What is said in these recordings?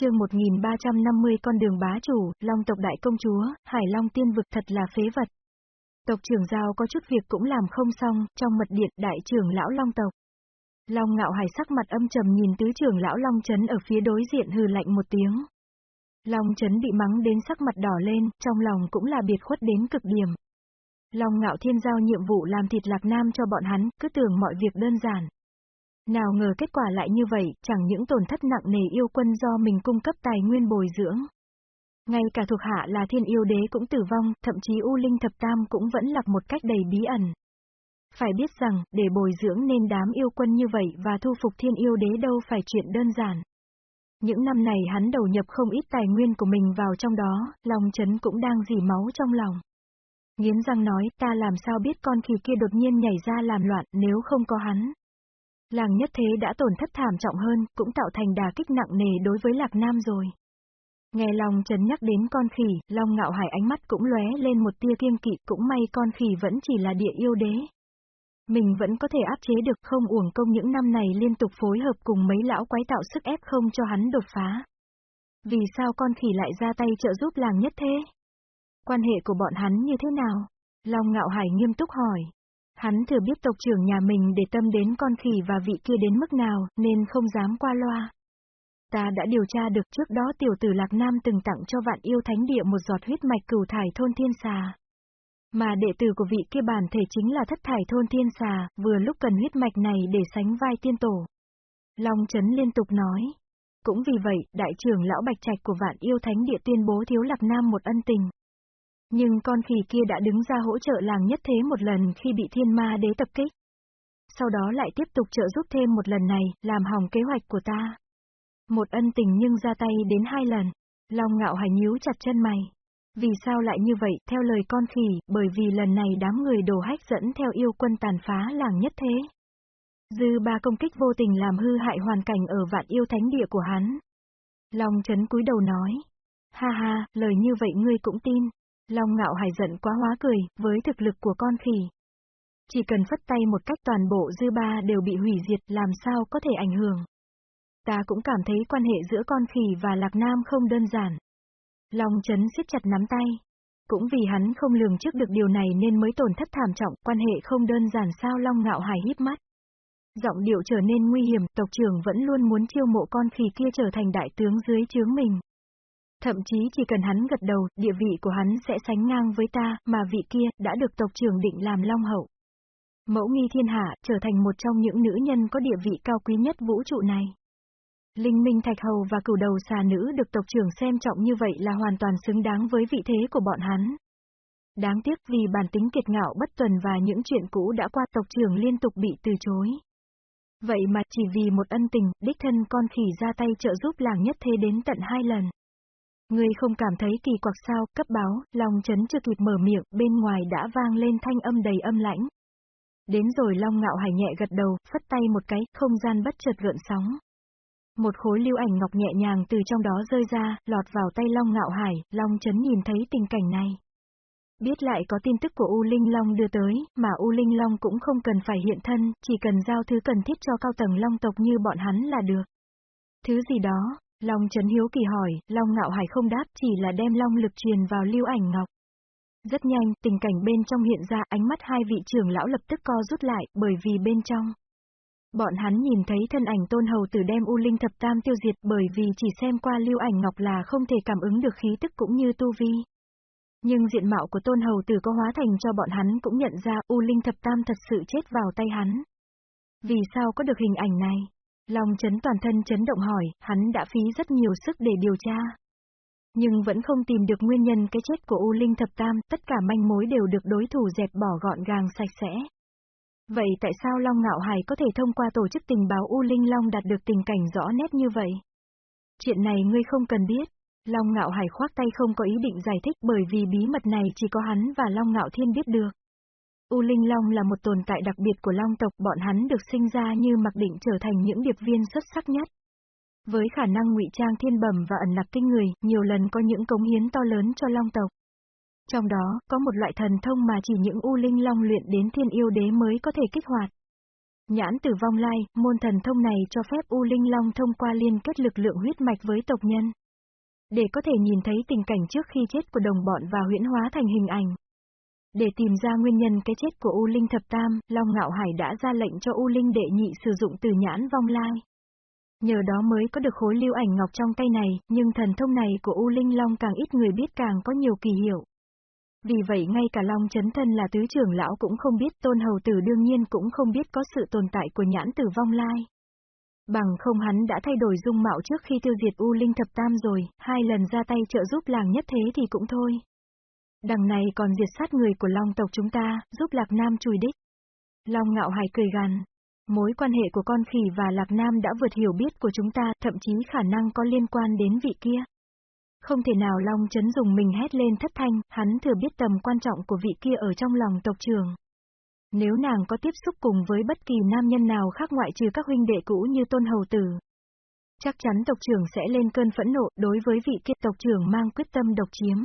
chương 1350 con đường bá chủ, Long tộc đại công chúa, Hải Long tiên vực thật là phế vật. Tộc trưởng giao có chút việc cũng làm không xong, trong mật điện đại trưởng lão Long tộc. Long ngạo hải sắc mặt âm trầm nhìn tứ trưởng lão Long chấn ở phía đối diện hừ lạnh một tiếng. Long chấn bị mắng đến sắc mặt đỏ lên, trong lòng cũng là biệt khuất đến cực điểm. Long ngạo thiên giao nhiệm vụ làm thịt lạc nam cho bọn hắn, cứ tưởng mọi việc đơn giản. Nào ngờ kết quả lại như vậy, chẳng những tổn thất nặng nề yêu quân do mình cung cấp tài nguyên bồi dưỡng. Ngay cả thuộc hạ là thiên yêu đế cũng tử vong, thậm chí U Linh Thập Tam cũng vẫn lạc một cách đầy bí ẩn. Phải biết rằng, để bồi dưỡng nên đám yêu quân như vậy và thu phục thiên yêu đế đâu phải chuyện đơn giản. Những năm này hắn đầu nhập không ít tài nguyên của mình vào trong đó, lòng chấn cũng đang dì máu trong lòng. Nghiến răng nói, ta làm sao biết con khỉ kia đột nhiên nhảy ra làm loạn nếu không có hắn. Làng nhất thế đã tổn thất thảm trọng hơn, cũng tạo thành đà kích nặng nề đối với Lạc Nam rồi. Nghe lòng Trấn nhắc đến con khỉ, Long Ngạo Hải ánh mắt cũng lóe lên một tia kiêng kỵ, cũng may con khỉ vẫn chỉ là địa yêu đế. Mình vẫn có thể áp chế được không uổng công những năm này liên tục phối hợp cùng mấy lão quái tạo sức ép không cho hắn đột phá. Vì sao con khỉ lại ra tay trợ giúp làng nhất thế? Quan hệ của bọn hắn như thế nào? Long Ngạo Hải nghiêm túc hỏi. Hắn thừa biết tộc trưởng nhà mình để tâm đến con khỉ và vị kia đến mức nào, nên không dám qua loa. Ta đã điều tra được trước đó tiểu tử Lạc Nam từng tặng cho vạn yêu thánh địa một giọt huyết mạch cửu thải thôn thiên xà. Mà đệ tử của vị kia bản thể chính là thất thải thôn thiên xà, vừa lúc cần huyết mạch này để sánh vai tiên tổ. Long Trấn liên tục nói. Cũng vì vậy, đại trưởng lão Bạch Trạch của vạn yêu thánh địa tuyên bố thiếu Lạc Nam một ân tình. Nhưng con khỉ kia đã đứng ra hỗ trợ làng nhất thế một lần khi bị thiên ma đế tập kích. Sau đó lại tiếp tục trợ giúp thêm một lần này, làm hỏng kế hoạch của ta. Một ân tình nhưng ra tay đến hai lần. Long ngạo hải nhíu chặt chân mày. Vì sao lại như vậy, theo lời con khỉ, bởi vì lần này đám người đồ hách dẫn theo yêu quân tàn phá làng nhất thế. Dư ba công kích vô tình làm hư hại hoàn cảnh ở vạn yêu thánh địa của hắn. Long chấn cúi đầu nói. Ha ha, lời như vậy ngươi cũng tin. Long ngạo hải giận quá hóa cười, với thực lực của con khỉ. Chỉ cần phất tay một cách toàn bộ dư ba đều bị hủy diệt, làm sao có thể ảnh hưởng. Ta cũng cảm thấy quan hệ giữa con khỉ và Lạc Nam không đơn giản. Long chấn siết chặt nắm tay. Cũng vì hắn không lường trước được điều này nên mới tổn thất thảm trọng, quan hệ không đơn giản sao Long ngạo hải híp mắt. Giọng điệu trở nên nguy hiểm, tộc trưởng vẫn luôn muốn chiêu mộ con khỉ kia trở thành đại tướng dưới chướng mình. Thậm chí chỉ cần hắn gật đầu, địa vị của hắn sẽ sánh ngang với ta, mà vị kia, đã được tộc trưởng định làm long hậu. Mẫu nghi thiên hạ, trở thành một trong những nữ nhân có địa vị cao quý nhất vũ trụ này. Linh Minh Thạch Hầu và cửu đầu xà nữ được tộc trưởng xem trọng như vậy là hoàn toàn xứng đáng với vị thế của bọn hắn. Đáng tiếc vì bản tính kiệt ngạo bất tuần và những chuyện cũ đã qua tộc trưởng liên tục bị từ chối. Vậy mà chỉ vì một ân tình, đích thân con khỉ ra tay trợ giúp làng nhất thế đến tận hai lần. Ngươi không cảm thấy kỳ quặc sao, cấp báo, Long chấn chưa kịp mở miệng, bên ngoài đã vang lên thanh âm đầy âm lãnh. Đến rồi Long ngạo hải nhẹ gật đầu, phất tay một cái, không gian bất chợt gợn sóng. Một khối lưu ảnh ngọc nhẹ nhàng từ trong đó rơi ra, lọt vào tay Long ngạo hải, Long chấn nhìn thấy tình cảnh này. Biết lại có tin tức của U Linh Long đưa tới, mà U Linh Long cũng không cần phải hiện thân, chỉ cần giao thứ cần thiết cho cao tầng Long tộc như bọn hắn là được. Thứ gì đó, Long Trấn Hiếu kỳ hỏi, Long Ngạo Hải không đáp, chỉ là đem Long lực truyền vào lưu ảnh ngọc. Rất nhanh, tình cảnh bên trong hiện ra, ánh mắt hai vị trưởng lão lập tức co rút lại, bởi vì bên trong. Bọn hắn nhìn thấy thân ảnh tôn hầu tử đem U Linh Thập Tam tiêu diệt bởi vì chỉ xem qua lưu ảnh ngọc là không thể cảm ứng được khí tức cũng như tu vi. Nhưng diện mạo của tôn hầu tử có hóa thành cho bọn hắn cũng nhận ra U Linh Thập Tam thật sự chết vào tay hắn. Vì sao có được hình ảnh này? Long chấn toàn thân chấn động hỏi, hắn đã phí rất nhiều sức để điều tra. Nhưng vẫn không tìm được nguyên nhân cái chết của U Linh Thập Tam, tất cả manh mối đều được đối thủ dẹp bỏ gọn gàng sạch sẽ. Vậy tại sao Long Ngạo Hải có thể thông qua tổ chức tình báo U Linh Long đạt được tình cảnh rõ nét như vậy? Chuyện này ngươi không cần biết. Long Ngạo Hải khoác tay không có ý định giải thích bởi vì bí mật này chỉ có hắn và Long Ngạo Thiên biết được. U Linh Long là một tồn tại đặc biệt của Long tộc, bọn hắn được sinh ra như mặc định trở thành những điệp viên xuất sắc nhất. Với khả năng ngụy trang thiên bẩm và ẩn nặc kinh người, nhiều lần có những cống hiến to lớn cho Long tộc. Trong đó, có một loại thần thông mà chỉ những U Linh Long luyện đến thiên yêu đế mới có thể kích hoạt. Nhãn tử vong lai, môn thần thông này cho phép U Linh Long thông qua liên kết lực lượng huyết mạch với tộc nhân. Để có thể nhìn thấy tình cảnh trước khi chết của đồng bọn và huyễn hóa thành hình ảnh. Để tìm ra nguyên nhân cái chết của U Linh Thập Tam, Long Ngạo Hải đã ra lệnh cho U Linh đệ nhị sử dụng từ nhãn vong lai. Nhờ đó mới có được khối lưu ảnh ngọc trong tay này, nhưng thần thông này của U Linh Long càng ít người biết càng có nhiều kỳ hiệu. Vì vậy ngay cả Long Chấn Thân là tứ trưởng lão cũng không biết, Tôn Hầu Tử đương nhiên cũng không biết có sự tồn tại của nhãn tử vong lai. Bằng không hắn đã thay đổi dung mạo trước khi tiêu diệt U Linh Thập Tam rồi, hai lần ra tay trợ giúp làng nhất thế thì cũng thôi. Đằng này còn diệt sát người của Long tộc chúng ta, giúp Lạc Nam chùi đích. Long ngạo hài cười gằn. Mối quan hệ của con khỉ và Lạc Nam đã vượt hiểu biết của chúng ta, thậm chí khả năng có liên quan đến vị kia. Không thể nào Long chấn dùng mình hét lên thất thanh, hắn thừa biết tầm quan trọng của vị kia ở trong lòng tộc trường. Nếu nàng có tiếp xúc cùng với bất kỳ nam nhân nào khác ngoại trừ các huynh đệ cũ như Tôn Hầu Tử, chắc chắn tộc trưởng sẽ lên cơn phẫn nộ đối với vị kia tộc trưởng mang quyết tâm độc chiếm.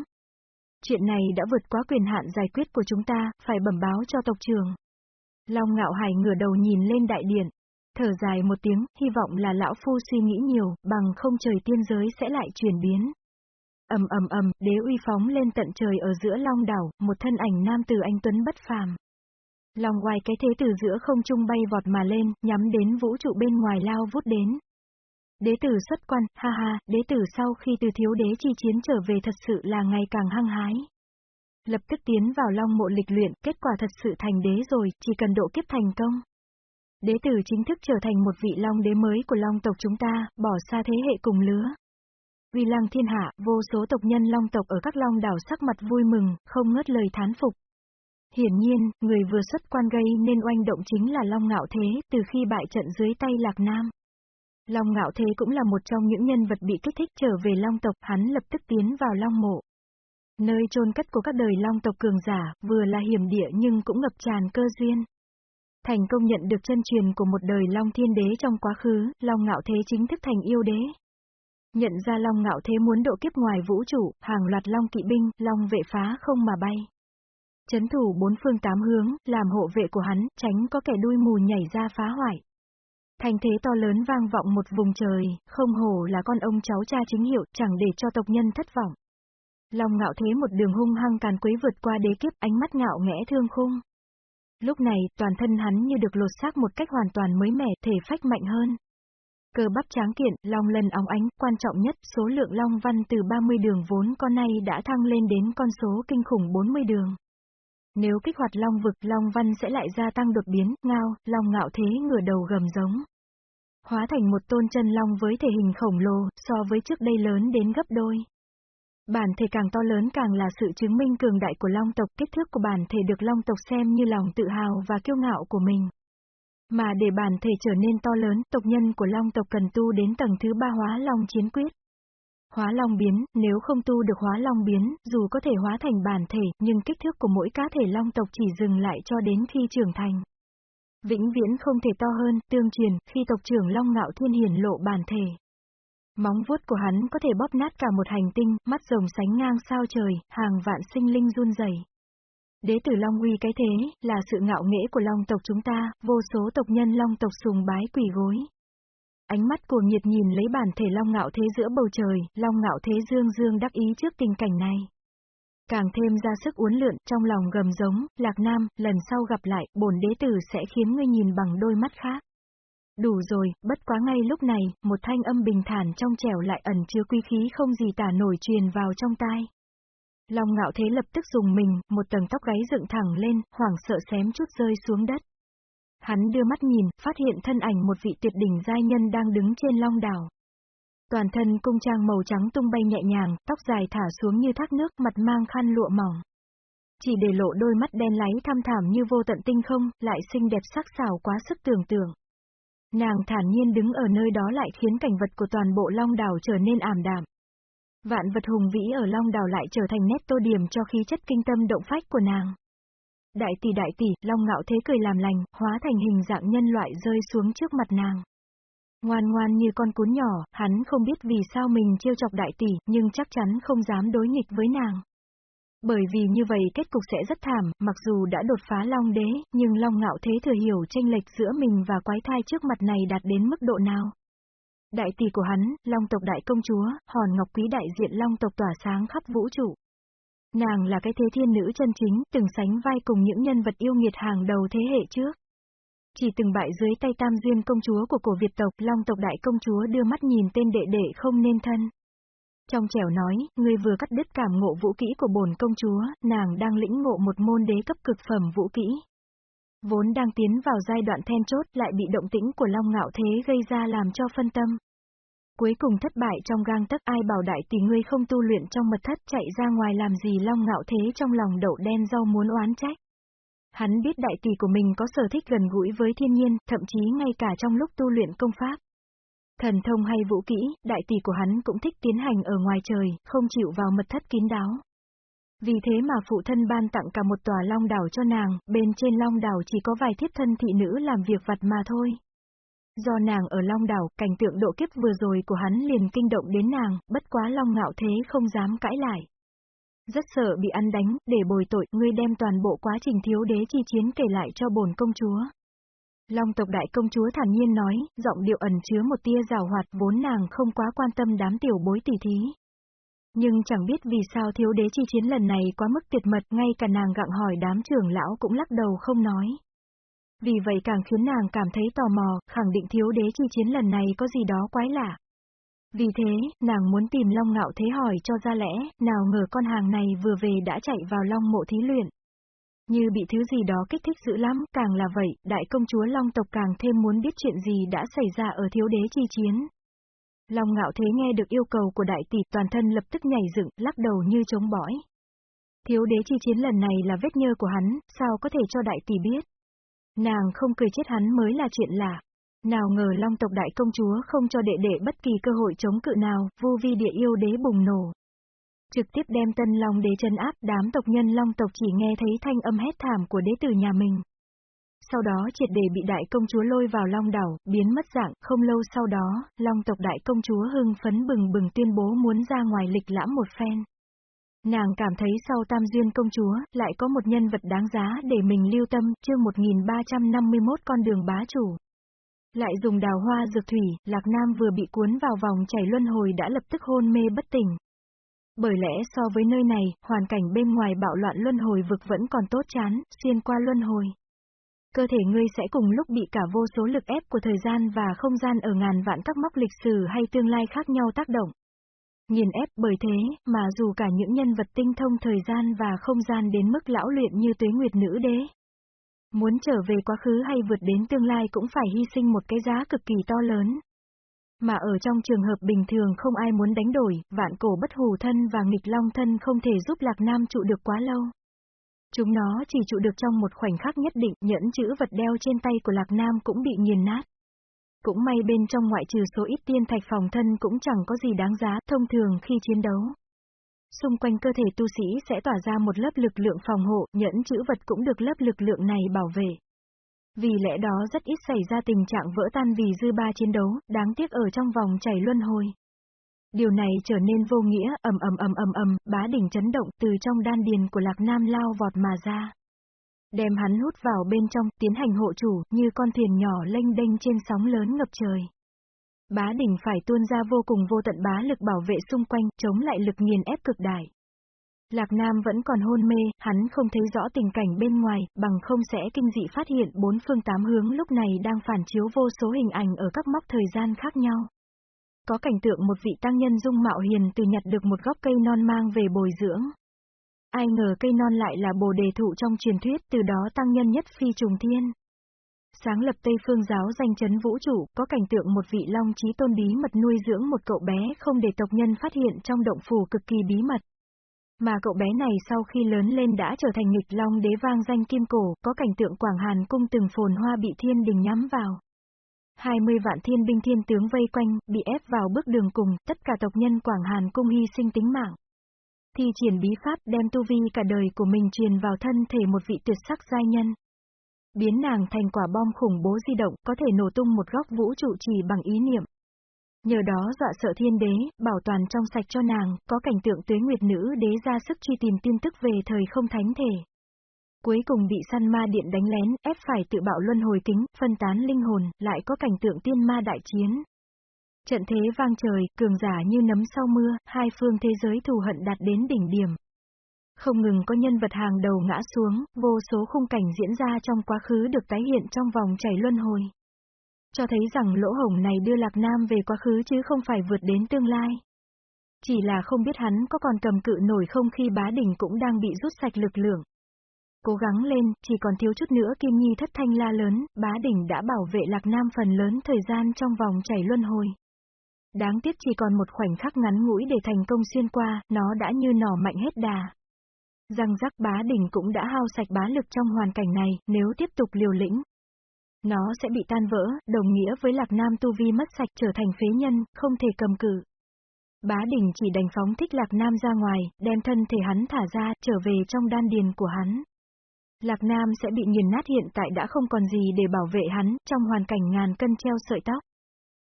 Chuyện này đã vượt quá quyền hạn giải quyết của chúng ta, phải bẩm báo cho tộc trưởng. Long ngạo hải ngửa đầu nhìn lên đại điện, thở dài một tiếng, hy vọng là lão phu suy nghĩ nhiều, bằng không trời tiên giới sẽ lại chuyển biến. ầm ầm ầm, đế uy phóng lên tận trời ở giữa long đảo, một thân ảnh nam tử anh tuấn bất phàm. Long ngoài cái thế từ giữa không trung bay vọt mà lên, nhắm đến vũ trụ bên ngoài lao vút đến. Đế tử xuất quan, ha ha, đế tử sau khi từ thiếu đế chi chiến trở về thật sự là ngày càng hăng hái. Lập tức tiến vào long mộ lịch luyện, kết quả thật sự thành đế rồi, chỉ cần độ kiếp thành công. Đế tử chính thức trở thành một vị long đế mới của long tộc chúng ta, bỏ xa thế hệ cùng lứa. Uy lăng thiên hạ, vô số tộc nhân long tộc ở các long đảo sắc mặt vui mừng, không ngớt lời thán phục. Hiển nhiên, người vừa xuất quan gây nên oanh động chính là Long Ngạo Thế, từ khi bại trận dưới tay Lạc Nam. Long Ngạo Thế cũng là một trong những nhân vật bị kích thích trở về Long tộc, hắn lập tức tiến vào Long mộ. Nơi chôn cất của các đời Long tộc cường giả, vừa là hiểm địa nhưng cũng ngập tràn cơ duyên. Thành công nhận được chân truyền của một đời Long Thiên Đế trong quá khứ, Long Ngạo Thế chính thức thành yêu đế. Nhận ra Long Ngạo Thế muốn độ kiếp ngoài vũ trụ, hàng loạt Long kỵ binh, Long vệ phá không mà bay. Chấn thủ bốn phương tám hướng, làm hộ vệ của hắn, tránh có kẻ đuôi mù nhảy ra phá hoại. Thành thế to lớn vang vọng một vùng trời, không hổ là con ông cháu cha chính hiệu, chẳng để cho tộc nhân thất vọng. Long ngạo thế một đường hung hăng càn quấy vượt qua đế kiếp ánh mắt ngạo nghẽ thương khung. Lúc này, toàn thân hắn như được lột xác một cách hoàn toàn mới mẻ, thể phách mạnh hơn. Cơ bắp tráng kiện, long lần óng ánh, quan trọng nhất, số lượng long văn từ 30 đường vốn con nay đã thăng lên đến con số kinh khủng 40 đường. Nếu kích hoạt long vực, long văn sẽ lại gia tăng đột biến, ngao, long ngạo thế ngửa đầu gầm giống. Hóa thành một tôn chân long với thể hình khổng lồ, so với trước đây lớn đến gấp đôi. Bản thể càng to lớn càng là sự chứng minh cường đại của long tộc, kích thước của bản thể được long tộc xem như lòng tự hào và kiêu ngạo của mình. Mà để bản thể trở nên to lớn, tộc nhân của long tộc cần tu đến tầng thứ ba hóa long chiến quyết. Hóa long biến, nếu không tu được hóa long biến, dù có thể hóa thành bản thể, nhưng kích thước của mỗi cá thể long tộc chỉ dừng lại cho đến khi trưởng thành. Vĩnh viễn không thể to hơn, tương truyền, khi tộc trưởng Long Ngạo Thiên hiển lộ bản thể. Móng vuốt của hắn có thể bóp nát cả một hành tinh, mắt rồng sánh ngang sao trời, hàng vạn sinh linh run rẩy. Đế tử Long Uy cái thế, là sự ngạo nghễ của Long tộc chúng ta, vô số tộc nhân Long tộc sùng bái quỷ gối. Ánh mắt của nhiệt nhìn lấy bản thể Long Ngạo Thế giữa bầu trời, Long Ngạo Thế dương dương đắc ý trước tình cảnh này. Càng thêm ra sức uốn lượn, trong lòng gầm giống, Lạc Nam, lần sau gặp lại, bổn đế tử sẽ khiến ngươi nhìn bằng đôi mắt khác. Đủ rồi, bất quá ngay lúc này, một thanh âm bình thản trong trẻo lại ẩn chứa quy khí không gì tả nổi truyền vào trong tai. Long ngạo thế lập tức dùng mình, một tầng tóc gáy dựng thẳng lên, hoảng sợ xém chút rơi xuống đất. Hắn đưa mắt nhìn, phát hiện thân ảnh một vị tuyệt đỉnh giai nhân đang đứng trên long đảo. Toàn thân cung trang màu trắng tung bay nhẹ nhàng, tóc dài thả xuống như thác nước, mặt mang khăn lụa mỏng. Chỉ để lộ đôi mắt đen láy thăm thảm như vô tận tinh không, lại xinh đẹp sắc sảo quá sức tưởng tượng. Nàng thản nhiên đứng ở nơi đó lại khiến cảnh vật của toàn bộ long đảo trở nên ảm đạm. Vạn vật hùng vĩ ở long đảo lại trở thành nét tô điểm cho khí chất kinh tâm động phách của nàng. Đại tỷ đại tỷ, Long Ngạo Thế cười làm lành, hóa thành hình dạng nhân loại rơi xuống trước mặt nàng. Ngoan ngoan như con cún nhỏ, hắn không biết vì sao mình trêu chọc đại tỷ, nhưng chắc chắn không dám đối nghịch với nàng. Bởi vì như vậy kết cục sẽ rất thảm, mặc dù đã đột phá Long Đế, nhưng Long Ngạo Thế thừa hiểu tranh lệch giữa mình và quái thai trước mặt này đạt đến mức độ nào. Đại tỷ của hắn, Long tộc đại công chúa, Hòn Ngọc Quý đại diện Long tộc tỏa sáng khắp vũ trụ. Nàng là cái thế thiên nữ chân chính, từng sánh vai cùng những nhân vật yêu nghiệt hàng đầu thế hệ trước. Chỉ từng bại dưới tay tam duyên công chúa của cổ Việt tộc, Long tộc đại công chúa đưa mắt nhìn tên đệ đệ không nên thân. Trong trẻo nói, ngươi vừa cắt đứt cảm ngộ vũ kỹ của bổn công chúa, nàng đang lĩnh ngộ một môn đế cấp cực phẩm vũ kỹ. Vốn đang tiến vào giai đoạn then chốt lại bị động tĩnh của Long Ngạo Thế gây ra làm cho phân tâm. Cuối cùng thất bại trong gang tấc ai bảo đại tỷ ngươi không tu luyện trong mật thất chạy ra ngoài làm gì Long Ngạo Thế trong lòng đậu đen rau muốn oán trách. Hắn biết đại tỷ của mình có sở thích gần gũi với thiên nhiên, thậm chí ngay cả trong lúc tu luyện công pháp. Thần thông hay vũ kỹ, đại tỷ của hắn cũng thích tiến hành ở ngoài trời, không chịu vào mật thất kín đáo. Vì thế mà phụ thân ban tặng cả một tòa long đảo cho nàng, bên trên long đảo chỉ có vài thiết thân thị nữ làm việc vặt mà thôi. Do nàng ở long đảo, cảnh tượng độ kiếp vừa rồi của hắn liền kinh động đến nàng, bất quá long ngạo thế không dám cãi lại. Rất sợ bị ăn đánh, để bồi tội, ngươi đem toàn bộ quá trình thiếu đế chi chiến kể lại cho bổn công chúa. Long tộc đại công chúa thản nhiên nói, giọng điệu ẩn chứa một tia rào hoạt vốn nàng không quá quan tâm đám tiểu bối tỷ thí. Nhưng chẳng biết vì sao thiếu đế chi chiến lần này quá mức tuyệt mật, ngay cả nàng gặng hỏi đám trưởng lão cũng lắc đầu không nói. Vì vậy càng khiến nàng cảm thấy tò mò, khẳng định thiếu đế chi chiến lần này có gì đó quái lạ. Vì thế, nàng muốn tìm Long Ngạo Thế hỏi cho ra lẽ, nào ngờ con hàng này vừa về đã chạy vào Long mộ thí luyện. Như bị thứ gì đó kích thích dữ lắm, càng là vậy, đại công chúa Long tộc càng thêm muốn biết chuyện gì đã xảy ra ở thiếu đế chi chiến. Long ngạo thế nghe được yêu cầu của đại tỷ toàn thân lập tức nhảy dựng, lắc đầu như chống bõi. Thiếu đế chi chiến lần này là vết nhơ của hắn, sao có thể cho đại tỷ biết? Nàng không cười chết hắn mới là chuyện lạ. Nào ngờ long tộc đại công chúa không cho đệ đệ bất kỳ cơ hội chống cự nào, vu vi địa yêu đế bùng nổ. Trực tiếp đem tân long đế chân áp đám tộc nhân long tộc chỉ nghe thấy thanh âm hét thảm của đế tử nhà mình. Sau đó triệt đề bị đại công chúa lôi vào long đảo, biến mất dạng, không lâu sau đó, long tộc đại công chúa hưng phấn bừng bừng tuyên bố muốn ra ngoài lịch lãm một phen. Nàng cảm thấy sau tam duyên công chúa, lại có một nhân vật đáng giá để mình lưu tâm, chương 1351 con đường bá chủ. Lại dùng đào hoa dược thủy, Lạc Nam vừa bị cuốn vào vòng chảy luân hồi đã lập tức hôn mê bất tỉnh. Bởi lẽ so với nơi này, hoàn cảnh bên ngoài bạo loạn luân hồi vực vẫn còn tốt chán, xuyên qua luân hồi. Cơ thể ngươi sẽ cùng lúc bị cả vô số lực ép của thời gian và không gian ở ngàn vạn các mốc lịch sử hay tương lai khác nhau tác động. Nhìn ép bởi thế, mà dù cả những nhân vật tinh thông thời gian và không gian đến mức lão luyện như tuế nguyệt nữ đế. Muốn trở về quá khứ hay vượt đến tương lai cũng phải hy sinh một cái giá cực kỳ to lớn. Mà ở trong trường hợp bình thường không ai muốn đánh đổi, vạn cổ bất hù thân và nghịch long thân không thể giúp Lạc Nam trụ được quá lâu. Chúng nó chỉ trụ được trong một khoảnh khắc nhất định, nhẫn chữ vật đeo trên tay của Lạc Nam cũng bị nghiền nát. Cũng may bên trong ngoại trừ số ít tiên thạch phòng thân cũng chẳng có gì đáng giá, thông thường khi chiến đấu. Xung quanh cơ thể tu sĩ sẽ tỏa ra một lớp lực lượng phòng hộ, nhẫn chữ vật cũng được lớp lực lượng này bảo vệ. Vì lẽ đó rất ít xảy ra tình trạng vỡ tan vì dư ba chiến đấu, đáng tiếc ở trong vòng chảy luân hồi. Điều này trở nên vô nghĩa, ầm ầm ầm ầm ầm, bá đỉnh chấn động từ trong đan điền của Lạc Nam lao vọt mà ra. Đem hắn hút vào bên trong, tiến hành hộ chủ, như con thuyền nhỏ lênh đênh trên sóng lớn ngập trời. Bá đỉnh phải tuôn ra vô cùng vô tận bá lực bảo vệ xung quanh, chống lại lực nghiền ép cực đại. Lạc Nam vẫn còn hôn mê, hắn không thấy rõ tình cảnh bên ngoài, bằng không sẽ kinh dị phát hiện bốn phương tám hướng lúc này đang phản chiếu vô số hình ảnh ở các mốc thời gian khác nhau. Có cảnh tượng một vị tăng nhân dung mạo hiền từ nhặt được một gốc cây non mang về bồi dưỡng. Ai ngờ cây non lại là bồ đề thụ trong truyền thuyết, từ đó tăng nhân nhất phi trùng thiên. Sáng lập Tây Phương giáo danh chấn vũ trụ, có cảnh tượng một vị long trí tôn bí mật nuôi dưỡng một cậu bé không để tộc nhân phát hiện trong động phủ cực kỳ bí mật. Mà cậu bé này sau khi lớn lên đã trở thành nghịch long đế vang danh kim cổ, có cảnh tượng Quảng Hàn cung từng phồn hoa bị thiên đình nhắm vào. 20 vạn thiên binh thiên tướng vây quanh, bị ép vào bước đường cùng, tất cả tộc nhân Quảng Hàn cung hy sinh tính mạng. Thi triển bí pháp đem tu vi cả đời của mình truyền vào thân thể một vị tuyệt sắc giai nhân. Biến nàng thành quả bom khủng bố di động, có thể nổ tung một góc vũ trụ chỉ bằng ý niệm. Nhờ đó dọa sợ thiên đế, bảo toàn trong sạch cho nàng, có cảnh tượng tuế nguyệt nữ đế ra sức truy tìm tin tức về thời không thánh thể. Cuối cùng bị săn ma điện đánh lén, ép phải tự bạo luân hồi kính, phân tán linh hồn, lại có cảnh tượng tiên ma đại chiến. Trận thế vang trời, cường giả như nấm sau mưa, hai phương thế giới thù hận đạt đến đỉnh điểm. Không ngừng có nhân vật hàng đầu ngã xuống, vô số khung cảnh diễn ra trong quá khứ được tái hiện trong vòng chảy luân hồi. Cho thấy rằng lỗ hổng này đưa Lạc Nam về quá khứ chứ không phải vượt đến tương lai. Chỉ là không biết hắn có còn cầm cự nổi không khi bá đỉnh cũng đang bị rút sạch lực lượng. Cố gắng lên, chỉ còn thiếu chút nữa Kim Nhi thất thanh la lớn, bá đỉnh đã bảo vệ Lạc Nam phần lớn thời gian trong vòng chảy luân hồi. Đáng tiếc chỉ còn một khoảnh khắc ngắn ngủi để thành công xuyên qua, nó đã như nỏ mạnh hết đà. Răng rắc bá đỉnh cũng đã hao sạch bá lực trong hoàn cảnh này, nếu tiếp tục liều lĩnh. Nó sẽ bị tan vỡ, đồng nghĩa với Lạc Nam tu vi mất sạch trở thành phế nhân, không thể cầm cự. Bá đỉnh chỉ đành phóng thích Lạc Nam ra ngoài, đem thân thể hắn thả ra, trở về trong đan điền của hắn. Lạc Nam sẽ bị nghiền nát hiện tại đã không còn gì để bảo vệ hắn, trong hoàn cảnh ngàn cân treo sợi tóc.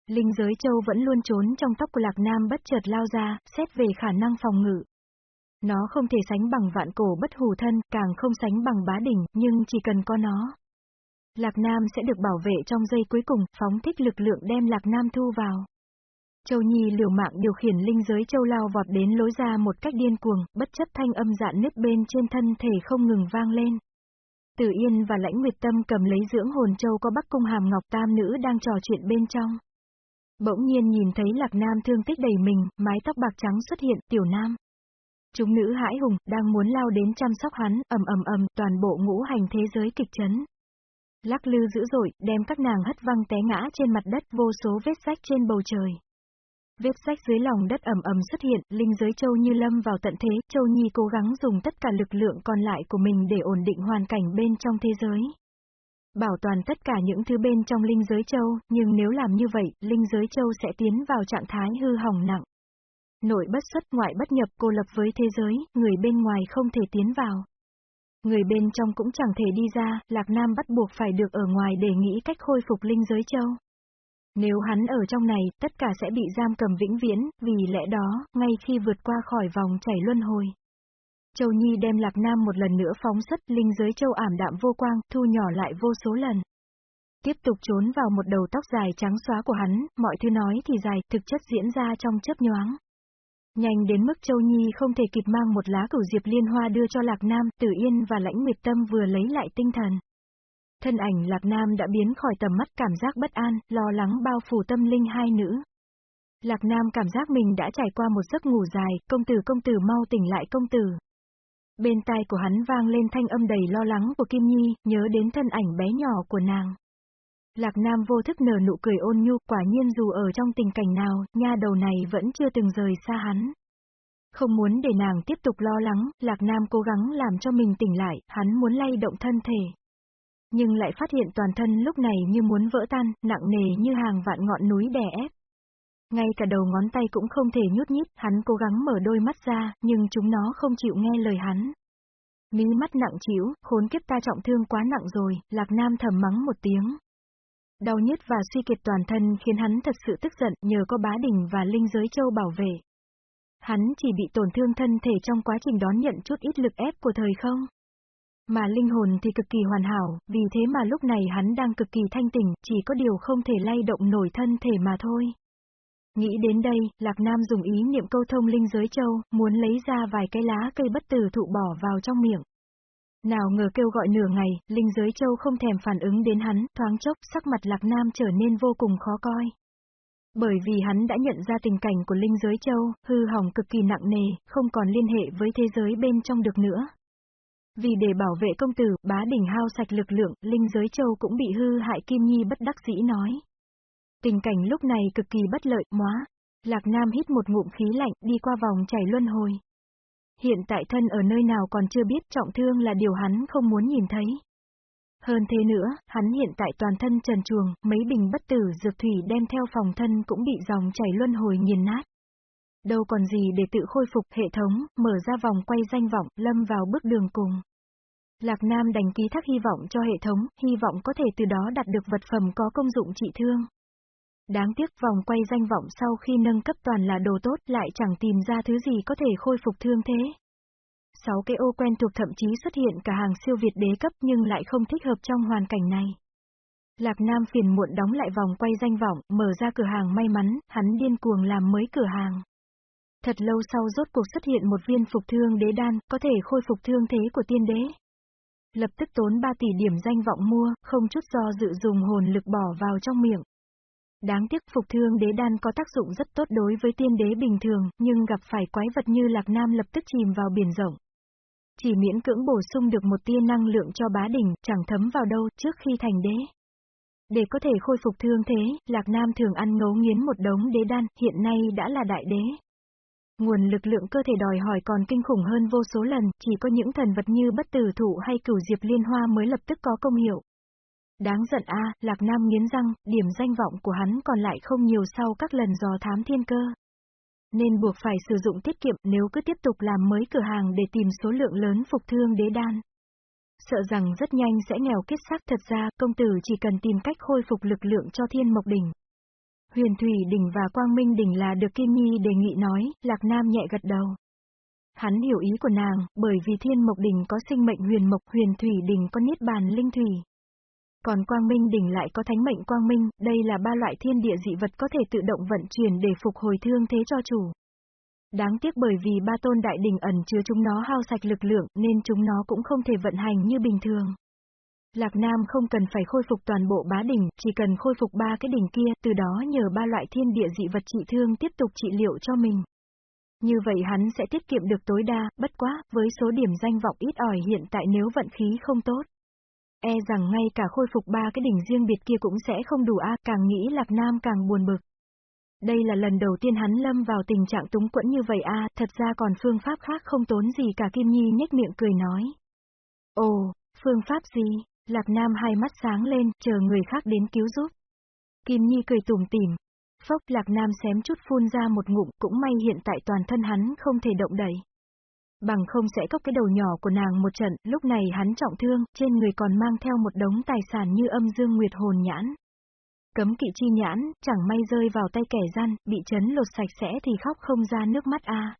Linh giới châu vẫn luôn trốn trong tóc của Lạc Nam bất chợt lao ra, xét về khả năng phòng ngự. Nó không thể sánh bằng vạn cổ bất hù thân, càng không sánh bằng bá đỉnh, nhưng chỉ cần có nó. Lạc Nam sẽ được bảo vệ trong giây cuối cùng, phóng thích lực lượng đem Lạc Nam thu vào. Châu Nhi liều mạng điều khiển linh giới châu lao vọt đến lối ra một cách điên cuồng, bất chấp thanh âm dạn nứt bên trên thân thể không ngừng vang lên. Tử Yên và Lãnh Nguyệt Tâm cầm lấy dưỡng hồn châu có Bắc Cung Hàm Ngọc Tam nữ đang trò chuyện bên trong. Bỗng nhiên nhìn thấy Lạc Nam thương tích đầy mình, mái tóc bạc trắng xuất hiện, tiểu nam. Chúng nữ hãi hùng, đang muốn lao đến chăm sóc hắn, ầm ầm ầm, toàn bộ ngũ hành thế giới kịch chấn. Lắc lư dữ dội, đem các nàng hất văng té ngã trên mặt đất vô số vết sách trên bầu trời. Vết sách dưới lòng đất ầm ầm xuất hiện, linh giới châu như lâm vào tận thế, châu nhi cố gắng dùng tất cả lực lượng còn lại của mình để ổn định hoàn cảnh bên trong thế giới. Bảo toàn tất cả những thứ bên trong linh giới châu, nhưng nếu làm như vậy, linh giới châu sẽ tiến vào trạng thái hư hỏng nặng. Nội bất xuất ngoại bất nhập cô lập với thế giới, người bên ngoài không thể tiến vào. Người bên trong cũng chẳng thể đi ra, Lạc Nam bắt buộc phải được ở ngoài để nghĩ cách khôi phục linh giới châu. Nếu hắn ở trong này, tất cả sẽ bị giam cầm vĩnh viễn, vì lẽ đó, ngay khi vượt qua khỏi vòng chảy luân hồi. Châu Nhi đem Lạc Nam một lần nữa phóng xuất, linh giới châu ảm đạm vô quang, thu nhỏ lại vô số lần. Tiếp tục trốn vào một đầu tóc dài trắng xóa của hắn, mọi thứ nói thì dài, thực chất diễn ra trong chớp nhoáng. Nhanh đến mức Châu Nhi không thể kịp mang một lá cửu diệp liên hoa đưa cho Lạc Nam, Tử Yên và Lãnh Nguyệt Tâm vừa lấy lại tinh thần. Thân ảnh Lạc Nam đã biến khỏi tầm mắt cảm giác bất an, lo lắng bao phủ tâm linh hai nữ. Lạc Nam cảm giác mình đã trải qua một giấc ngủ dài, công tử công tử mau tỉnh lại công tử. Bên tai của hắn vang lên thanh âm đầy lo lắng của Kim Nhi, nhớ đến thân ảnh bé nhỏ của nàng. Lạc Nam vô thức nở nụ cười ôn nhu, quả nhiên dù ở trong tình cảnh nào, nha đầu này vẫn chưa từng rời xa hắn. Không muốn để nàng tiếp tục lo lắng, Lạc Nam cố gắng làm cho mình tỉnh lại, hắn muốn lay động thân thể. Nhưng lại phát hiện toàn thân lúc này như muốn vỡ tan, nặng nề như hàng vạn ngọn núi đè ép. Ngay cả đầu ngón tay cũng không thể nhút nhít, hắn cố gắng mở đôi mắt ra, nhưng chúng nó không chịu nghe lời hắn. Mí mắt nặng chịu, khốn kiếp ta trọng thương quá nặng rồi, Lạc Nam thầm mắng một tiếng. Đau nhức và suy kiệt toàn thân khiến hắn thật sự tức giận nhờ có bá đỉnh và linh giới châu bảo vệ. Hắn chỉ bị tổn thương thân thể trong quá trình đón nhận chút ít lực ép của thời không. Mà linh hồn thì cực kỳ hoàn hảo, vì thế mà lúc này hắn đang cực kỳ thanh tỉnh, chỉ có điều không thể lay động nổi thân thể mà thôi. Nghĩ đến đây, Lạc Nam dùng ý niệm câu thông linh giới châu, muốn lấy ra vài cái lá cây bất tử thụ bỏ vào trong miệng. Nào ngờ kêu gọi nửa ngày, linh giới châu không thèm phản ứng đến hắn, thoáng chốc, sắc mặt Lạc Nam trở nên vô cùng khó coi. Bởi vì hắn đã nhận ra tình cảnh của linh giới châu, hư hỏng cực kỳ nặng nề, không còn liên hệ với thế giới bên trong được nữa. Vì để bảo vệ công tử, bá đỉnh hao sạch lực lượng, linh giới châu cũng bị hư hại Kim Nhi bất đắc dĩ nói. Tình cảnh lúc này cực kỳ bất lợi, móa. Lạc Nam hít một ngụm khí lạnh, đi qua vòng chảy luân hồi. Hiện tại thân ở nơi nào còn chưa biết trọng thương là điều hắn không muốn nhìn thấy. Hơn thế nữa, hắn hiện tại toàn thân trần chuồng, mấy bình bất tử dược thủy đem theo phòng thân cũng bị dòng chảy luân hồi nghiền nát. Đâu còn gì để tự khôi phục hệ thống, mở ra vòng quay danh vọng, lâm vào bước đường cùng. Lạc Nam đành ký thác hy vọng cho hệ thống, hy vọng có thể từ đó đạt được vật phẩm có công dụng trị thương. Đáng tiếc vòng quay danh vọng sau khi nâng cấp toàn là đồ tốt lại chẳng tìm ra thứ gì có thể khôi phục thương thế. Sáu cái ô quen thuộc thậm chí xuất hiện cả hàng siêu việt đế cấp nhưng lại không thích hợp trong hoàn cảnh này. Lạc Nam phiền muộn đóng lại vòng quay danh vọng, mở ra cửa hàng may mắn, hắn điên cuồng làm mới cửa hàng. Thật lâu sau rốt cuộc xuất hiện một viên phục thương đế đan, có thể khôi phục thương thế của tiên đế. Lập tức tốn 3 tỷ điểm danh vọng mua, không chút do dự dùng hồn lực bỏ vào trong miệng. Đáng tiếc phục thương đế đan có tác dụng rất tốt đối với tiên đế bình thường, nhưng gặp phải quái vật như Lạc Nam lập tức chìm vào biển rộng. Chỉ miễn cưỡng bổ sung được một tia năng lượng cho bá đỉnh, chẳng thấm vào đâu trước khi thành đế. Để có thể khôi phục thương thế, Lạc Nam thường ăn ngấu nghiến một đống đế đan, hiện nay đã là đại đế. Nguồn lực lượng cơ thể đòi hỏi còn kinh khủng hơn vô số lần, chỉ có những thần vật như bất tử thụ hay cửu diệp liên hoa mới lập tức có công hiệu. Đáng giận a, Lạc Nam nghiến răng, điểm danh vọng của hắn còn lại không nhiều sau các lần dò thám thiên cơ. Nên buộc phải sử dụng tiết kiệm nếu cứ tiếp tục làm mới cửa hàng để tìm số lượng lớn phục thương đế đan. Sợ rằng rất nhanh sẽ nghèo kết xác thật ra, công tử chỉ cần tìm cách khôi phục lực lượng cho thiên mộc đỉnh. Huyền Thủy Đỉnh và Quang Minh Đỉnh là được Kim Nhi đề nghị nói, Lạc Nam nhẹ gật đầu. Hắn hiểu ý của nàng, bởi vì Thiên Mộc Đỉnh có sinh mệnh huyền mộc, Huyền Thủy Đỉnh có niết bàn linh thủy. Còn Quang Minh Đỉnh lại có thánh mệnh Quang Minh, đây là ba loại thiên địa dị vật có thể tự động vận chuyển để phục hồi thương thế cho chủ. Đáng tiếc bởi vì ba tôn đại đỉnh ẩn chứa chúng nó hao sạch lực lượng nên chúng nó cũng không thể vận hành như bình thường. Lạc Nam không cần phải khôi phục toàn bộ bá đỉnh, chỉ cần khôi phục ba cái đỉnh kia, từ đó nhờ ba loại thiên địa dị vật trị thương tiếp tục trị liệu cho mình. Như vậy hắn sẽ tiết kiệm được tối đa, bất quá, với số điểm danh vọng ít ỏi hiện tại nếu vận khí không tốt. E rằng ngay cả khôi phục ba cái đỉnh riêng biệt kia cũng sẽ không đủ a càng nghĩ Lạc Nam càng buồn bực. Đây là lần đầu tiên hắn lâm vào tình trạng túng quẫn như vậy a thật ra còn phương pháp khác không tốn gì cả Kim Nhi nhếch miệng cười nói. Ồ, phương pháp gì? Lạc Nam hai mắt sáng lên, chờ người khác đến cứu giúp. Kim Nhi cười tủm tỉm. Phốc Lạc Nam xém chút phun ra một ngụm, cũng may hiện tại toàn thân hắn không thể động đẩy. Bằng không sẽ cốc cái đầu nhỏ của nàng một trận, lúc này hắn trọng thương, trên người còn mang theo một đống tài sản như âm dương nguyệt hồn nhãn. Cấm kỵ chi nhãn, chẳng may rơi vào tay kẻ gian, bị chấn lột sạch sẽ thì khóc không ra nước mắt a.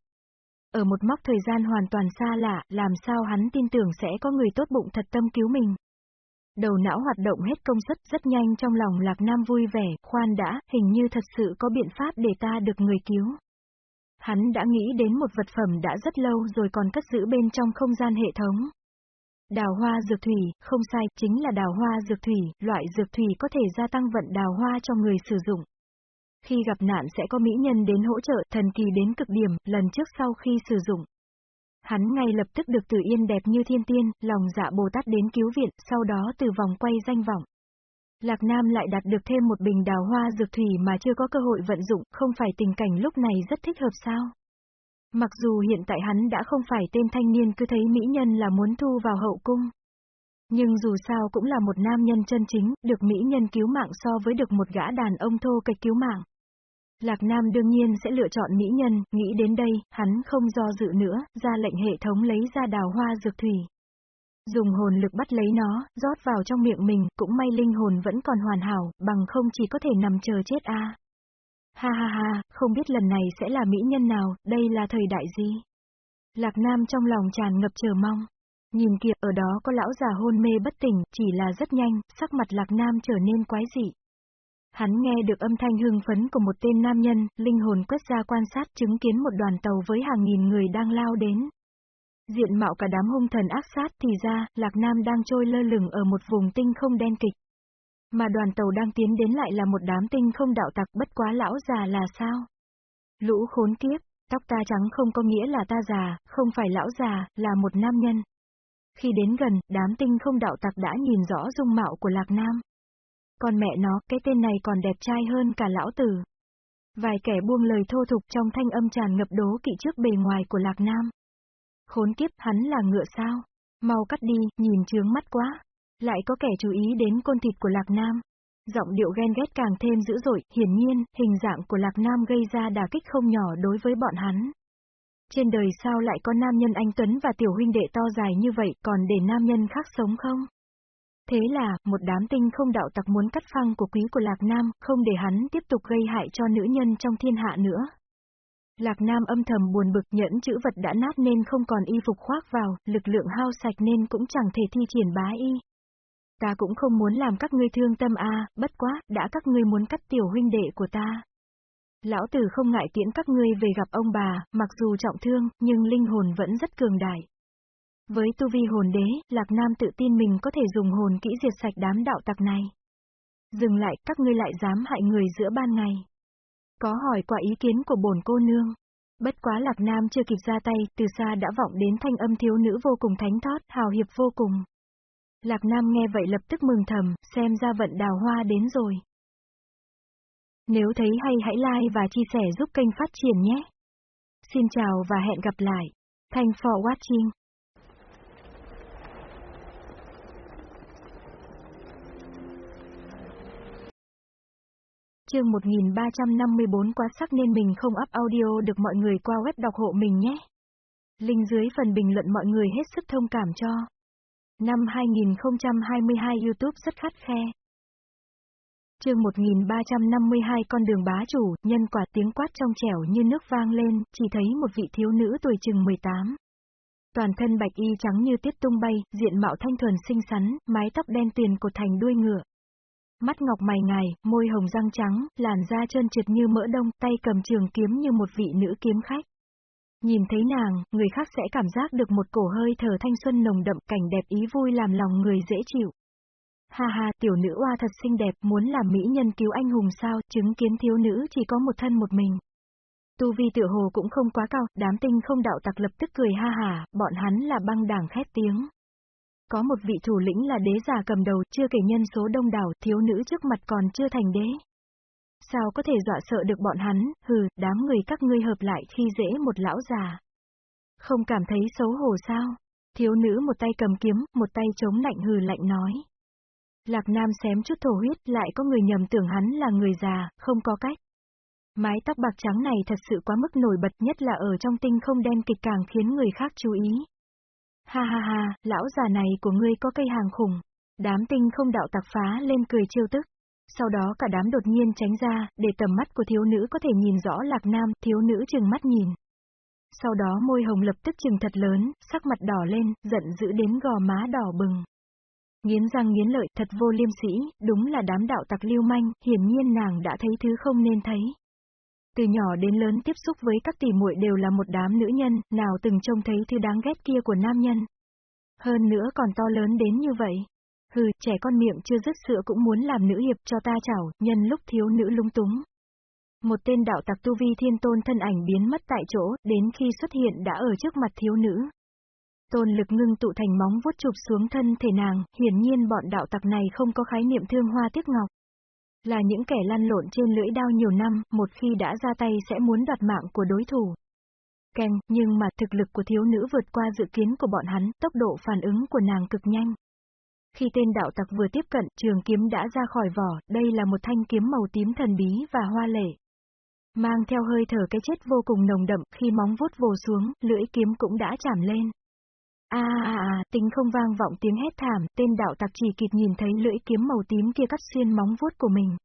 Ở một mốc thời gian hoàn toàn xa lạ, làm sao hắn tin tưởng sẽ có người tốt bụng thật tâm cứu mình. Đầu não hoạt động hết công suất rất nhanh trong lòng Lạc Nam vui vẻ, khoan đã, hình như thật sự có biện pháp để ta được người cứu. Hắn đã nghĩ đến một vật phẩm đã rất lâu rồi còn cất giữ bên trong không gian hệ thống. Đào hoa dược thủy, không sai, chính là đào hoa dược thủy, loại dược thủy có thể gia tăng vận đào hoa cho người sử dụng. Khi gặp nạn sẽ có mỹ nhân đến hỗ trợ, thần kỳ đến cực điểm, lần trước sau khi sử dụng. Hắn ngay lập tức được Tử Yên đẹp như thiên tiên, lòng dạ Bồ Tát đến cứu viện, sau đó từ vòng quay danh vọng. Lạc Nam lại đạt được thêm một bình đào hoa dược thủy mà chưa có cơ hội vận dụng, không phải tình cảnh lúc này rất thích hợp sao? Mặc dù hiện tại hắn đã không phải tên thanh niên cứ thấy mỹ nhân là muốn thu vào hậu cung. Nhưng dù sao cũng là một nam nhân chân chính, được mỹ nhân cứu mạng so với được một gã đàn ông thô kịch cứu mạng. Lạc Nam đương nhiên sẽ lựa chọn mỹ nhân, nghĩ đến đây, hắn không do dự nữa, ra lệnh hệ thống lấy ra đào hoa dược thủy. Dùng hồn lực bắt lấy nó, rót vào trong miệng mình, cũng may linh hồn vẫn còn hoàn hảo, bằng không chỉ có thể nằm chờ chết a. Ha ha ha, không biết lần này sẽ là mỹ nhân nào, đây là thời đại gì? Lạc Nam trong lòng tràn ngập chờ mong. Nhìn kìa, ở đó có lão già hôn mê bất tỉnh, chỉ là rất nhanh, sắc mặt Lạc Nam trở nên quái dị. Hắn nghe được âm thanh hưng phấn của một tên nam nhân, linh hồn quét ra quan sát chứng kiến một đoàn tàu với hàng nghìn người đang lao đến. Diện mạo cả đám hung thần ác sát thì ra, Lạc Nam đang trôi lơ lửng ở một vùng tinh không đen kịch. Mà đoàn tàu đang tiến đến lại là một đám tinh không đạo tặc bất quá lão già là sao? Lũ khốn kiếp, tóc ta trắng không có nghĩa là ta già, không phải lão già, là một nam nhân. Khi đến gần, đám tinh không đạo tặc đã nhìn rõ dung mạo của Lạc Nam. Còn mẹ nó, cái tên này còn đẹp trai hơn cả lão tử. Vài kẻ buông lời thô tục trong thanh âm tràn ngập đố kỵ trước bề ngoài của Lạc Nam. Khốn kiếp, hắn là ngựa sao? Mau cắt đi, nhìn chướng mắt quá. Lại có kẻ chú ý đến côn thịt của Lạc Nam. Giọng điệu ghen ghét càng thêm dữ dội, hiển nhiên, hình dạng của Lạc Nam gây ra đả kích không nhỏ đối với bọn hắn. Trên đời sao lại có nam nhân anh Tuấn và tiểu huynh đệ to dài như vậy, còn để nam nhân khác sống không? Thế là, một đám tinh không đạo tặc muốn cắt phăng của quý của Lạc Nam, không để hắn tiếp tục gây hại cho nữ nhân trong thiên hạ nữa. Lạc Nam âm thầm buồn bực nhẫn chữ vật đã nát nên không còn y phục khoác vào, lực lượng hao sạch nên cũng chẳng thể thi triển bá y. Ta cũng không muốn làm các ngươi thương tâm a, bất quá, đã các ngươi muốn cắt tiểu huynh đệ của ta. Lão tử không ngại tiễn các ngươi về gặp ông bà, mặc dù trọng thương, nhưng linh hồn vẫn rất cường đại. Với tu vi hồn đế, Lạc Nam tự tin mình có thể dùng hồn kỹ diệt sạch đám đạo tặc này. Dừng lại, các ngươi lại dám hại người giữa ban ngày. Có hỏi qua ý kiến của bổn cô nương. Bất quá Lạc Nam chưa kịp ra tay, từ xa đã vọng đến thanh âm thiếu nữ vô cùng thánh thót, hào hiệp vô cùng. Lạc Nam nghe vậy lập tức mừng thầm, xem ra vận đào hoa đến rồi. Nếu thấy hay hãy like và chia sẻ giúp kênh phát triển nhé. Xin chào và hẹn gặp lại. Thanks for watching. Chương 1354 quá sắc nên mình không up audio được mọi người qua web đọc hộ mình nhé. Link dưới phần bình luận mọi người hết sức thông cảm cho. Năm 2022 YouTube rất khắt khe. Chương 1352 con đường bá chủ, nhân quả tiếng quát trong trẻo như nước vang lên, chỉ thấy một vị thiếu nữ tuổi chừng 18. Toàn thân bạch y trắng như tiết tung bay, diện mạo thanh thuần xinh xắn, mái tóc đen tuyền cột thành đuôi ngựa. Mắt ngọc mày ngài, môi hồng răng trắng, làn da trơn trượt như mỡ đông, tay cầm trường kiếm như một vị nữ kiếm khách. Nhìn thấy nàng, người khác sẽ cảm giác được một cổ hơi thở thanh xuân nồng đậm, cảnh đẹp ý vui làm lòng người dễ chịu. Ha ha, tiểu nữ oa thật xinh đẹp, muốn làm mỹ nhân cứu anh hùng sao, chứng kiến thiếu nữ chỉ có một thân một mình. Tu vi tựa hồ cũng không quá cao, đám tinh không đạo tặc lập tức cười ha hà, bọn hắn là băng đảng khét tiếng. Có một vị thủ lĩnh là đế già cầm đầu, chưa kể nhân số đông đảo, thiếu nữ trước mặt còn chưa thành đế. Sao có thể dọa sợ được bọn hắn, hừ, đám người các ngươi hợp lại khi dễ một lão già. Không cảm thấy xấu hổ sao? Thiếu nữ một tay cầm kiếm, một tay chống lạnh hừ lạnh nói. Lạc Nam xém chút thổ huyết, lại có người nhầm tưởng hắn là người già, không có cách. Mái tóc bạc trắng này thật sự quá mức nổi bật nhất là ở trong tinh không đen kịch càng khiến người khác chú ý. Ha ha ha, lão già này của ngươi có cây hàng khủng. Đám tinh không đạo tặc phá lên cười chiêu tức. Sau đó cả đám đột nhiên tránh ra, để tầm mắt của thiếu nữ có thể nhìn rõ lạc nam, thiếu nữ chừng mắt nhìn. Sau đó môi hồng lập tức chừng thật lớn, sắc mặt đỏ lên, giận dữ đến gò má đỏ bừng. Nghiến răng nghiến lợi, thật vô liêm sĩ, đúng là đám đạo tặc lưu manh, hiển nhiên nàng đã thấy thứ không nên thấy. Từ nhỏ đến lớn tiếp xúc với các tỷ muội đều là một đám nữ nhân, nào từng trông thấy thứ đáng ghét kia của nam nhân. Hơn nữa còn to lớn đến như vậy. Hừ, trẻ con miệng chưa dứt sữa cũng muốn làm nữ hiệp cho ta chảo, nhân lúc thiếu nữ lung túng. Một tên đạo tặc tu vi thiên tôn thân ảnh biến mất tại chỗ, đến khi xuất hiện đã ở trước mặt thiếu nữ. Tôn lực ngưng tụ thành móng vuốt chụp xuống thân thể nàng, hiển nhiên bọn đạo tặc này không có khái niệm thương hoa tiếc ngọc. Là những kẻ lăn lộn trên lưỡi đao nhiều năm, một khi đã ra tay sẽ muốn đoạt mạng của đối thủ. Keng, nhưng mà thực lực của thiếu nữ vượt qua dự kiến của bọn hắn, tốc độ phản ứng của nàng cực nhanh. Khi tên đạo tặc vừa tiếp cận, trường kiếm đã ra khỏi vỏ, đây là một thanh kiếm màu tím thần bí và hoa lệ. Mang theo hơi thở cái chết vô cùng nồng đậm, khi móng vuốt vồ xuống, lưỡi kiếm cũng đã chạm lên. À, à, à, tính không vang vọng tiếng hét thảm, tên đạo tặc chỉ kịp nhìn thấy lưỡi kiếm màu tím kia cắt xuyên móng vuốt của mình.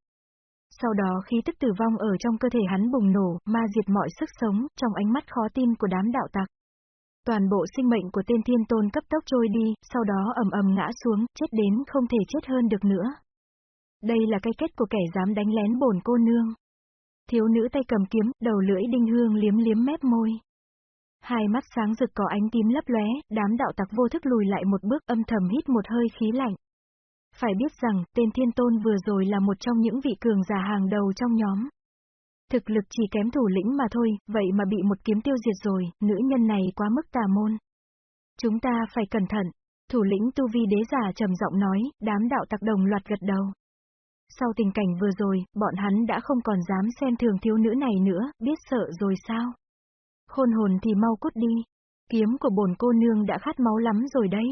Sau đó khí tức tử vong ở trong cơ thể hắn bùng nổ, ma diệt mọi sức sống, trong ánh mắt khó tin của đám đạo tặc. Toàn bộ sinh mệnh của tên thiên tôn cấp tốc trôi đi, sau đó ầm ầm ngã xuống, chết đến không thể chết hơn được nữa. Đây là cái kết của kẻ dám đánh lén bổn cô nương. Thiếu nữ tay cầm kiếm, đầu lưỡi đinh hương liếm liếm mép môi. Hai mắt sáng rực có ánh tím lấp lóe, đám đạo tặc vô thức lùi lại một bước âm thầm hít một hơi khí lạnh. Phải biết rằng, tên thiên tôn vừa rồi là một trong những vị cường giả hàng đầu trong nhóm. Thực lực chỉ kém thủ lĩnh mà thôi, vậy mà bị một kiếm tiêu diệt rồi, nữ nhân này quá mức tà môn. Chúng ta phải cẩn thận. Thủ lĩnh tu vi đế giả trầm giọng nói, đám đạo tặc đồng loạt gật đầu. Sau tình cảnh vừa rồi, bọn hắn đã không còn dám xem thường thiếu nữ này nữa, biết sợ rồi sao? Khôn hồn thì mau cút đi. Kiếm của bổn cô nương đã khát máu lắm rồi đấy.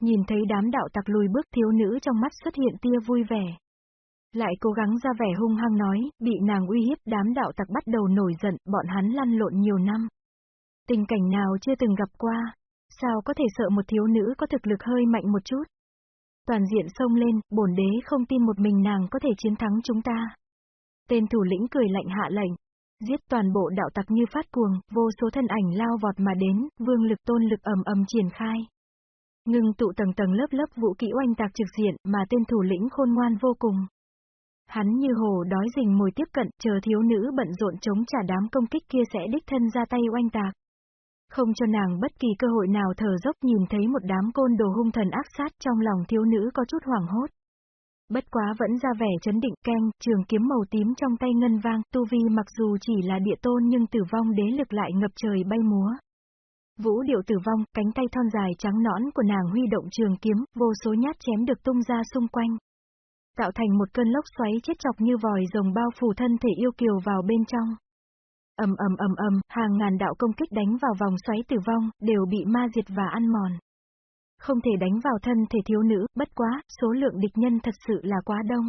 Nhìn thấy đám đạo tặc lùi bước thiếu nữ trong mắt xuất hiện tia vui vẻ. Lại cố gắng ra vẻ hung hăng nói, bị nàng uy hiếp đám đạo tặc bắt đầu nổi giận, bọn hắn lăn lộn nhiều năm. Tình cảnh nào chưa từng gặp qua, sao có thể sợ một thiếu nữ có thực lực hơi mạnh một chút. Toàn diện xông lên, bổn đế không tin một mình nàng có thể chiến thắng chúng ta. Tên thủ lĩnh cười lạnh hạ lệnh. Giết toàn bộ đạo tặc như phát cuồng, vô số thân ảnh lao vọt mà đến, vương lực tôn lực ầm ầm triển khai. Ngưng tụ tầng tầng lớp lớp vũ kỹ oanh tạc trực diện, mà tên thủ lĩnh khôn ngoan vô cùng. Hắn như hồ đói rình mồi tiếp cận, chờ thiếu nữ bận rộn chống trả đám công kích kia sẽ đích thân ra tay oanh tạc. Không cho nàng bất kỳ cơ hội nào thở dốc nhìn thấy một đám côn đồ hung thần ác sát trong lòng thiếu nữ có chút hoảng hốt. Bất quá vẫn ra vẻ chấn định keng, trường kiếm màu tím trong tay ngân vang, tu vi mặc dù chỉ là địa tôn nhưng tử vong đế lực lại ngập trời bay múa. Vũ điệu tử vong, cánh tay thon dài trắng nõn của nàng huy động trường kiếm, vô số nhát chém được tung ra xung quanh. Tạo thành một cơn lốc xoáy chết chọc như vòi rồng bao phủ thân thể yêu kiều vào bên trong. ầm ầm ầm ầm, hàng ngàn đạo công kích đánh vào vòng xoáy tử vong, đều bị ma diệt và ăn mòn. Không thể đánh vào thân thể thiếu nữ, bất quá, số lượng địch nhân thật sự là quá đông.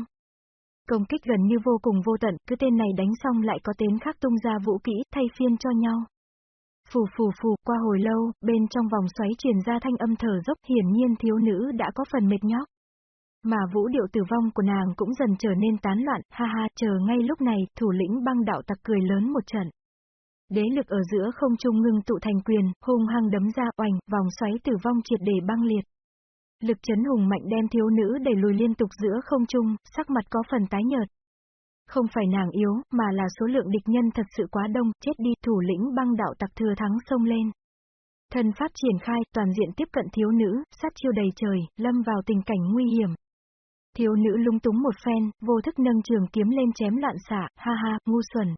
Công kích gần như vô cùng vô tận, cứ tên này đánh xong lại có tên khác tung ra vũ kỹ, thay phiên cho nhau. Phù phù phù, qua hồi lâu, bên trong vòng xoáy truyền ra thanh âm thở dốc hiển nhiên thiếu nữ đã có phần mệt nhóc. Mà vũ điệu tử vong của nàng cũng dần trở nên tán loạn, ha ha, chờ ngay lúc này, thủ lĩnh băng đạo tặc cười lớn một trận. Đế lực ở giữa không trung ngưng tụ thành quyền, hung hăng đấm ra oành, vòng xoáy tử vong triệt để băng liệt. Lực chấn hùng mạnh đem thiếu nữ đẩy lùi liên tục giữa không trung, sắc mặt có phần tái nhợt. Không phải nàng yếu, mà là số lượng địch nhân thật sự quá đông, chết đi, thủ lĩnh băng đạo tặc thừa thắng xông lên. Thân pháp triển khai, toàn diện tiếp cận thiếu nữ, sát chiêu đầy trời, lâm vào tình cảnh nguy hiểm. Thiếu nữ lung túng một phen, vô thức nâng trường kiếm lên chém loạn xạ, ha ha, ngu xuẩn.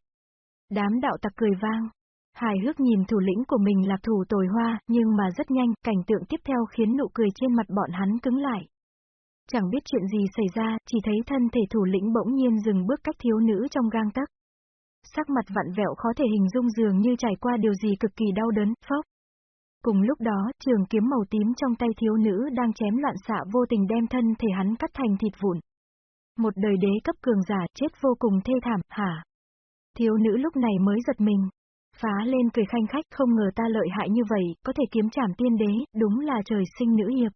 Đám đạo tặc cười vang. Hài hước nhìn thủ lĩnh của mình là thủ tồi hoa, nhưng mà rất nhanh, cảnh tượng tiếp theo khiến nụ cười trên mặt bọn hắn cứng lại. Chẳng biết chuyện gì xảy ra, chỉ thấy thân thể thủ lĩnh bỗng nhiên dừng bước cách thiếu nữ trong gang tấc. Sắc mặt vặn vẹo khó thể hình dung dường như trải qua điều gì cực kỳ đau đớn, phốc. Cùng lúc đó, trường kiếm màu tím trong tay thiếu nữ đang chém loạn xạ vô tình đem thân thể hắn cắt thành thịt vụn. Một đời đế cấp cường giả chết vô cùng thê thảm, hả? Thiếu nữ lúc này mới giật mình. Phá lên cười khanh khách không ngờ ta lợi hại như vậy, có thể kiếm trảm tiên đế, đúng là trời sinh nữ hiệp.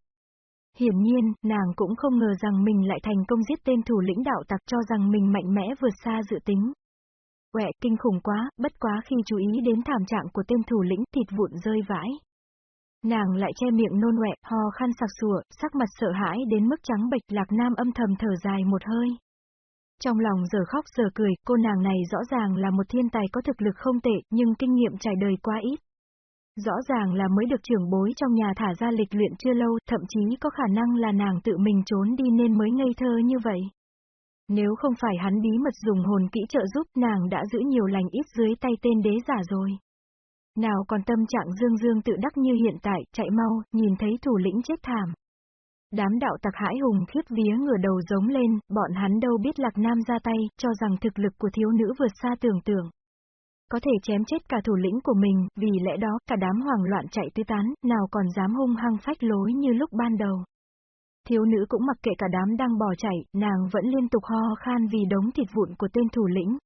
Hiển nhiên, nàng cũng không ngờ rằng mình lại thành công giết tên thủ lĩnh đạo tặc cho rằng mình mạnh mẽ vượt xa dự tính. Quẹ, kinh khủng quá, bất quá khi chú ý đến thảm trạng của tên thủ lĩnh thịt vụn rơi vãi. Nàng lại che miệng nôn quẹ, ho khăn sặc sủa, sắc mặt sợ hãi đến mức trắng bệch lạc nam âm thầm thở dài một hơi. Trong lòng giờ khóc giờ cười, cô nàng này rõ ràng là một thiên tài có thực lực không tệ, nhưng kinh nghiệm trải đời quá ít. Rõ ràng là mới được trưởng bối trong nhà thả ra lịch luyện chưa lâu, thậm chí có khả năng là nàng tự mình trốn đi nên mới ngây thơ như vậy. Nếu không phải hắn bí mật dùng hồn kỹ trợ giúp nàng đã giữ nhiều lành ít dưới tay tên đế giả rồi. Nào còn tâm trạng dương dương tự đắc như hiện tại, chạy mau, nhìn thấy thủ lĩnh chết thảm. Đám đạo tặc hãi hùng khiếp vía ngửa đầu giống lên, bọn hắn đâu biết Lạc Nam ra tay, cho rằng thực lực của thiếu nữ vượt xa tưởng tượng. Có thể chém chết cả thủ lĩnh của mình, vì lẽ đó, cả đám hoảng loạn chạy tứ tán, nào còn dám hung hăng phách lối như lúc ban đầu. Thiếu nữ cũng mặc kệ cả đám đang bỏ chạy, nàng vẫn liên tục ho khan vì đống thịt vụn của tên thủ lĩnh.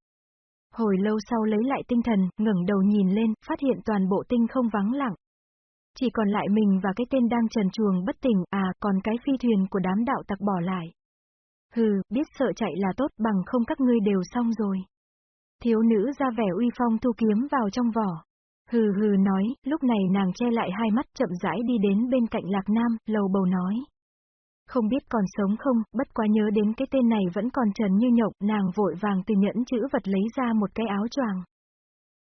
Hồi lâu sau lấy lại tinh thần, ngẩng đầu nhìn lên, phát hiện toàn bộ tinh không vắng lặng. Chỉ còn lại mình và cái tên đang trần chuồng bất tỉnh, à, còn cái phi thuyền của đám đạo tặc bỏ lại. Hừ, biết sợ chạy là tốt bằng không các ngươi đều xong rồi. Thiếu nữ ra vẻ uy phong thu kiếm vào trong vỏ. Hừ hừ nói, lúc này nàng che lại hai mắt chậm rãi đi đến bên cạnh Lạc Nam, lầu bầu nói. Không biết còn sống không, bất quá nhớ đến cái tên này vẫn còn trần như nhộng, nàng vội vàng từ nhẫn chữ vật lấy ra một cái áo choàng.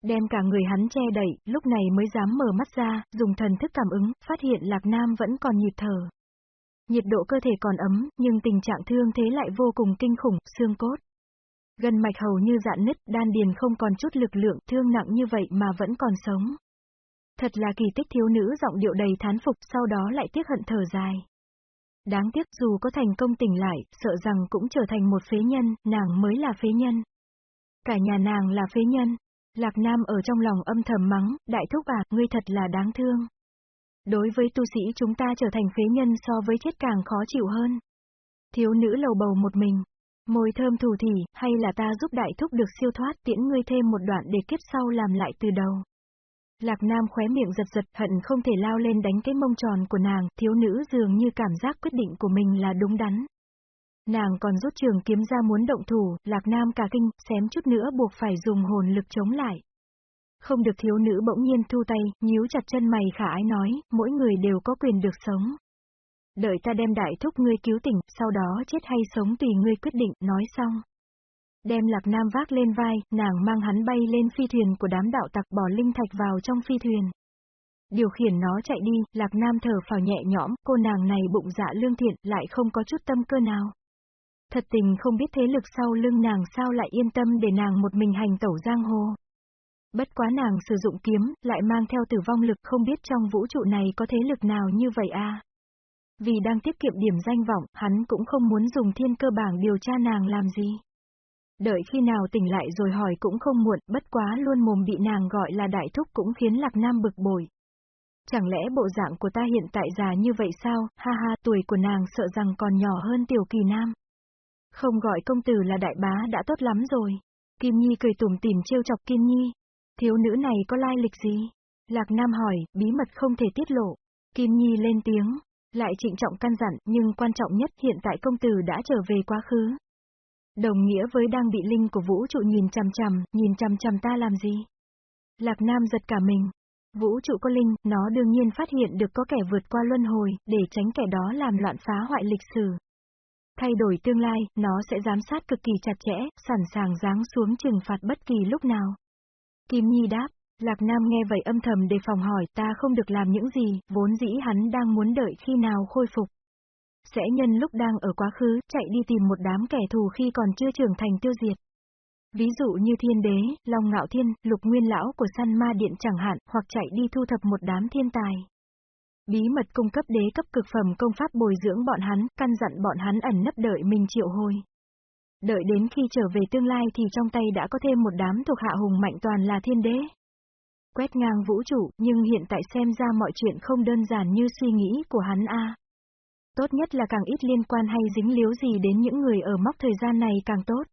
Đem cả người hắn che đậy, lúc này mới dám mở mắt ra, dùng thần thức cảm ứng, phát hiện Lạc Nam vẫn còn nhịp thở. Nhiệt độ cơ thể còn ấm, nhưng tình trạng thương thế lại vô cùng kinh khủng, xương cốt. Gần mạch hầu như dạn nứt, đan điền không còn chút lực lượng, thương nặng như vậy mà vẫn còn sống. Thật là kỳ tích thiếu nữ giọng điệu đầy thán phục, sau đó lại tiếc hận thở dài. Đáng tiếc dù có thành công tỉnh lại, sợ rằng cũng trở thành một phế nhân, nàng mới là phế nhân. Cả nhà nàng là phế nhân. Lạc Nam ở trong lòng âm thầm mắng, đại thúc à, ngươi thật là đáng thương. Đối với tu sĩ chúng ta trở thành phế nhân so với chết càng khó chịu hơn. Thiếu nữ lầu bầu một mình. Môi thơm thủ thỉ, hay là ta giúp đại thúc được siêu thoát tiễn ngươi thêm một đoạn để kiếp sau làm lại từ đầu. Lạc Nam khóe miệng giật giật hận không thể lao lên đánh cái mông tròn của nàng, thiếu nữ dường như cảm giác quyết định của mình là đúng đắn. Nàng còn rút trường kiếm ra muốn động thủ, Lạc Nam cả kinh, xém chút nữa buộc phải dùng hồn lực chống lại. Không được thiếu nữ bỗng nhiên thu tay, nhíu chặt chân mày khả ái nói, mỗi người đều có quyền được sống. Đợi ta đem đại thúc ngươi cứu tỉnh, sau đó chết hay sống tùy ngươi quyết định, nói xong. Đem Lạc Nam vác lên vai, nàng mang hắn bay lên phi thuyền của đám đạo tặc bỏ linh thạch vào trong phi thuyền. Điều khiển nó chạy đi, Lạc Nam thở phào nhẹ nhõm, cô nàng này bụng dạ lương thiện, lại không có chút tâm cơ nào. Thật tình không biết thế lực sau lưng nàng sao lại yên tâm để nàng một mình hành tẩu giang hồ. Bất quá nàng sử dụng kiếm, lại mang theo tử vong lực không biết trong vũ trụ này có thế lực nào như vậy à. Vì đang tiết kiệm điểm danh vọng, hắn cũng không muốn dùng thiên cơ bảng điều tra nàng làm gì. Đợi khi nào tỉnh lại rồi hỏi cũng không muộn, bất quá luôn mồm bị nàng gọi là đại thúc cũng khiến Lạc Nam bực bội. Chẳng lẽ bộ dạng của ta hiện tại già như vậy sao, ha ha, tuổi của nàng sợ rằng còn nhỏ hơn tiểu kỳ nam. Không gọi công tử là đại bá đã tốt lắm rồi. Kim Nhi cười tủm tỉm trêu chọc Kim Nhi. Thiếu nữ này có lai lịch gì? Lạc Nam hỏi, bí mật không thể tiết lộ. Kim Nhi lên tiếng, lại trịnh trọng căn dặn, nhưng quan trọng nhất hiện tại công tử đã trở về quá khứ. Đồng nghĩa với đang bị linh của vũ trụ nhìn chằm chằm, nhìn chằm chằm ta làm gì? Lạc Nam giật cả mình. Vũ trụ có linh, nó đương nhiên phát hiện được có kẻ vượt qua luân hồi, để tránh kẻ đó làm loạn phá hoại lịch sử. Thay đổi tương lai, nó sẽ giám sát cực kỳ chặt chẽ, sẵn sàng giáng xuống trừng phạt bất kỳ lúc nào. Kim Nhi đáp, Lạc Nam nghe vậy âm thầm đề phòng hỏi ta không được làm những gì, vốn dĩ hắn đang muốn đợi khi nào khôi phục. Sẽ nhân lúc đang ở quá khứ, chạy đi tìm một đám kẻ thù khi còn chưa trưởng thành tiêu diệt. Ví dụ như thiên đế, Long Ngạo Thiên, lục nguyên lão của săn ma điện chẳng hạn, hoặc chạy đi thu thập một đám thiên tài. Bí mật cung cấp đế cấp cực phẩm công pháp bồi dưỡng bọn hắn, căn dặn bọn hắn ẩn nấp đợi mình triệu hồi. Đợi đến khi trở về tương lai thì trong tay đã có thêm một đám thuộc hạ hùng mạnh toàn là thiên đế. Quét ngang vũ trụ, nhưng hiện tại xem ra mọi chuyện không đơn giản như suy nghĩ của hắn a. Tốt nhất là càng ít liên quan hay dính líu gì đến những người ở mốc thời gian này càng tốt.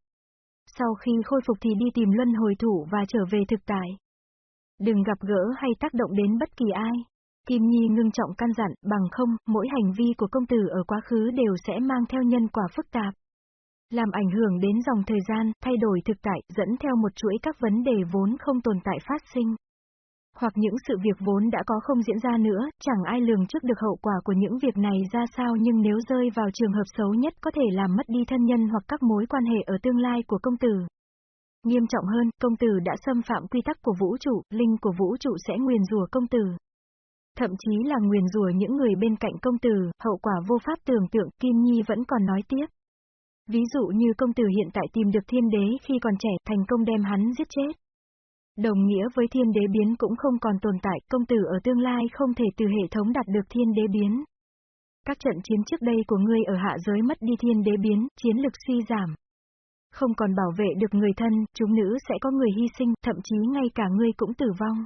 Sau khi khôi phục thì đi tìm luân hồi thủ và trở về thực tại. Đừng gặp gỡ hay tác động đến bất kỳ ai. Kim Nhi ngưng trọng căn dặn, bằng không, mỗi hành vi của công tử ở quá khứ đều sẽ mang theo nhân quả phức tạp. Làm ảnh hưởng đến dòng thời gian, thay đổi thực tại, dẫn theo một chuỗi các vấn đề vốn không tồn tại phát sinh. Hoặc những sự việc vốn đã có không diễn ra nữa, chẳng ai lường trước được hậu quả của những việc này ra sao nhưng nếu rơi vào trường hợp xấu nhất có thể làm mất đi thân nhân hoặc các mối quan hệ ở tương lai của công tử. Nghiêm trọng hơn, công tử đã xâm phạm quy tắc của vũ trụ, linh của vũ trụ sẽ nguyền rủa công tử. Thậm chí là nguyền rủa những người bên cạnh công tử, hậu quả vô pháp tưởng tượng, Kim Nhi vẫn còn nói tiếp. Ví dụ như công tử hiện tại tìm được thiên đế khi còn trẻ, thành công đem hắn giết chết. Đồng nghĩa với thiên đế biến cũng không còn tồn tại, công tử ở tương lai không thể từ hệ thống đạt được thiên đế biến. Các trận chiến trước đây của ngươi ở hạ giới mất đi thiên đế biến, chiến lực suy giảm. Không còn bảo vệ được người thân, chúng nữ sẽ có người hy sinh, thậm chí ngay cả ngươi cũng tử vong.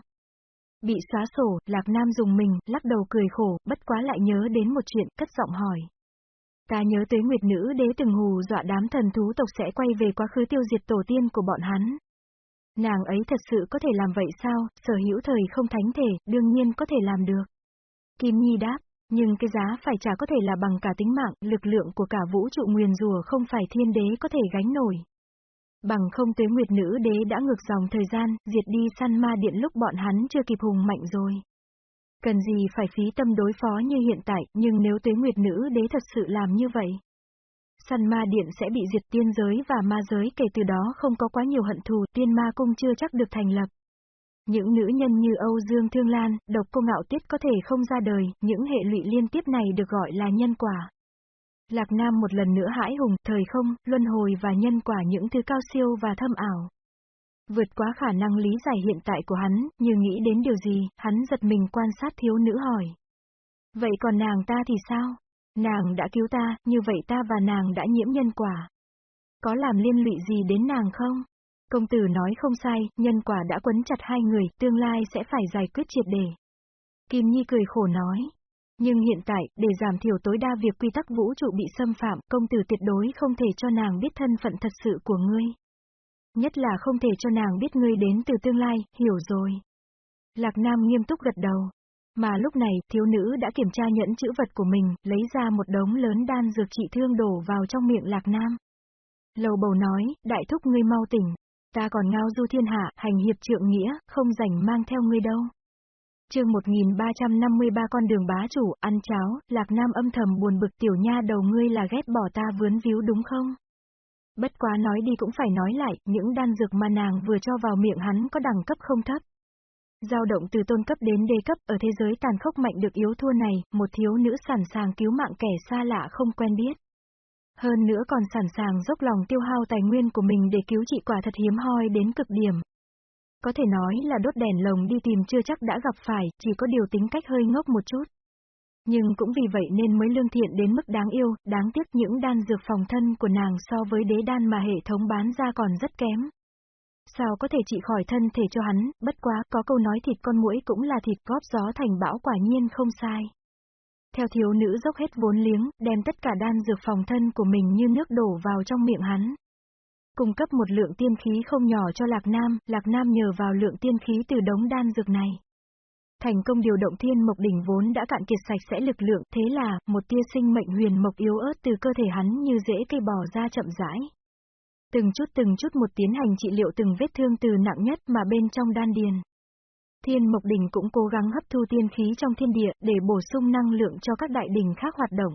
Bị xóa sổ, Lạc Nam dùng mình, lắc đầu cười khổ, bất quá lại nhớ đến một chuyện, cất giọng hỏi. Ta nhớ tới Nguyệt Nữ đế từng hù dọa đám thần thú tộc sẽ quay về quá khứ tiêu diệt tổ tiên của bọn hắn. Nàng ấy thật sự có thể làm vậy sao, sở hữu thời không thánh thể, đương nhiên có thể làm được. Kim Nhi đáp, nhưng cái giá phải trả có thể là bằng cả tính mạng, lực lượng của cả vũ trụ nguyền rùa không phải thiên đế có thể gánh nổi. Bằng không tuế nguyệt nữ đế đã ngược dòng thời gian, diệt đi săn ma điện lúc bọn hắn chưa kịp hùng mạnh rồi. Cần gì phải phí tâm đối phó như hiện tại, nhưng nếu tuế nguyệt nữ đế thật sự làm như vậy. Săn ma điện sẽ bị diệt tiên giới và ma giới kể từ đó không có quá nhiều hận thù, tiên ma cung chưa chắc được thành lập. Những nữ nhân như Âu Dương Thương Lan, độc cô ngạo tiết có thể không ra đời, những hệ lụy liên tiếp này được gọi là nhân quả. Lạc Nam một lần nữa hãi hùng, thời không, luân hồi và nhân quả những thứ cao siêu và thâm ảo. Vượt quá khả năng lý giải hiện tại của hắn, như nghĩ đến điều gì, hắn giật mình quan sát thiếu nữ hỏi. Vậy còn nàng ta thì sao? Nàng đã cứu ta, như vậy ta và nàng đã nhiễm nhân quả. Có làm liên lụy gì đến nàng không? Công tử nói không sai, nhân quả đã quấn chặt hai người, tương lai sẽ phải giải quyết triệt đề. Kim Nhi cười khổ nói. Nhưng hiện tại, để giảm thiểu tối đa việc quy tắc vũ trụ bị xâm phạm, công tử tuyệt đối không thể cho nàng biết thân phận thật sự của ngươi. Nhất là không thể cho nàng biết ngươi đến từ tương lai, hiểu rồi. Lạc Nam nghiêm túc gật đầu. Mà lúc này, thiếu nữ đã kiểm tra nhẫn chữ vật của mình, lấy ra một đống lớn đan dược trị thương đổ vào trong miệng Lạc Nam. Lầu bầu nói, đại thúc ngươi mau tỉnh. Ta còn ngao du thiên hạ, hành hiệp trượng nghĩa, không rảnh mang theo ngươi đâu chương 1353 con đường bá chủ, ăn cháo, Lạc Nam âm thầm buồn bực tiểu nha đầu ngươi là ghét bỏ ta vướn víu đúng không? Bất quá nói đi cũng phải nói lại, những đan dược mà nàng vừa cho vào miệng hắn có đẳng cấp không thấp. Giao động từ tôn cấp đến đê cấp ở thế giới tàn khốc mạnh được yếu thua này, một thiếu nữ sẵn sàng cứu mạng kẻ xa lạ không quen biết. Hơn nữa còn sẵn sàng dốc lòng tiêu hao tài nguyên của mình để cứu trị quả thật hiếm hoi đến cực điểm. Có thể nói là đốt đèn lồng đi tìm chưa chắc đã gặp phải, chỉ có điều tính cách hơi ngốc một chút. Nhưng cũng vì vậy nên mới lương thiện đến mức đáng yêu, đáng tiếc những đan dược phòng thân của nàng so với đế đan mà hệ thống bán ra còn rất kém. Sao có thể trị khỏi thân thể cho hắn, bất quá, có câu nói thịt con muỗi cũng là thịt góp gió thành bão quả nhiên không sai. Theo thiếu nữ dốc hết vốn liếng, đem tất cả đan dược phòng thân của mình như nước đổ vào trong miệng hắn. Cung cấp một lượng tiên khí không nhỏ cho Lạc Nam, Lạc Nam nhờ vào lượng tiên khí từ đống đan dược này. Thành công điều động thiên mộc đỉnh vốn đã cạn kiệt sạch sẽ lực lượng, thế là, một tia sinh mệnh huyền mộc yếu ớt từ cơ thể hắn như dễ cây bò ra chậm rãi. Từng chút từng chút một tiến hành trị liệu từng vết thương từ nặng nhất mà bên trong đan điền. Thiên Mộc Đỉnh cũng cố gắng hấp thu tiên khí trong thiên địa để bổ sung năng lượng cho các đại đỉnh khác hoạt động.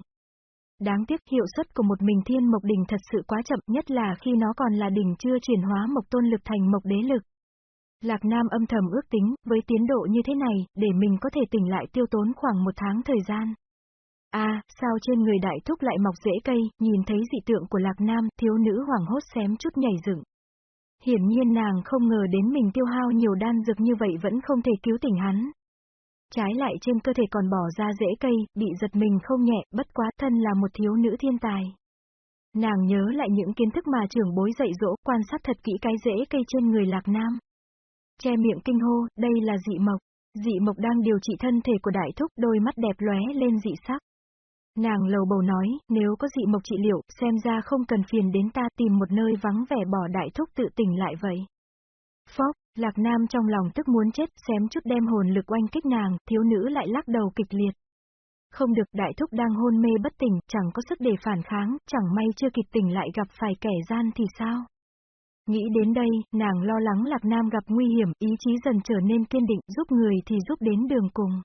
Đáng tiếc hiệu suất của một mình Thiên Mộc Đỉnh thật sự quá chậm nhất là khi nó còn là đỉnh chưa chuyển hóa mộc tôn lực thành mộc đế lực. Lạc Nam âm thầm ước tính, với tiến độ như thế này, để mình có thể tỉnh lại tiêu tốn khoảng một tháng thời gian. a à, sao trên người đại thúc lại mọc rễ cây, nhìn thấy dị tượng của Lạc Nam, thiếu nữ hoảng hốt xém chút nhảy dựng. Hiển nhiên nàng không ngờ đến mình tiêu hao nhiều đan dược như vậy vẫn không thể cứu tỉnh hắn. Trái lại trên cơ thể còn bỏ ra rễ cây, bị giật mình không nhẹ, bất quá thân là một thiếu nữ thiên tài. Nàng nhớ lại những kiến thức mà trưởng bối dạy dỗ, quan sát thật kỹ cái rễ cây trên người Lạc Nam. Che miệng kinh hô, đây là dị mộc. Dị mộc đang điều trị thân thể của đại thúc, đôi mắt đẹp lóe lên dị sắc. Nàng lầu bầu nói, nếu có dị mộc trị liệu, xem ra không cần phiền đến ta tìm một nơi vắng vẻ bỏ đại thúc tự tỉnh lại vậy. Phóc, Lạc Nam trong lòng tức muốn chết, xém chút đem hồn lực oanh kích nàng, thiếu nữ lại lắc đầu kịch liệt. Không được, đại thúc đang hôn mê bất tỉnh, chẳng có sức để phản kháng, chẳng may chưa kịp tỉnh lại gặp phải kẻ gian thì sao? Nghĩ đến đây, nàng lo lắng Lạc Nam gặp nguy hiểm, ý chí dần trở nên kiên định, giúp người thì giúp đến đường cùng.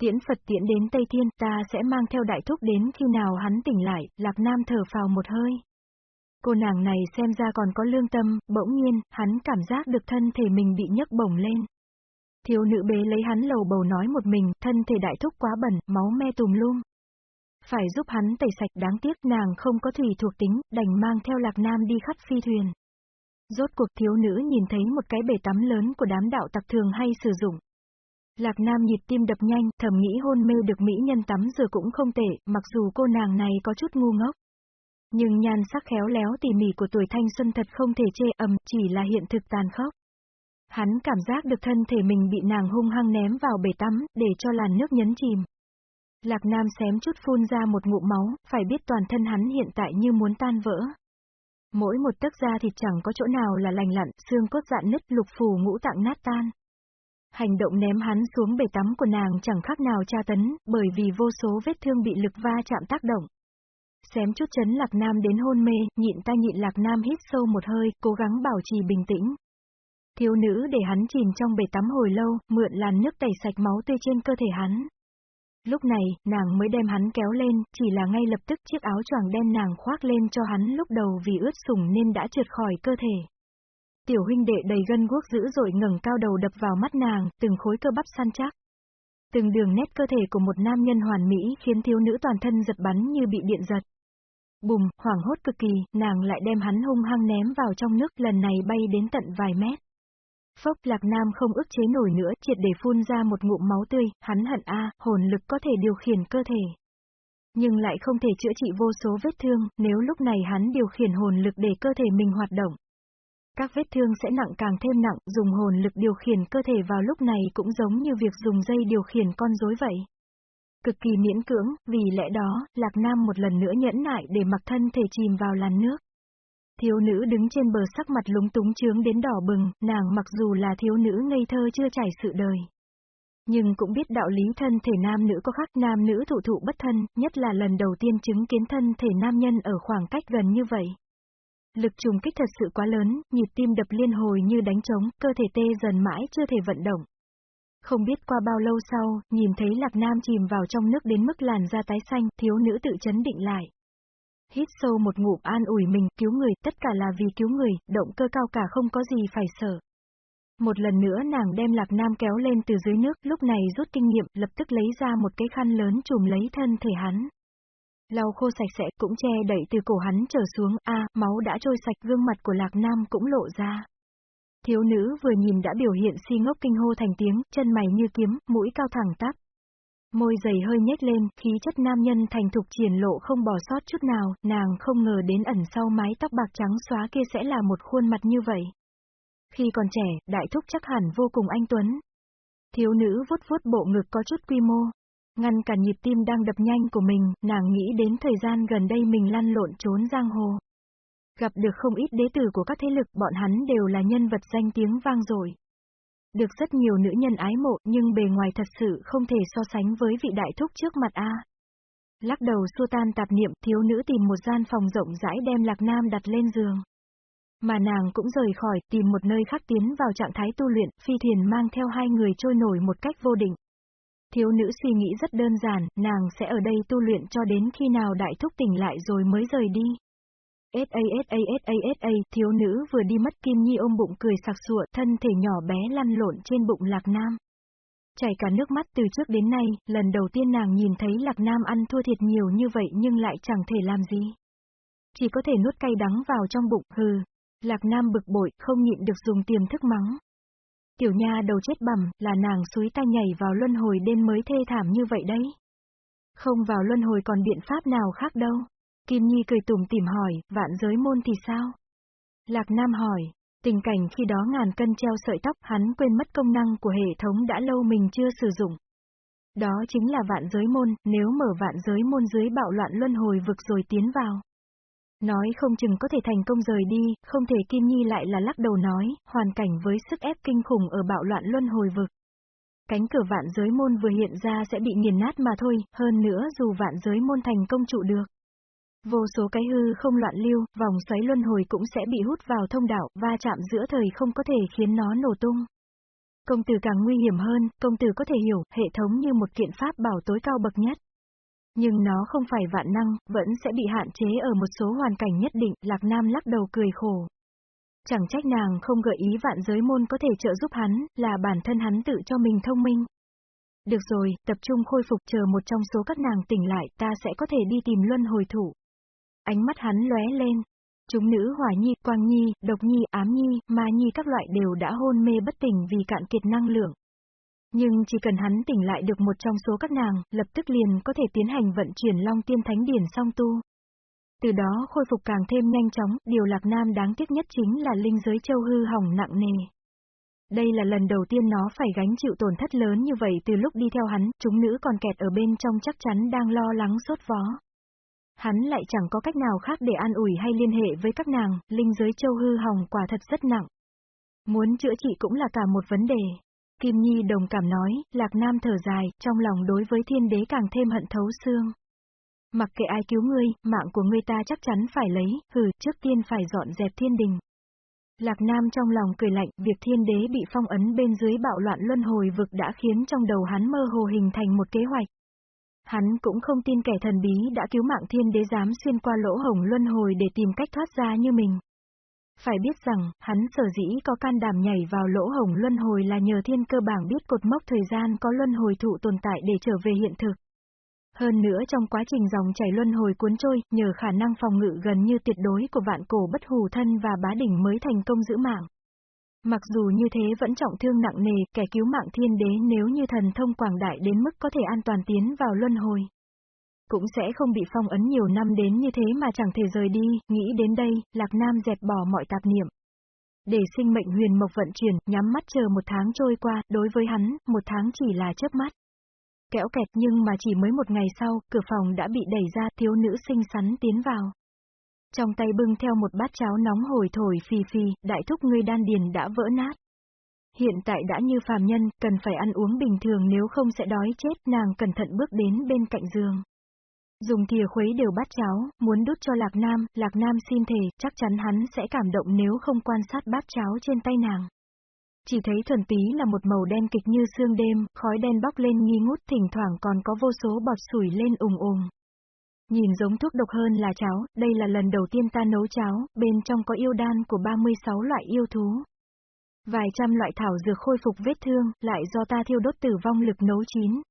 Tiễn Phật tiễn đến Tây Thiên, ta sẽ mang theo đại thúc đến khi nào hắn tỉnh lại, Lạc Nam thở phào một hơi. Cô nàng này xem ra còn có lương tâm, bỗng nhiên, hắn cảm giác được thân thể mình bị nhấc bổng lên. Thiếu nữ bế lấy hắn lầu bầu nói một mình, thân thể đại thúc quá bẩn, máu me tùm lum. Phải giúp hắn tẩy sạch đáng tiếc nàng không có thủy thuộc tính, đành mang theo lạc nam đi khắp phi thuyền. Rốt cuộc thiếu nữ nhìn thấy một cái bể tắm lớn của đám đạo tặc thường hay sử dụng. Lạc Nam nhịp tim đập nhanh, thầm nghĩ hôn mê được mỹ nhân tắm rửa cũng không tệ, mặc dù cô nàng này có chút ngu ngốc. Nhưng nhan sắc khéo léo tỉ mỉ của tuổi thanh xuân thật không thể chê ầm, chỉ là hiện thực tàn khốc. Hắn cảm giác được thân thể mình bị nàng hung hăng ném vào bể tắm, để cho làn nước nhấn chìm. Lạc Nam xém chút phun ra một ngụm máu, phải biết toàn thân hắn hiện tại như muốn tan vỡ. Mỗi một tấc da thịt chẳng có chỗ nào là lành lặn, xương cốt dạn nứt lục phù ngũ tạng nát tan. Hành động ném hắn xuống bể tắm của nàng chẳng khác nào tra tấn, bởi vì vô số vết thương bị lực va chạm tác động. Xém chút chấn Lạc Nam đến hôn mê, nhịn ta nhịn Lạc Nam hít sâu một hơi, cố gắng bảo trì bình tĩnh. Thiếu nữ để hắn chìm trong bể tắm hồi lâu, mượn làn nước tẩy sạch máu tươi trên cơ thể hắn. Lúc này, nàng mới đem hắn kéo lên, chỉ là ngay lập tức chiếc áo choàng đen nàng khoác lên cho hắn lúc đầu vì ướt sủng nên đã trượt khỏi cơ thể. Tiểu huynh đệ đầy gân guốc dữ dội ngẩng cao đầu đập vào mắt nàng, từng khối cơ bắp săn chắc. Từng đường nét cơ thể của một nam nhân hoàn mỹ khiến thiếu nữ toàn thân giật bắn như bị điện giật. Bùm, hoảng hốt cực kỳ, nàng lại đem hắn hung hăng ném vào trong nước lần này bay đến tận vài mét. Phốc lạc nam không ức chế nổi nữa, triệt để phun ra một ngụm máu tươi, hắn hận a, hồn lực có thể điều khiển cơ thể. Nhưng lại không thể chữa trị vô số vết thương, nếu lúc này hắn điều khiển hồn lực để cơ thể mình hoạt động. Các vết thương sẽ nặng càng thêm nặng, dùng hồn lực điều khiển cơ thể vào lúc này cũng giống như việc dùng dây điều khiển con rối vậy. Cực kỳ miễn cưỡng, vì lẽ đó, Lạc Nam một lần nữa nhẫn nại để mặc thân thể chìm vào làn nước. Thiếu nữ đứng trên bờ sắc mặt lúng túng chướng đến đỏ bừng, nàng mặc dù là thiếu nữ ngây thơ chưa trải sự đời. Nhưng cũng biết đạo lý thân thể nam nữ có khác nam nữ thụ thụ bất thân, nhất là lần đầu tiên chứng kiến thân thể nam nhân ở khoảng cách gần như vậy. Lực trùng kích thật sự quá lớn, nhịp tim đập liên hồi như đánh trống, cơ thể tê dần mãi chưa thể vận động. Không biết qua bao lâu sau, nhìn thấy Lạc Nam chìm vào trong nước đến mức làn da tái xanh, thiếu nữ tự chấn định lại. Hít sâu một ngụm an ủi mình, cứu người, tất cả là vì cứu người, động cơ cao cả không có gì phải sợ. Một lần nữa nàng đem Lạc Nam kéo lên từ dưới nước, lúc này rút kinh nghiệm, lập tức lấy ra một cái khăn lớn trùm lấy thân thể hắn. Lau khô sạch sẽ, cũng che đẩy từ cổ hắn trở xuống, a máu đã trôi sạch, gương mặt của Lạc Nam cũng lộ ra. Thiếu nữ vừa nhìn đã biểu hiện si ngốc kinh hô thành tiếng, chân mày như kiếm, mũi cao thẳng tắp. Môi dày hơi nhếch lên, khí chất nam nhân thành thục triển lộ không bỏ sót chút nào, nàng không ngờ đến ẩn sau mái tóc bạc trắng xóa kia sẽ là một khuôn mặt như vậy. Khi còn trẻ, đại thúc chắc hẳn vô cùng anh Tuấn. Thiếu nữ vuốt vuốt bộ ngực có chút quy mô. Ngăn cả nhịp tim đang đập nhanh của mình, nàng nghĩ đến thời gian gần đây mình lăn lộn trốn giang hồ. Gặp được không ít đế tử của các thế lực, bọn hắn đều là nhân vật danh tiếng vang dội. Được rất nhiều nữ nhân ái mộ, nhưng bề ngoài thật sự không thể so sánh với vị đại thúc trước mặt A. Lắc đầu xua tan tạp niệm, thiếu nữ tìm một gian phòng rộng rãi đem Lạc Nam đặt lên giường. Mà nàng cũng rời khỏi, tìm một nơi khác tiến vào trạng thái tu luyện, phi thiền mang theo hai người trôi nổi một cách vô định. Thiếu nữ suy nghĩ rất đơn giản, nàng sẽ ở đây tu luyện cho đến khi nào đại thúc tỉnh lại rồi mới rời đi. SA thiếu nữ vừa đi mất Kim Nhi ôm bụng cười sặc sụa, thân thể nhỏ bé lăn lộn trên bụng Lạc Nam. Chảy cả nước mắt từ trước đến nay, lần đầu tiên nàng nhìn thấy Lạc Nam ăn thua thiệt nhiều như vậy nhưng lại chẳng thể làm gì. Chỉ có thể nuốt cay đắng vào trong bụng, hừ. Lạc Nam bực bội, không nhịn được dùng tiềm thức mắng. Tiểu nha đầu chết bầm, là nàng suối ta nhảy vào luân hồi đêm mới thê thảm như vậy đấy. Không vào luân hồi còn biện pháp nào khác đâu. Kim Nhi cười tủm tỉm hỏi, vạn giới môn thì sao? Lạc Nam hỏi, tình cảnh khi đó ngàn cân treo sợi tóc, hắn quên mất công năng của hệ thống đã lâu mình chưa sử dụng. Đó chính là vạn giới môn, nếu mở vạn giới môn dưới bạo loạn luân hồi vực rồi tiến vào. Nói không chừng có thể thành công rời đi, không thể Kim Nhi lại là lắc đầu nói, hoàn cảnh với sức ép kinh khủng ở bạo loạn luân hồi vực. Cánh cửa vạn giới môn vừa hiện ra sẽ bị nghiền nát mà thôi, hơn nữa dù vạn giới môn thành công trụ được. Vô số cái hư không loạn lưu, vòng xoáy luân hồi cũng sẽ bị hút vào thông đạo, va chạm giữa thời không có thể khiến nó nổ tung. Công tử càng nguy hiểm hơn, công tử có thể hiểu, hệ thống như một kiện pháp bảo tối cao bậc nhất. Nhưng nó không phải vạn năng, vẫn sẽ bị hạn chế ở một số hoàn cảnh nhất định, Lạc Nam lắc đầu cười khổ. Chẳng trách nàng không gợi ý vạn giới môn có thể trợ giúp hắn, là bản thân hắn tự cho mình thông minh. Được rồi, tập trung khôi phục chờ một trong số các nàng tỉnh lại, ta sẽ có thể đi tìm luân hồi thủ. Ánh mắt hắn lóe lên. Chúng nữ hỏa nhi, quang nhi, độc nhi, ám nhi, ma nhi các loại đều đã hôn mê bất tỉnh vì cạn kiệt năng lượng. Nhưng chỉ cần hắn tỉnh lại được một trong số các nàng, lập tức liền có thể tiến hành vận chuyển Long Tiên Thánh Điển song tu. Từ đó khôi phục càng thêm nhanh chóng, điều Lạc Nam đáng tiếc nhất chính là linh giới châu hư hỏng nặng nề. Đây là lần đầu tiên nó phải gánh chịu tổn thất lớn như vậy từ lúc đi theo hắn, chúng nữ còn kẹt ở bên trong chắc chắn đang lo lắng sốt vó. Hắn lại chẳng có cách nào khác để an ủi hay liên hệ với các nàng, linh giới châu hư hỏng quả thật rất nặng. Muốn chữa trị cũng là cả một vấn đề. Kim Nhi đồng cảm nói, Lạc Nam thở dài, trong lòng đối với thiên đế càng thêm hận thấu xương. Mặc kệ ai cứu ngươi, mạng của ngươi ta chắc chắn phải lấy, hừ, trước tiên phải dọn dẹp thiên đình. Lạc Nam trong lòng cười lạnh, việc thiên đế bị phong ấn bên dưới bạo loạn luân hồi vực đã khiến trong đầu hắn mơ hồ hình thành một kế hoạch. Hắn cũng không tin kẻ thần bí đã cứu mạng thiên đế dám xuyên qua lỗ hồng luân hồi để tìm cách thoát ra như mình. Phải biết rằng, hắn sở dĩ có can đảm nhảy vào lỗ hồng luân hồi là nhờ thiên cơ bảng biết cột mốc thời gian có luân hồi thụ tồn tại để trở về hiện thực. Hơn nữa trong quá trình dòng chảy luân hồi cuốn trôi, nhờ khả năng phòng ngự gần như tuyệt đối của vạn cổ bất hù thân và bá đỉnh mới thành công giữ mạng. Mặc dù như thế vẫn trọng thương nặng nề, kẻ cứu mạng thiên đế nếu như thần thông quảng đại đến mức có thể an toàn tiến vào luân hồi. Cũng sẽ không bị phong ấn nhiều năm đến như thế mà chẳng thể rời đi, nghĩ đến đây, Lạc Nam dẹp bỏ mọi tạp niệm. Để sinh mệnh huyền mộc vận chuyển, nhắm mắt chờ một tháng trôi qua, đối với hắn, một tháng chỉ là chớp mắt. Kẽo kẹt nhưng mà chỉ mới một ngày sau, cửa phòng đã bị đẩy ra, thiếu nữ xinh xắn tiến vào. Trong tay bưng theo một bát cháo nóng hổi thổi phì phì, đại thúc ngươi đan điền đã vỡ nát. Hiện tại đã như phàm nhân, cần phải ăn uống bình thường nếu không sẽ đói chết, nàng cẩn thận bước đến bên cạnh giường. Dùng thìa khuấy đều bát cháo, muốn đút cho Lạc Nam, Lạc Nam xin thề, chắc chắn hắn sẽ cảm động nếu không quan sát bát cháo trên tay nàng. Chỉ thấy thuần tí là một màu đen kịch như sương đêm, khói đen bốc lên nghi ngút thỉnh thoảng còn có vô số bọt sủi lên ùng ùng. Nhìn giống thuốc độc hơn là cháo, đây là lần đầu tiên ta nấu cháo, bên trong có yêu đan của 36 loại yêu thú. Vài trăm loại thảo dược khôi phục vết thương, lại do ta thiêu đốt tử vong lực nấu chín.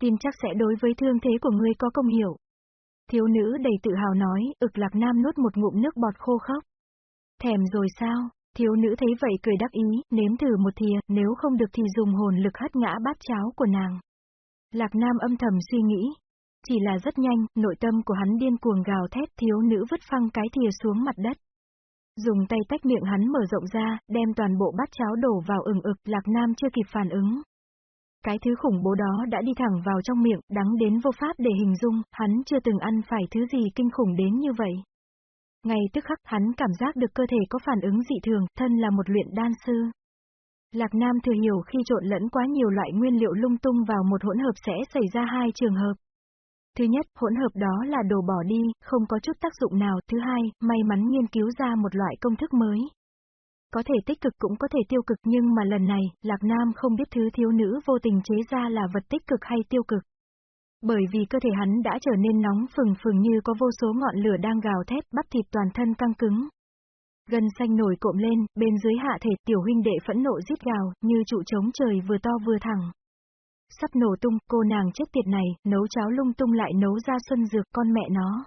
Tin chắc sẽ đối với thương thế của ngươi có công hiệu. Thiếu nữ đầy tự hào nói, ực lạc nam nuốt một ngụm nước bọt khô khóc. Thèm rồi sao? Thiếu nữ thấy vậy cười đắc ý, nếm thử một thìa, nếu không được thì dùng hồn lực hất ngã bát cháo của nàng. Lạc Nam âm thầm suy nghĩ. Chỉ là rất nhanh, nội tâm của hắn điên cuồng gào thét thiếu nữ vứt phăng cái thìa xuống mặt đất. Dùng tay tách miệng hắn mở rộng ra, đem toàn bộ bát cháo đổ vào ửng ực, Lạc Nam chưa kịp phản ứng. Cái thứ khủng bố đó đã đi thẳng vào trong miệng, đắng đến vô pháp để hình dung, hắn chưa từng ăn phải thứ gì kinh khủng đến như vậy. Ngay tức khắc hắn cảm giác được cơ thể có phản ứng dị thường, thân là một luyện đan sư. Lạc Nam thừa hiểu khi trộn lẫn quá nhiều loại nguyên liệu lung tung vào một hỗn hợp sẽ xảy ra hai trường hợp. Thứ nhất, hỗn hợp đó là đồ bỏ đi, không có chút tác dụng nào. Thứ hai, may mắn nghiên cứu ra một loại công thức mới. Có thể tích cực cũng có thể tiêu cực nhưng mà lần này, Lạc Nam không biết thứ thiếu nữ vô tình chế ra là vật tích cực hay tiêu cực. Bởi vì cơ thể hắn đã trở nên nóng phừng phừng như có vô số ngọn lửa đang gào thét, bắp thịt toàn thân căng cứng. Gân xanh nổi cộm lên, bên dưới hạ thể tiểu huynh đệ phẫn nộ giết gào, như trụ trống trời vừa to vừa thẳng. Sắp nổ tung, cô nàng chết tiệt này, nấu cháo lung tung lại nấu ra xuân dược con mẹ nó.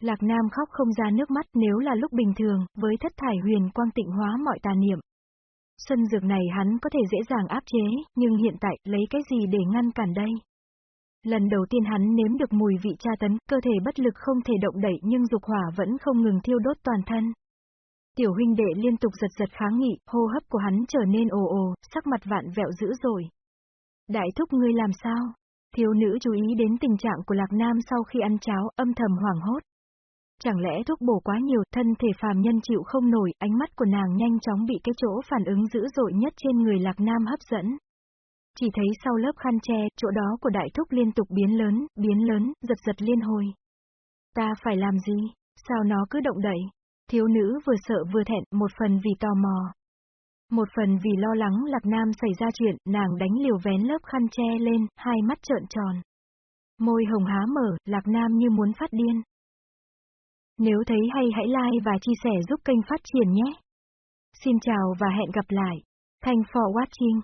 Lạc Nam khóc không ra nước mắt nếu là lúc bình thường, với thất thải huyền quang tịnh hóa mọi tà niệm. Xuân dược này hắn có thể dễ dàng áp chế, nhưng hiện tại, lấy cái gì để ngăn cản đây? Lần đầu tiên hắn nếm được mùi vị tra tấn, cơ thể bất lực không thể động đẩy nhưng dục hỏa vẫn không ngừng thiêu đốt toàn thân. Tiểu huynh đệ liên tục giật giật kháng nghị, hô hấp của hắn trở nên ồ ồ, sắc mặt vạn vẹo dữ rồi. Đại thúc ngươi làm sao? Thiếu nữ chú ý đến tình trạng của Lạc Nam sau khi ăn cháo, âm thầm hoảng hốt. Chẳng lẽ thuốc bổ quá nhiều, thân thể phàm nhân chịu không nổi, ánh mắt của nàng nhanh chóng bị cái chỗ phản ứng dữ dội nhất trên người Lạc Nam hấp dẫn. Chỉ thấy sau lớp khăn che, chỗ đó của đại thúc liên tục biến lớn, biến lớn, giật giật liên hồi. Ta phải làm gì? Sao nó cứ động đậy? Thiếu nữ vừa sợ vừa thẹn, một phần vì tò mò. Một phần vì lo lắng Lạc Nam xảy ra chuyện, nàng đánh liều vén lớp khăn che lên, hai mắt trợn tròn. Môi hồng há mở, Lạc Nam như muốn phát điên. Nếu thấy hay hãy like và chia sẻ giúp kênh phát triển nhé. Xin chào và hẹn gặp lại. Thanks for watching.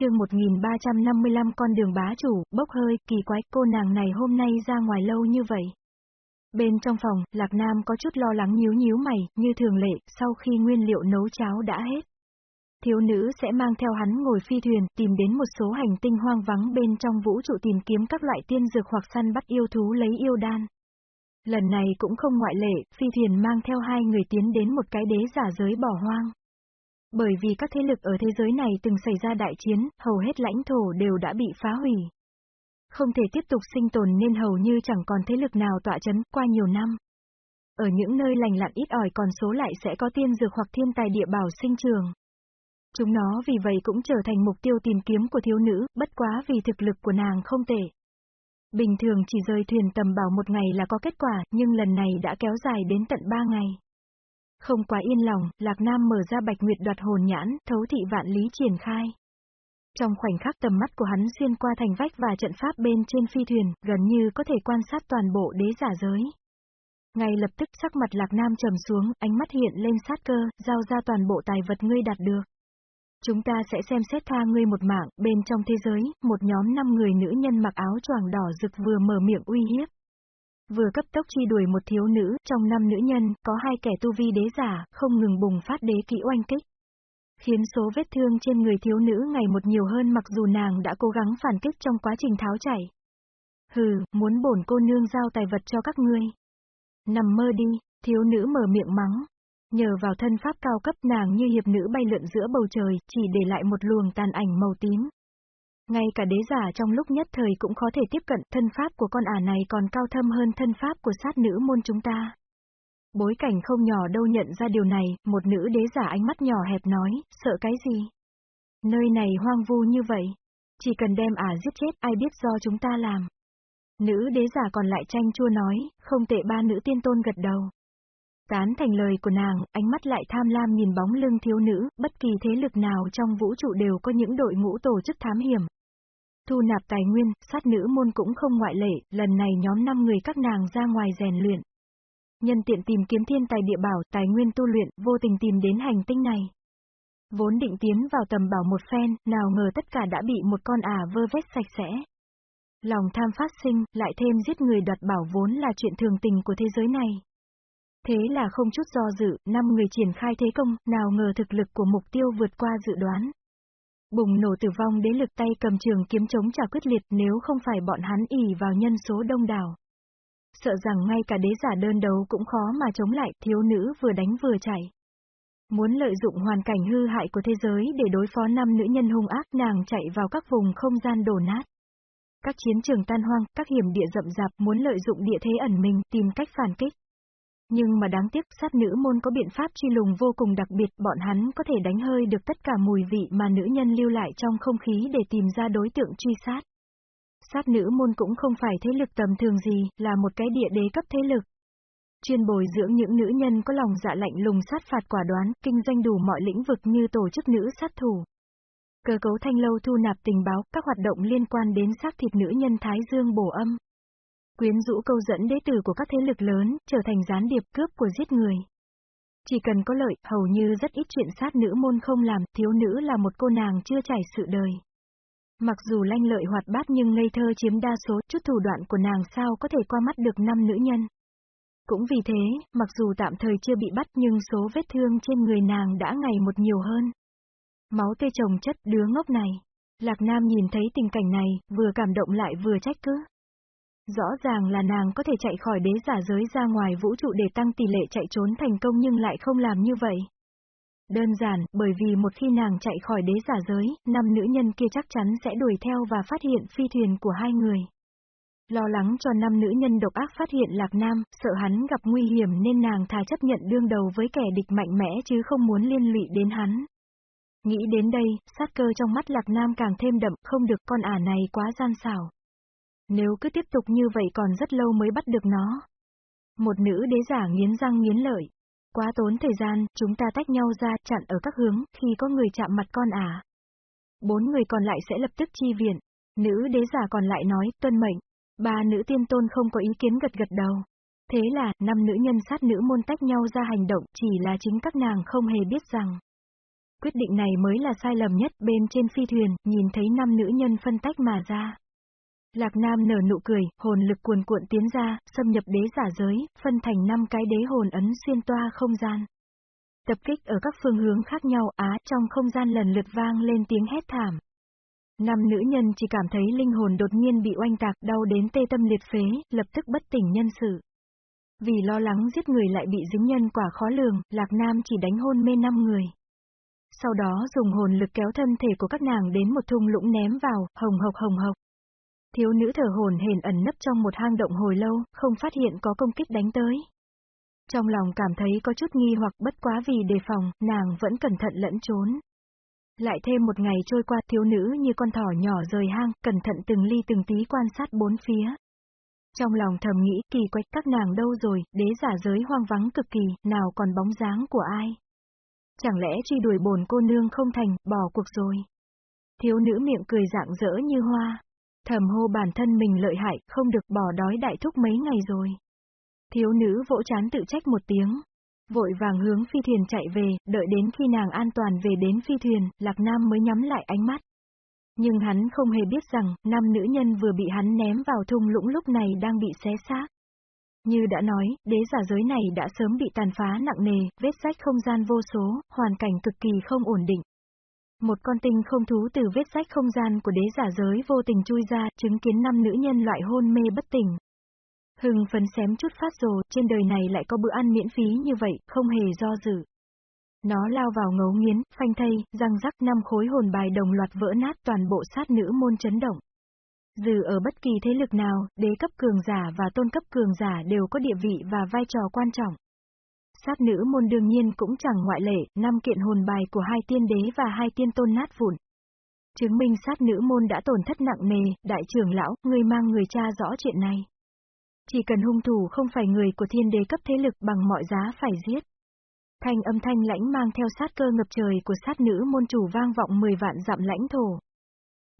Chương 1355 con đường bá chủ, bốc hơi, kỳ quái, cô nàng này hôm nay ra ngoài lâu như vậy. Bên trong phòng, Lạc Nam có chút lo lắng nhíu nhíu mày, như thường lệ, sau khi nguyên liệu nấu cháo đã hết. Thiếu nữ sẽ mang theo hắn ngồi phi thuyền, tìm đến một số hành tinh hoang vắng bên trong vũ trụ tìm kiếm các loại tiên dược hoặc săn bắt yêu thú lấy yêu đan. Lần này cũng không ngoại lệ, phi thuyền mang theo hai người tiến đến một cái đế giả giới bỏ hoang. Bởi vì các thế lực ở thế giới này từng xảy ra đại chiến, hầu hết lãnh thổ đều đã bị phá hủy. Không thể tiếp tục sinh tồn nên hầu như chẳng còn thế lực nào tọa chấn qua nhiều năm. Ở những nơi lành lặn ít ỏi còn số lại sẽ có tiên dược hoặc thiên tài địa bảo sinh trường. Chúng nó vì vậy cũng trở thành mục tiêu tìm kiếm của thiếu nữ, bất quá vì thực lực của nàng không tệ. Bình thường chỉ rời thuyền tầm bảo một ngày là có kết quả, nhưng lần này đã kéo dài đến tận ba ngày. Không quá yên lòng, Lạc Nam mở ra bạch nguyệt đoạt hồn nhãn, thấu thị vạn lý triển khai. Trong khoảnh khắc tầm mắt của hắn xuyên qua thành vách và trận pháp bên trên phi thuyền, gần như có thể quan sát toàn bộ đế giả giới. Ngay lập tức sắc mặt Lạc Nam trầm xuống, ánh mắt hiện lên sát cơ, giao ra toàn bộ tài vật ngươi đạt được. Chúng ta sẽ xem xét tha ngươi một mạng, bên trong thế giới, một nhóm năm người nữ nhân mặc áo choàng đỏ rực vừa mở miệng uy hiếp. Vừa cấp tốc truy đuổi một thiếu nữ, trong năm nữ nhân, có hai kẻ tu vi đế giả, không ngừng bùng phát đế kỹ oanh kích. Khiến số vết thương trên người thiếu nữ ngày một nhiều hơn mặc dù nàng đã cố gắng phản kích trong quá trình tháo chảy. Hừ, muốn bổn cô nương giao tài vật cho các ngươi. Nằm mơ đi, thiếu nữ mở miệng mắng. Nhờ vào thân pháp cao cấp nàng như hiệp nữ bay lượn giữa bầu trời, chỉ để lại một luồng tàn ảnh màu tím. Ngay cả đế giả trong lúc nhất thời cũng khó thể tiếp cận thân pháp của con ả này còn cao thâm hơn thân pháp của sát nữ môn chúng ta. Bối cảnh không nhỏ đâu nhận ra điều này, một nữ đế giả ánh mắt nhỏ hẹp nói, sợ cái gì? Nơi này hoang vu như vậy. Chỉ cần đem ả giết chết ai biết do chúng ta làm. Nữ đế giả còn lại tranh chua nói, không tệ ba nữ tiên tôn gật đầu. Tán thành lời của nàng, ánh mắt lại tham lam nhìn bóng lưng thiếu nữ, bất kỳ thế lực nào trong vũ trụ đều có những đội ngũ tổ chức thám hiểm. Thu nạp tài nguyên, sát nữ môn cũng không ngoại lệ, lần này nhóm 5 người các nàng ra ngoài rèn luyện. Nhân tiện tìm kiếm thiên tài địa bảo, tài nguyên tu luyện, vô tình tìm đến hành tinh này. Vốn định tiến vào tầm bảo một phen, nào ngờ tất cả đã bị một con ả vơ vét sạch sẽ. Lòng tham phát sinh, lại thêm giết người đoạt bảo vốn là chuyện thường tình của thế giới này. Thế là không chút do dự, năm người triển khai thế công, nào ngờ thực lực của mục tiêu vượt qua dự đoán. Bùng nổ tử vong đế lực tay cầm trường kiếm chống trả quyết liệt nếu không phải bọn hắn ỉ vào nhân số đông đảo. Sợ rằng ngay cả đế giả đơn đấu cũng khó mà chống lại, thiếu nữ vừa đánh vừa chạy. Muốn lợi dụng hoàn cảnh hư hại của thế giới để đối phó năm nữ nhân hung ác nàng chạy vào các vùng không gian đổ nát. Các chiến trường tan hoang, các hiểm địa rậm rạp muốn lợi dụng địa thế ẩn mình tìm cách phản kích. Nhưng mà đáng tiếc sát nữ môn có biện pháp truy lùng vô cùng đặc biệt, bọn hắn có thể đánh hơi được tất cả mùi vị mà nữ nhân lưu lại trong không khí để tìm ra đối tượng truy sát. Sát nữ môn cũng không phải thế lực tầm thường gì, là một cái địa đế cấp thế lực. Chuyên bồi dưỡng những nữ nhân có lòng dạ lạnh lùng sát phạt quả đoán, kinh doanh đủ mọi lĩnh vực như tổ chức nữ sát thủ. Cơ cấu thanh lâu thu nạp tình báo, các hoạt động liên quan đến xác thịt nữ nhân Thái Dương bổ âm. Quyến rũ câu dẫn đế tử của các thế lực lớn, trở thành gián điệp cướp của giết người. Chỉ cần có lợi, hầu như rất ít chuyện sát nữ môn không làm, thiếu nữ là một cô nàng chưa trải sự đời. Mặc dù lanh lợi hoạt bát nhưng ngây thơ chiếm đa số, chút thủ đoạn của nàng sao có thể qua mắt được năm nữ nhân. Cũng vì thế, mặc dù tạm thời chưa bị bắt nhưng số vết thương trên người nàng đã ngày một nhiều hơn. Máu tê chồng chất đứa ngốc này. Lạc Nam nhìn thấy tình cảnh này, vừa cảm động lại vừa trách cứ. Rõ ràng là nàng có thể chạy khỏi đế giả giới ra ngoài vũ trụ để tăng tỷ lệ chạy trốn thành công nhưng lại không làm như vậy. Đơn giản, bởi vì một khi nàng chạy khỏi đế giả giới, năm nữ nhân kia chắc chắn sẽ đuổi theo và phát hiện phi thuyền của hai người. Lo lắng cho năm nữ nhân độc ác phát hiện Lạc Nam, sợ hắn gặp nguy hiểm nên nàng thà chấp nhận đương đầu với kẻ địch mạnh mẽ chứ không muốn liên lụy đến hắn. Nghĩ đến đây, sát cơ trong mắt Lạc Nam càng thêm đậm, không được con ả này quá gian xảo. Nếu cứ tiếp tục như vậy còn rất lâu mới bắt được nó. Một nữ đế giả nghiến răng nghiến lợi. Quá tốn thời gian, chúng ta tách nhau ra, chặn ở các hướng, khi có người chạm mặt con à? Bốn người còn lại sẽ lập tức chi viện. Nữ đế giả còn lại nói, tuân mệnh. Ba nữ tiên tôn không có ý kiến gật gật đầu. Thế là, năm nữ nhân sát nữ môn tách nhau ra hành động, chỉ là chính các nàng không hề biết rằng. Quyết định này mới là sai lầm nhất bên trên phi thuyền, nhìn thấy năm nữ nhân phân tách mà ra. Lạc Nam nở nụ cười, hồn lực cuồn cuộn tiến ra, xâm nhập đế giả giới, phân thành năm cái đế hồn ấn xuyên toa không gian. Tập kích ở các phương hướng khác nhau, á, trong không gian lần lượt vang lên tiếng hét thảm. Năm nữ nhân chỉ cảm thấy linh hồn đột nhiên bị oanh tạc đau đến tê tâm liệt phế, lập tức bất tỉnh nhân sự. Vì lo lắng giết người lại bị dính nhân quả khó lường, Lạc Nam chỉ đánh hôn mê năm người. Sau đó dùng hồn lực kéo thân thể của các nàng đến một thung lũng ném vào, hồng hộc hồng hộc. Thiếu nữ thở hồn hển ẩn nấp trong một hang động hồi lâu, không phát hiện có công kích đánh tới. Trong lòng cảm thấy có chút nghi hoặc bất quá vì đề phòng, nàng vẫn cẩn thận lẫn trốn. Lại thêm một ngày trôi qua, thiếu nữ như con thỏ nhỏ rời hang, cẩn thận từng ly từng tí quan sát bốn phía. Trong lòng thầm nghĩ, kỳ quách các nàng đâu rồi, đế giả giới hoang vắng cực kỳ, nào còn bóng dáng của ai. Chẳng lẽ truy đuổi bồn cô nương không thành, bỏ cuộc rồi. Thiếu nữ miệng cười dạng dỡ như hoa. Thầm hô bản thân mình lợi hại, không được bỏ đói đại thúc mấy ngày rồi. Thiếu nữ vỗ chán tự trách một tiếng. Vội vàng hướng phi thuyền chạy về, đợi đến khi nàng an toàn về đến phi thuyền, Lạc Nam mới nhắm lại ánh mắt. Nhưng hắn không hề biết rằng, năm nữ nhân vừa bị hắn ném vào thung lũng lúc này đang bị xé xác. Như đã nói, đế giả giới này đã sớm bị tàn phá nặng nề, vết sách không gian vô số, hoàn cảnh cực kỳ không ổn định. Một con tinh không thú từ vết sách không gian của đế giả giới vô tình chui ra, chứng kiến năm nữ nhân loại hôn mê bất tỉnh. Hưng phấn xém chút phát rồ, trên đời này lại có bữa ăn miễn phí như vậy, không hề do dự. Nó lao vào ngấu nghiến, phanh thây, răng rắc năm khối hồn bài đồng loạt vỡ nát toàn bộ sát nữ môn chấn động. Dù ở bất kỳ thế lực nào, đế cấp cường giả và tôn cấp cường giả đều có địa vị và vai trò quan trọng. Sát nữ môn đương nhiên cũng chẳng ngoại lệ, năm kiện hồn bài của hai tiên đế và hai tiên tôn nát vụn. Chứng minh sát nữ môn đã tổn thất nặng nề, đại trưởng lão, người mang người cha rõ chuyện này. Chỉ cần hung thủ không phải người của thiên đế cấp thế lực bằng mọi giá phải giết. Thanh âm thanh lãnh mang theo sát cơ ngập trời của sát nữ môn chủ vang vọng 10 vạn dặm lãnh thổ.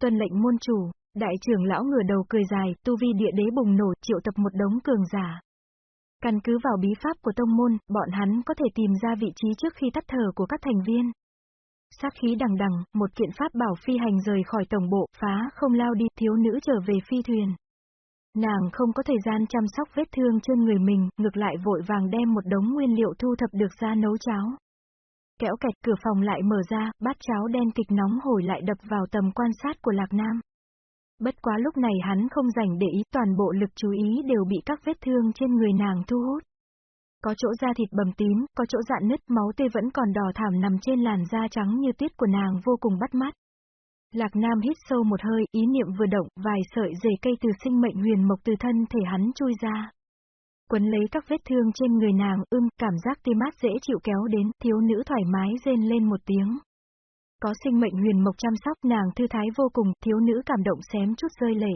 Tuần lệnh môn chủ, đại trưởng lão ngửa đầu cười dài, tu vi địa đế bùng nổ, triệu tập một đống cường giả. Căn cứ vào bí pháp của tông môn, bọn hắn có thể tìm ra vị trí trước khi tắt thở của các thành viên. Sát khí đằng đằng, một kiện pháp bảo phi hành rời khỏi tổng bộ, phá không lao đi, thiếu nữ trở về phi thuyền. Nàng không có thời gian chăm sóc vết thương trên người mình, ngược lại vội vàng đem một đống nguyên liệu thu thập được ra nấu cháo. Kéo kẹt cửa phòng lại mở ra, bát cháo đen kịch nóng hổi lại đập vào tầm quan sát của Lạc Nam. Bất quá lúc này hắn không dành để ý toàn bộ lực chú ý đều bị các vết thương trên người nàng thu hút. Có chỗ da thịt bầm tím, có chỗ dạn nứt máu tê vẫn còn đỏ thảm nằm trên làn da trắng như tuyết của nàng vô cùng bắt mắt. Lạc Nam hít sâu một hơi, ý niệm vừa động, vài sợi rễ cây từ sinh mệnh huyền mộc từ thân thể hắn chui ra. Quấn lấy các vết thương trên người nàng, ưm, cảm giác tê mát dễ chịu kéo đến, thiếu nữ thoải mái rên lên một tiếng. Có sinh mệnh huyền mộc chăm sóc nàng thư thái vô cùng, thiếu nữ cảm động xém chút rơi lệ.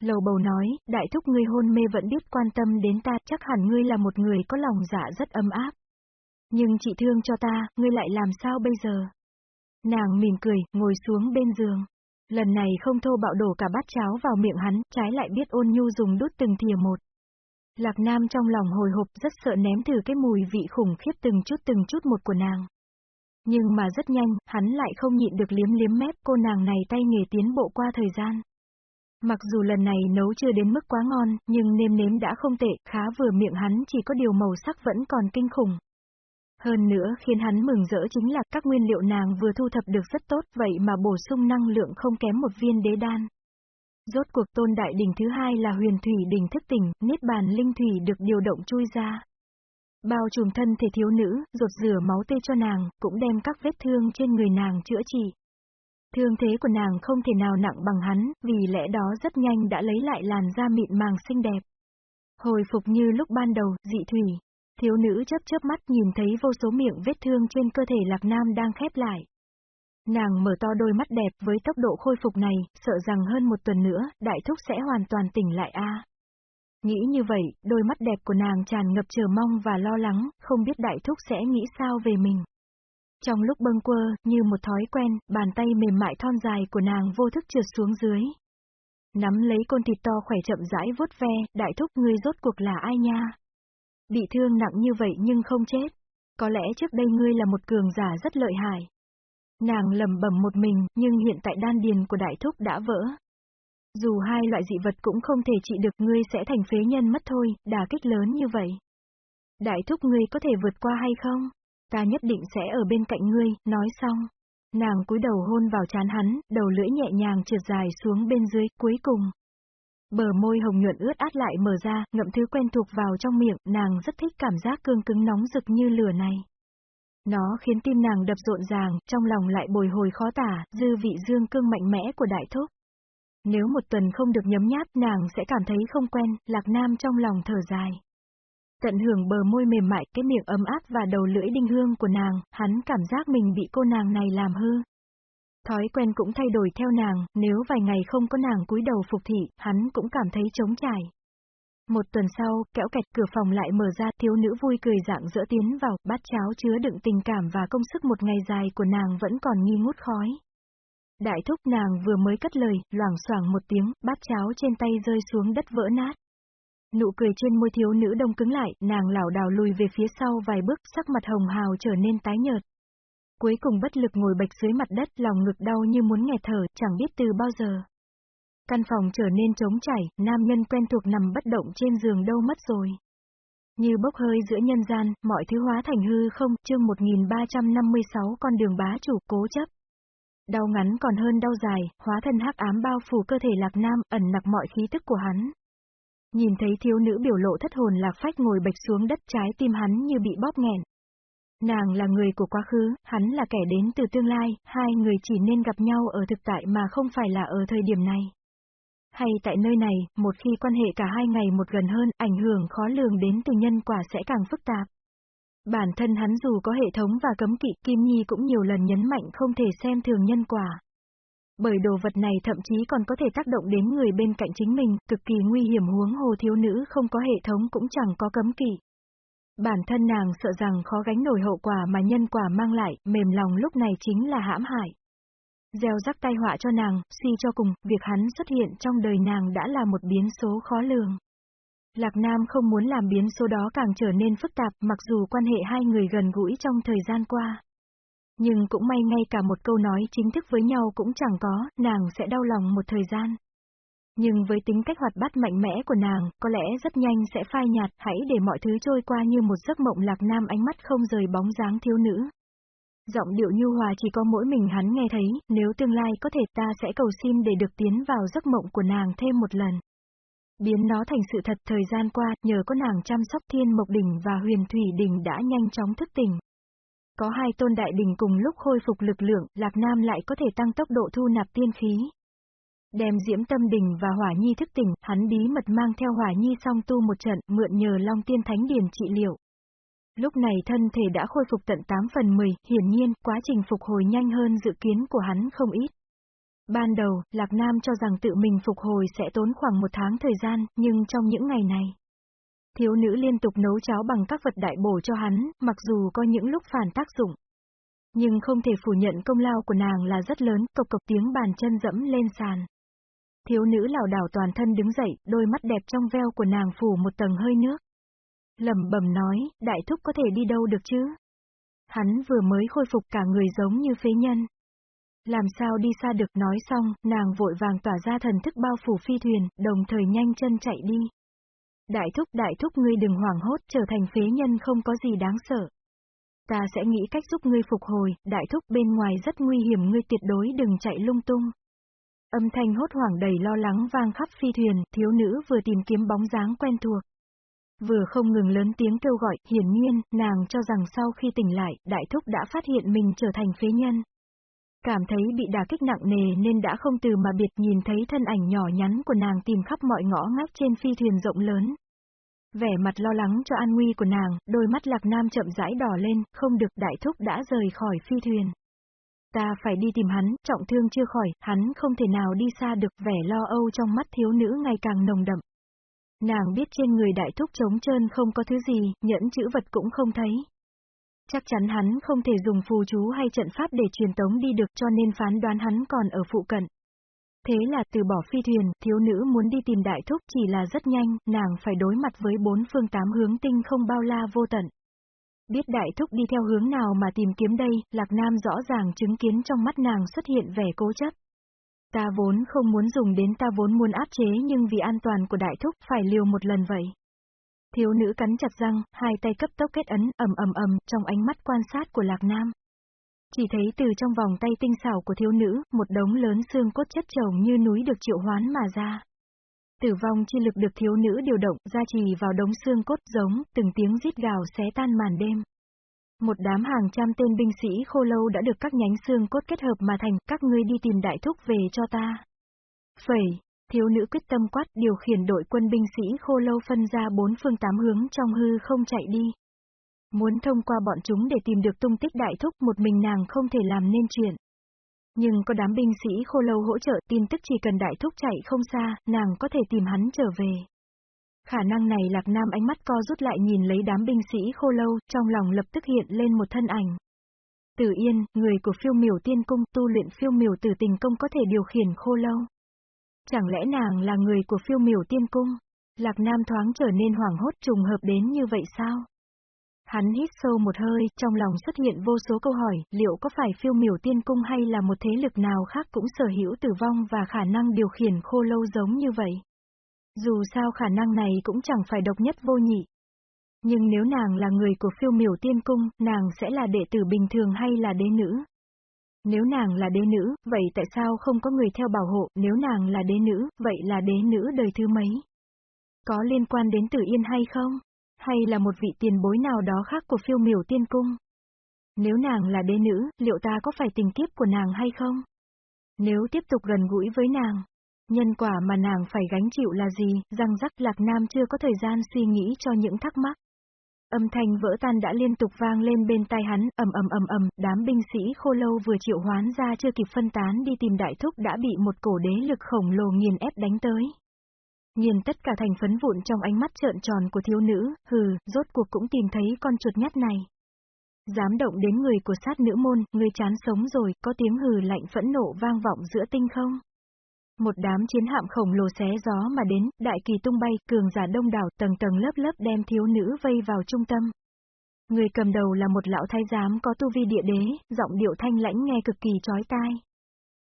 Lầu bầu nói, đại thúc ngươi hôn mê vẫn biết quan tâm đến ta, chắc hẳn ngươi là một người có lòng dạ rất ấm áp. Nhưng chị thương cho ta, ngươi lại làm sao bây giờ? Nàng mỉm cười, ngồi xuống bên giường. Lần này không thô bạo đổ cả bát cháo vào miệng hắn, trái lại biết ôn nhu dùng đút từng thìa một. Lạc Nam trong lòng hồi hộp rất sợ ném thử cái mùi vị khủng khiếp từng chút từng chút một của nàng. Nhưng mà rất nhanh, hắn lại không nhịn được liếm liếm mép cô nàng này tay nghề tiến bộ qua thời gian. Mặc dù lần này nấu chưa đến mức quá ngon, nhưng nêm nếm đã không tệ, khá vừa miệng hắn chỉ có điều màu sắc vẫn còn kinh khủng. Hơn nữa khiến hắn mừng rỡ chính là các nguyên liệu nàng vừa thu thập được rất tốt vậy mà bổ sung năng lượng không kém một viên đế đan. Rốt cuộc tôn đại đỉnh thứ hai là huyền thủy đỉnh thức tỉnh, niết bàn linh thủy được điều động chui ra. Bao trùm thân thể thiếu nữ, rột rửa máu tê cho nàng, cũng đem các vết thương trên người nàng chữa trị. Thương thế của nàng không thể nào nặng bằng hắn, vì lẽ đó rất nhanh đã lấy lại làn da mịn màng xinh đẹp. Hồi phục như lúc ban đầu, dị thủy. Thiếu nữ chớp chớp mắt nhìn thấy vô số miệng vết thương trên cơ thể Lạc Nam đang khép lại. Nàng mở to đôi mắt đẹp với tốc độ khôi phục này, sợ rằng hơn một tuần nữa, đại thúc sẽ hoàn toàn tỉnh lại a. Nghĩ như vậy, đôi mắt đẹp của nàng tràn ngập chờ mong và lo lắng, không biết đại thúc sẽ nghĩ sao về mình. Trong lúc bâng quơ, như một thói quen, bàn tay mềm mại thon dài của nàng vô thức trượt xuống dưới. Nắm lấy con thịt to khỏe chậm rãi vuốt ve, đại thúc ngươi rốt cuộc là ai nha? Bị thương nặng như vậy nhưng không chết. Có lẽ trước đây ngươi là một cường giả rất lợi hại. Nàng lầm bẩm một mình, nhưng hiện tại đan điền của đại thúc đã vỡ. Dù hai loại dị vật cũng không thể trị được ngươi sẽ thành phế nhân mất thôi, đả kích lớn như vậy. Đại thúc ngươi có thể vượt qua hay không? Ta nhất định sẽ ở bên cạnh ngươi, nói xong. Nàng cúi đầu hôn vào trán hắn, đầu lưỡi nhẹ nhàng trượt dài xuống bên dưới, cuối cùng. Bờ môi hồng nhuận ướt át lại mở ra, ngậm thứ quen thuộc vào trong miệng, nàng rất thích cảm giác cương cứng nóng rực như lửa này. Nó khiến tim nàng đập rộn ràng, trong lòng lại bồi hồi khó tả, dư vị dương cương mạnh mẽ của đại thúc. Nếu một tuần không được nhấm nháp nàng sẽ cảm thấy không quen, lạc nam trong lòng thở dài. Tận hưởng bờ môi mềm mại, cái miệng ấm áp và đầu lưỡi đinh hương của nàng, hắn cảm giác mình bị cô nàng này làm hư. Thói quen cũng thay đổi theo nàng, nếu vài ngày không có nàng cúi đầu phục thị, hắn cũng cảm thấy trống trải. Một tuần sau, kẽo kẹt cửa phòng lại mở ra, thiếu nữ vui cười dạng dỡ tiến vào, bát cháo chứa đựng tình cảm và công sức một ngày dài của nàng vẫn còn nghi ngút khói. Đại thúc nàng vừa mới cất lời, loảng xoảng một tiếng, bát cháo trên tay rơi xuống đất vỡ nát. Nụ cười trên môi thiếu nữ đông cứng lại, nàng lảo đảo lùi về phía sau vài bước, sắc mặt hồng hào trở nên tái nhợt. Cuối cùng bất lực ngồi bạch dưới mặt đất, lòng ngực đau như muốn nghẹt thở, chẳng biết từ bao giờ. Căn phòng trở nên trống chảy, nam nhân quen thuộc nằm bất động trên giường đâu mất rồi. Như bốc hơi giữa nhân gian, mọi thứ hóa thành hư không, chương 1356 con đường bá chủ cố chấp. Đau ngắn còn hơn đau dài, hóa thân hắc ám bao phủ cơ thể lạc nam, ẩn nặc mọi khí tức của hắn. Nhìn thấy thiếu nữ biểu lộ thất hồn lạc phách ngồi bạch xuống đất trái tim hắn như bị bóp nghẹn. Nàng là người của quá khứ, hắn là kẻ đến từ tương lai, hai người chỉ nên gặp nhau ở thực tại mà không phải là ở thời điểm này. Hay tại nơi này, một khi quan hệ cả hai ngày một gần hơn, ảnh hưởng khó lường đến từ nhân quả sẽ càng phức tạp. Bản thân hắn dù có hệ thống và cấm kỵ, Kim Nhi cũng nhiều lần nhấn mạnh không thể xem thường nhân quả. Bởi đồ vật này thậm chí còn có thể tác động đến người bên cạnh chính mình, cực kỳ nguy hiểm huống hồ thiếu nữ không có hệ thống cũng chẳng có cấm kỵ. Bản thân nàng sợ rằng khó gánh nổi hậu quả mà nhân quả mang lại, mềm lòng lúc này chính là hãm hại. Gieo rắc tai họa cho nàng, suy cho cùng, việc hắn xuất hiện trong đời nàng đã là một biến số khó lường. Lạc Nam không muốn làm biến số đó càng trở nên phức tạp mặc dù quan hệ hai người gần gũi trong thời gian qua. Nhưng cũng may ngay cả một câu nói chính thức với nhau cũng chẳng có, nàng sẽ đau lòng một thời gian. Nhưng với tính cách hoạt bát mạnh mẽ của nàng, có lẽ rất nhanh sẽ phai nhạt, hãy để mọi thứ trôi qua như một giấc mộng lạc nam ánh mắt không rời bóng dáng thiếu nữ. Giọng điệu nhu hòa chỉ có mỗi mình hắn nghe thấy, nếu tương lai có thể ta sẽ cầu xin để được tiến vào giấc mộng của nàng thêm một lần. Biến nó thành sự thật thời gian qua, nhờ có nàng chăm sóc thiên mộc đỉnh và huyền thủy đỉnh đã nhanh chóng thức tỉnh. Có hai tôn đại đỉnh cùng lúc khôi phục lực lượng, Lạc Nam lại có thể tăng tốc độ thu nạp tiên khí. Đem diễm tâm đỉnh và hỏa nhi thức tỉnh, hắn bí mật mang theo hỏa nhi song tu một trận, mượn nhờ long tiên thánh điển trị liệu. Lúc này thân thể đã khôi phục tận 8 phần 10, hiển nhiên, quá trình phục hồi nhanh hơn dự kiến của hắn không ít. Ban đầu, Lạc Nam cho rằng tự mình phục hồi sẽ tốn khoảng một tháng thời gian, nhưng trong những ngày này, thiếu nữ liên tục nấu cháo bằng các vật đại bổ cho hắn, mặc dù có những lúc phản tác dụng. Nhưng không thể phủ nhận công lao của nàng là rất lớn, cộc cộc tiếng bàn chân dẫm lên sàn. Thiếu nữ lảo đảo toàn thân đứng dậy, đôi mắt đẹp trong veo của nàng phủ một tầng hơi nước. Lẩm bẩm nói, đại thúc có thể đi đâu được chứ? Hắn vừa mới khôi phục cả người giống như phế nhân. Làm sao đi xa được nói xong, nàng vội vàng tỏa ra thần thức bao phủ phi thuyền, đồng thời nhanh chân chạy đi. Đại thúc, đại thúc ngươi đừng hoảng hốt, trở thành phế nhân không có gì đáng sợ. Ta sẽ nghĩ cách giúp ngươi phục hồi, đại thúc bên ngoài rất nguy hiểm ngươi tuyệt đối đừng chạy lung tung. Âm thanh hốt hoảng đầy lo lắng vang khắp phi thuyền, thiếu nữ vừa tìm kiếm bóng dáng quen thuộc. Vừa không ngừng lớn tiếng kêu gọi, hiển nhiên, nàng cho rằng sau khi tỉnh lại, đại thúc đã phát hiện mình trở thành phế nhân. Cảm thấy bị đả kích nặng nề nên đã không từ mà biệt nhìn thấy thân ảnh nhỏ nhắn của nàng tìm khắp mọi ngõ ngách trên phi thuyền rộng lớn. Vẻ mặt lo lắng cho an nguy của nàng, đôi mắt lạc nam chậm rãi đỏ lên, không được đại thúc đã rời khỏi phi thuyền. Ta phải đi tìm hắn, trọng thương chưa khỏi, hắn không thể nào đi xa được vẻ lo âu trong mắt thiếu nữ ngày càng nồng đậm. Nàng biết trên người đại thúc trống trơn không có thứ gì, nhẫn chữ vật cũng không thấy. Chắc chắn hắn không thể dùng phù chú hay trận pháp để truyền tống đi được cho nên phán đoán hắn còn ở phụ cận. Thế là từ bỏ phi thuyền, thiếu nữ muốn đi tìm đại thúc chỉ là rất nhanh, nàng phải đối mặt với bốn phương tám hướng tinh không bao la vô tận. Biết đại thúc đi theo hướng nào mà tìm kiếm đây, Lạc Nam rõ ràng chứng kiến trong mắt nàng xuất hiện vẻ cố chấp. Ta vốn không muốn dùng đến ta vốn muốn áp chế nhưng vì an toàn của đại thúc phải liều một lần vậy. Thiếu nữ cắn chặt răng, hai tay cấp tốc kết ấn, ầm ầm ầm, trong ánh mắt quan sát của Lạc Nam. Chỉ thấy từ trong vòng tay tinh xảo của thiếu nữ, một đống lớn xương cốt chất chồng như núi được triệu hoán mà ra. Tử vong chi lực được thiếu nữ điều động, ra trì vào đống xương cốt giống, từng tiếng rít gào xé tan màn đêm. Một đám hàng trăm tên binh sĩ khô lâu đã được các nhánh xương cốt kết hợp mà thành, các ngươi đi tìm đại thúc về cho ta. Phẩy, thiếu nữ quyết tâm quát điều khiển đội quân binh sĩ khô lâu phân ra bốn phương tám hướng trong hư không chạy đi. Muốn thông qua bọn chúng để tìm được tung tích đại thúc một mình nàng không thể làm nên chuyện. Nhưng có đám binh sĩ khô lâu hỗ trợ tin tức chỉ cần đại thúc chạy không xa, nàng có thể tìm hắn trở về. Khả năng này lạc nam ánh mắt co rút lại nhìn lấy đám binh sĩ khô lâu, trong lòng lập tức hiện lên một thân ảnh. Tử Yên, người của phiêu miểu tiên cung tu luyện phiêu miểu tử tình công có thể điều khiển khô lâu. Chẳng lẽ nàng là người của phiêu miểu tiên cung? Lạc Nam thoáng trở nên hoảng hốt trùng hợp đến như vậy sao? Hắn hít sâu một hơi, trong lòng xuất hiện vô số câu hỏi, liệu có phải phiêu miểu tiên cung hay là một thế lực nào khác cũng sở hữu tử vong và khả năng điều khiển khô lâu giống như vậy? Dù sao khả năng này cũng chẳng phải độc nhất vô nhị. Nhưng nếu nàng là người của phiêu miểu tiên cung, nàng sẽ là đệ tử bình thường hay là đế nữ? Nếu nàng là đế nữ, vậy tại sao không có người theo bảo hộ, nếu nàng là đế nữ, vậy là đế nữ đời thứ mấy? Có liên quan đến tử yên hay không? Hay là một vị tiền bối nào đó khác của phiêu miểu tiên cung? Nếu nàng là đế nữ, liệu ta có phải tình kiếp của nàng hay không? Nếu tiếp tục gần gũi với nàng, nhân quả mà nàng phải gánh chịu là gì, răng rắc lạc nam chưa có thời gian suy nghĩ cho những thắc mắc. Âm thanh vỡ tan đã liên tục vang lên bên tai hắn, ầm ầm ầm ầm, đám binh sĩ khô lâu vừa triệu hoán ra chưa kịp phân tán đi tìm đại thúc đã bị một cổ đế lực khổng lồ nghiền ép đánh tới. Nhìn tất cả thành phấn vụn trong ánh mắt trợn tròn của thiếu nữ, hừ, rốt cuộc cũng tìm thấy con chuột nhắt này. Dám động đến người của sát nữ môn, người chán sống rồi, có tiếng hừ lạnh phẫn nộ vang vọng giữa tinh không. Một đám chiến hạm khổng lồ xé gió mà đến, đại kỳ tung bay, cường giả đông đảo, tầng tầng lớp lớp đem thiếu nữ vây vào trung tâm. Người cầm đầu là một lão thái giám có tu vi địa đế, giọng điệu thanh lãnh nghe cực kỳ chói tai.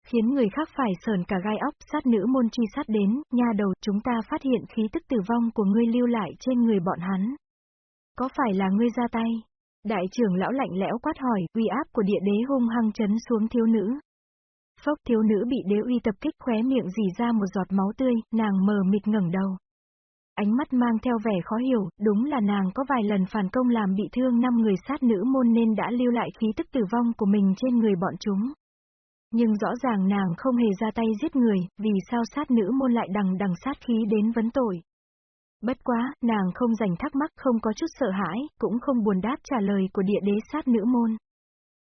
Khiến người khác phải sờn cả gai óc, sát nữ môn truy sát đến, nha đầu, chúng ta phát hiện khí tức tử vong của ngươi lưu lại trên người bọn hắn. Có phải là ngươi ra tay? Đại trưởng lão lạnh lẽo quát hỏi, uy áp của địa đế hung hăng chấn xuống thiếu nữ. Phốc thiếu nữ bị đế uy tập kích khóe miệng dì ra một giọt máu tươi, nàng mờ mịt ngẩng đầu. Ánh mắt mang theo vẻ khó hiểu, đúng là nàng có vài lần phản công làm bị thương năm người sát nữ môn nên đã lưu lại khí tức tử vong của mình trên người bọn chúng. Nhưng rõ ràng nàng không hề ra tay giết người, vì sao sát nữ môn lại đằng đằng sát khí đến vấn tội. Bất quá, nàng không dành thắc mắc không có chút sợ hãi, cũng không buồn đáp trả lời của địa đế sát nữ môn.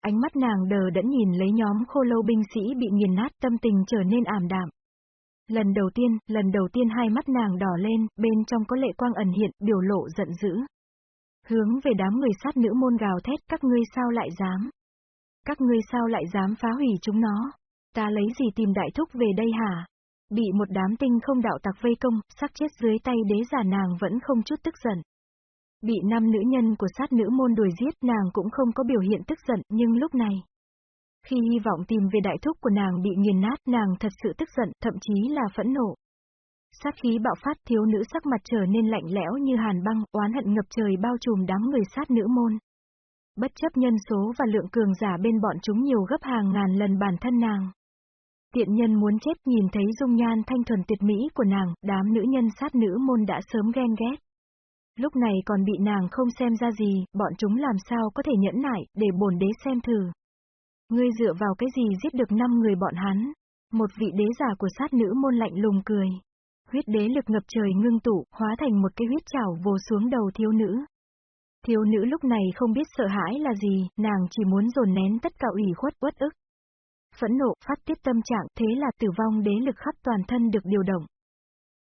Ánh mắt nàng đờ đẫn nhìn lấy nhóm khô lâu binh sĩ bị nghiền nát tâm tình trở nên ảm đạm. Lần đầu tiên, lần đầu tiên hai mắt nàng đỏ lên, bên trong có lệ quang ẩn hiện, biểu lộ giận dữ. Hướng về đám người sát nữ môn gào thét các ngươi sao lại dám. Các ngươi sao lại dám phá hủy chúng nó. Ta lấy gì tìm đại thúc về đây hả? Bị một đám tinh không đạo tặc vây công, sắc chết dưới tay đế giả nàng vẫn không chút tức giận. Bị năm nữ nhân của sát nữ môn đuổi giết nàng cũng không có biểu hiện tức giận, nhưng lúc này. Khi hy vọng tìm về đại thúc của nàng bị nghiền nát, nàng thật sự tức giận, thậm chí là phẫn nộ. Sát khí bạo phát thiếu nữ sắc mặt trở nên lạnh lẽo như hàn băng, oán hận ngập trời bao trùm đám người sát nữ môn. Bất chấp nhân số và lượng cường giả bên bọn chúng nhiều gấp hàng ngàn lần bản thân nàng. Tiện nhân muốn chết nhìn thấy dung nhan thanh thuần tuyệt mỹ của nàng, đám nữ nhân sát nữ môn đã sớm ghen ghét. Lúc này còn bị nàng không xem ra gì, bọn chúng làm sao có thể nhẫn nại, để bổn đế xem thử. Ngươi dựa vào cái gì giết được năm người bọn hắn? Một vị đế giả của sát nữ môn lạnh lùng cười. Huyết đế lực ngập trời ngưng tụ, hóa thành một cái huyết chảo vồ xuống đầu thiếu nữ. Thiếu nữ lúc này không biết sợ hãi là gì, nàng chỉ muốn dồn nén tất cả ủy khuất uất ức. Phẫn nộ, phát tiết tâm trạng, thế là tử vong đế lực khắp toàn thân được điều động.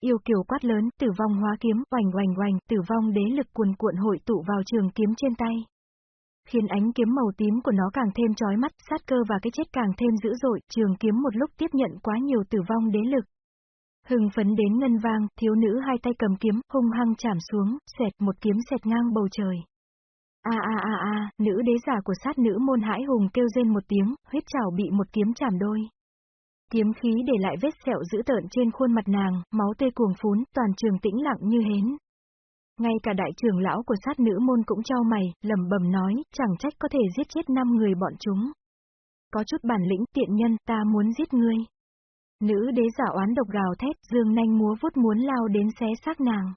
Yêu kiều quát lớn, tử vong hóa kiếm, oành oành oành, tử vong đế lực cuồn cuộn hội tụ vào trường kiếm trên tay. Khiến ánh kiếm màu tím của nó càng thêm chói mắt, sát cơ và cái chết càng thêm dữ dội, trường kiếm một lúc tiếp nhận quá nhiều tử vong đế lực. hưng phấn đến ngân vang, thiếu nữ hai tay cầm kiếm, hung hăng chạm xuống, xẹt một kiếm xẹt ngang bầu trời. A a a a, nữ đế giả của sát nữ môn hãi hùng kêu rên một tiếng, huyết trảo bị một kiếm chạm đôi. Kiếm khí để lại vết sẹo dữ tợn trên khuôn mặt nàng, máu tê cuồng phún, toàn trường tĩnh lặng như hến. Ngay cả đại trưởng lão của sát nữ môn cũng trao mày, lầm bầm nói, chẳng trách có thể giết chết năm người bọn chúng. Có chút bản lĩnh tiện nhân, ta muốn giết ngươi. Nữ đế giả oán độc gào thét, dương nanh múa vút muốn lao đến xé xác nàng.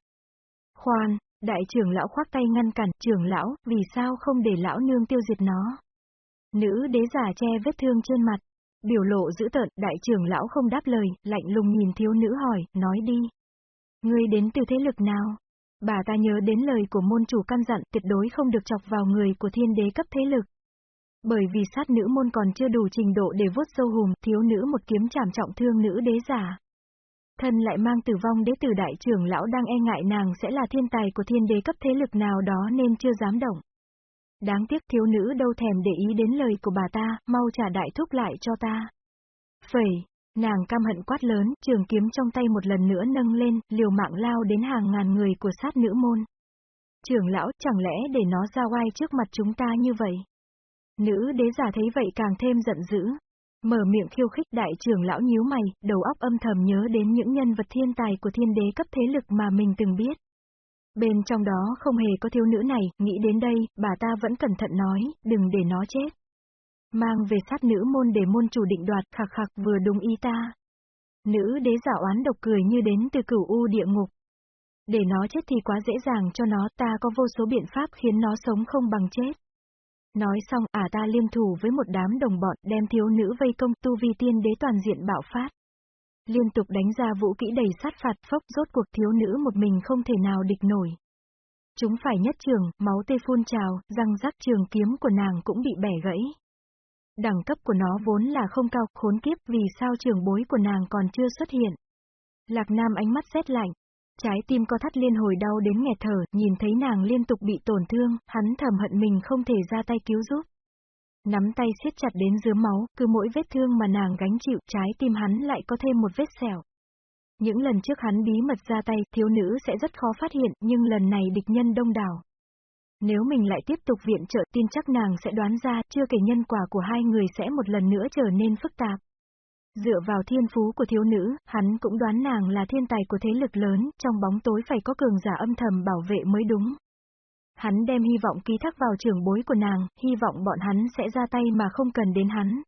Khoan, đại trưởng lão khoác tay ngăn cản, trưởng lão, vì sao không để lão nương tiêu diệt nó? Nữ đế giả che vết thương trên mặt, Biểu lộ dữ tợn, đại trưởng lão không đáp lời, lạnh lùng nhìn thiếu nữ hỏi, nói đi. Ngươi đến từ thế lực nào? Bà ta nhớ đến lời của môn chủ căn dặn tuyệt đối không được chọc vào người của thiên đế cấp thế lực. Bởi vì sát nữ môn còn chưa đủ trình độ để vuốt sâu hùm, thiếu nữ một kiếm chảm trọng thương nữ đế giả. Thân lại mang tử vong đế tử đại trưởng lão đang e ngại nàng sẽ là thiên tài của thiên đế cấp thế lực nào đó nên chưa dám động. Đáng tiếc thiếu nữ đâu thèm để ý đến lời của bà ta, mau trả đại thúc lại cho ta. Phẩy, nàng cam hận quát lớn, trường kiếm trong tay một lần nữa nâng lên, liều mạng lao đến hàng ngàn người của sát nữ môn. Trưởng lão, chẳng lẽ để nó ra oai trước mặt chúng ta như vậy? Nữ đế giả thấy vậy càng thêm giận dữ. Mở miệng khiêu khích đại trưởng lão nhíu mày, đầu óc âm thầm nhớ đến những nhân vật thiên tài của thiên đế cấp thế lực mà mình từng biết. Bên trong đó không hề có thiếu nữ này, nghĩ đến đây, bà ta vẫn cẩn thận nói, đừng để nó chết. Mang về sát nữ môn để môn chủ định đoạt khạc khạc vừa đúng ý ta. Nữ đế giả oán độc cười như đến từ cửu u địa ngục. Để nó chết thì quá dễ dàng cho nó, ta có vô số biện pháp khiến nó sống không bằng chết. Nói xong, ả ta liên thủ với một đám đồng bọn đem thiếu nữ vây công tu vi tiên đế toàn diện bạo phát. Liên tục đánh ra vũ kỹ đầy sát phạt phốc rốt cuộc thiếu nữ một mình không thể nào địch nổi. Chúng phải nhất trường, máu tê phun trào, răng rắc trường kiếm của nàng cũng bị bẻ gãy. Đẳng cấp của nó vốn là không cao, khốn kiếp vì sao trường bối của nàng còn chưa xuất hiện. Lạc Nam ánh mắt rét lạnh. Trái tim co thắt liên hồi đau đến nghẹt thở, nhìn thấy nàng liên tục bị tổn thương, hắn thầm hận mình không thể ra tay cứu giúp. Nắm tay siết chặt đến dứa máu, cứ mỗi vết thương mà nàng gánh chịu, trái tim hắn lại có thêm một vết sẹo. Những lần trước hắn bí mật ra tay, thiếu nữ sẽ rất khó phát hiện, nhưng lần này địch nhân đông đảo. Nếu mình lại tiếp tục viện trợ tin chắc nàng sẽ đoán ra, chưa kể nhân quả của hai người sẽ một lần nữa trở nên phức tạp. Dựa vào thiên phú của thiếu nữ, hắn cũng đoán nàng là thiên tài của thế lực lớn, trong bóng tối phải có cường giả âm thầm bảo vệ mới đúng. Hắn đem hy vọng ký thác vào trưởng bối của nàng, hy vọng bọn hắn sẽ ra tay mà không cần đến hắn.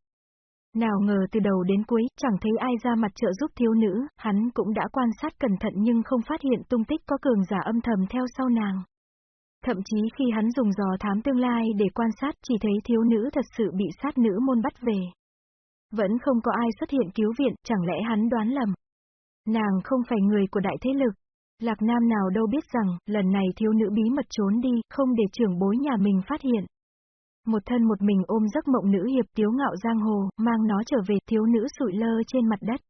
Nào ngờ từ đầu đến cuối, chẳng thấy ai ra mặt trợ giúp thiếu nữ, hắn cũng đã quan sát cẩn thận nhưng không phát hiện tung tích có cường giả âm thầm theo sau nàng. Thậm chí khi hắn dùng dò thám tương lai để quan sát chỉ thấy thiếu nữ thật sự bị sát nữ môn bắt về. Vẫn không có ai xuất hiện cứu viện, chẳng lẽ hắn đoán lầm. Nàng không phải người của đại thế lực. Lạc Nam nào đâu biết rằng, lần này thiếu nữ bí mật trốn đi, không để trưởng bối nhà mình phát hiện. Một thân một mình ôm giấc mộng nữ hiệp tiếu ngạo giang hồ, mang nó trở về thiếu nữ sụi lơ trên mặt đất.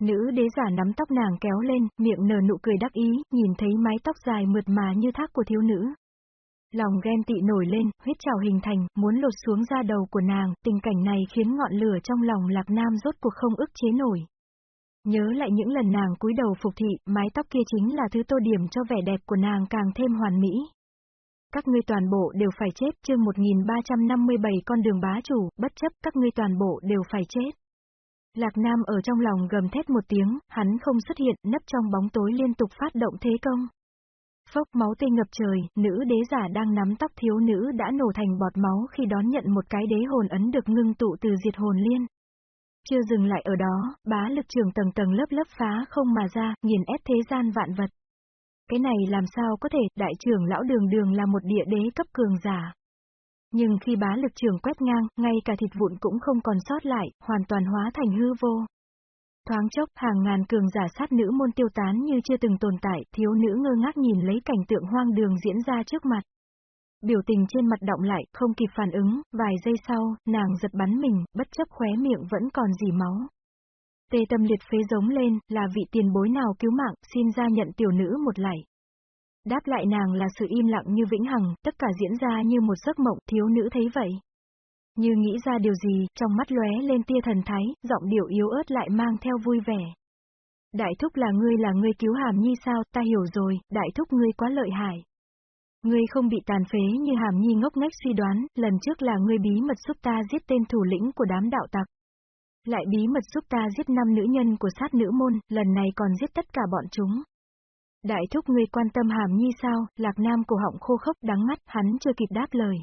Nữ đế giả nắm tóc nàng kéo lên, miệng nở nụ cười đắc ý, nhìn thấy mái tóc dài mượt mà như thác của thiếu nữ. Lòng ghen tị nổi lên, huyết trào hình thành, muốn lột xuống da đầu của nàng, tình cảnh này khiến ngọn lửa trong lòng lạc nam rốt cuộc không ức chế nổi. Nhớ lại những lần nàng cúi đầu phục thị, mái tóc kia chính là thứ tô điểm cho vẻ đẹp của nàng càng thêm hoàn mỹ. Các ngươi toàn bộ đều phải chết, chương 1357 con đường bá chủ, bất chấp các ngươi toàn bộ đều phải chết. Lạc Nam ở trong lòng gầm thét một tiếng, hắn không xuất hiện, nấp trong bóng tối liên tục phát động thế công. Phốc máu tê ngập trời, nữ đế giả đang nắm tóc thiếu nữ đã nổ thành bọt máu khi đón nhận một cái đế hồn ấn được ngưng tụ từ diệt hồn liên. Chưa dừng lại ở đó, bá lực trường tầng tầng lớp lớp phá không mà ra, nghiền ép thế gian vạn vật. Cái này làm sao có thể, đại trưởng lão đường đường là một địa đế cấp cường giả. Nhưng khi bá lực trường quét ngang, ngay cả thịt vụn cũng không còn sót lại, hoàn toàn hóa thành hư vô. Thoáng chốc, hàng ngàn cường giả sát nữ môn tiêu tán như chưa từng tồn tại, thiếu nữ ngơ ngác nhìn lấy cảnh tượng hoang đường diễn ra trước mặt. Biểu tình trên mặt động lại, không kịp phản ứng, vài giây sau, nàng giật bắn mình, bất chấp khóe miệng vẫn còn dì máu. Tê tâm liệt phế giống lên, là vị tiền bối nào cứu mạng, xin ra nhận tiểu nữ một lại. Đáp lại nàng là sự im lặng như vĩnh hằng, tất cả diễn ra như một giấc mộng, thiếu nữ thấy vậy. Như nghĩ ra điều gì, trong mắt lóe lên tia thần thái, giọng điệu yếu ớt lại mang theo vui vẻ. Đại thúc là ngươi là ngươi cứu hàm nhi sao, ta hiểu rồi, đại thúc ngươi quá lợi hại. Ngươi không bị tàn phế như hàm nhi ngốc nghếch suy đoán, lần trước là ngươi bí mật giúp ta giết tên thủ lĩnh của đám đạo tặc. Lại bí mật giúp ta giết năm nữ nhân của sát nữ môn, lần này còn giết tất cả bọn chúng. Đại thúc ngươi quan tâm hàm nhi sao, lạc nam cổ họng khô khốc đắng mắt, hắn chưa kịp đáp lời.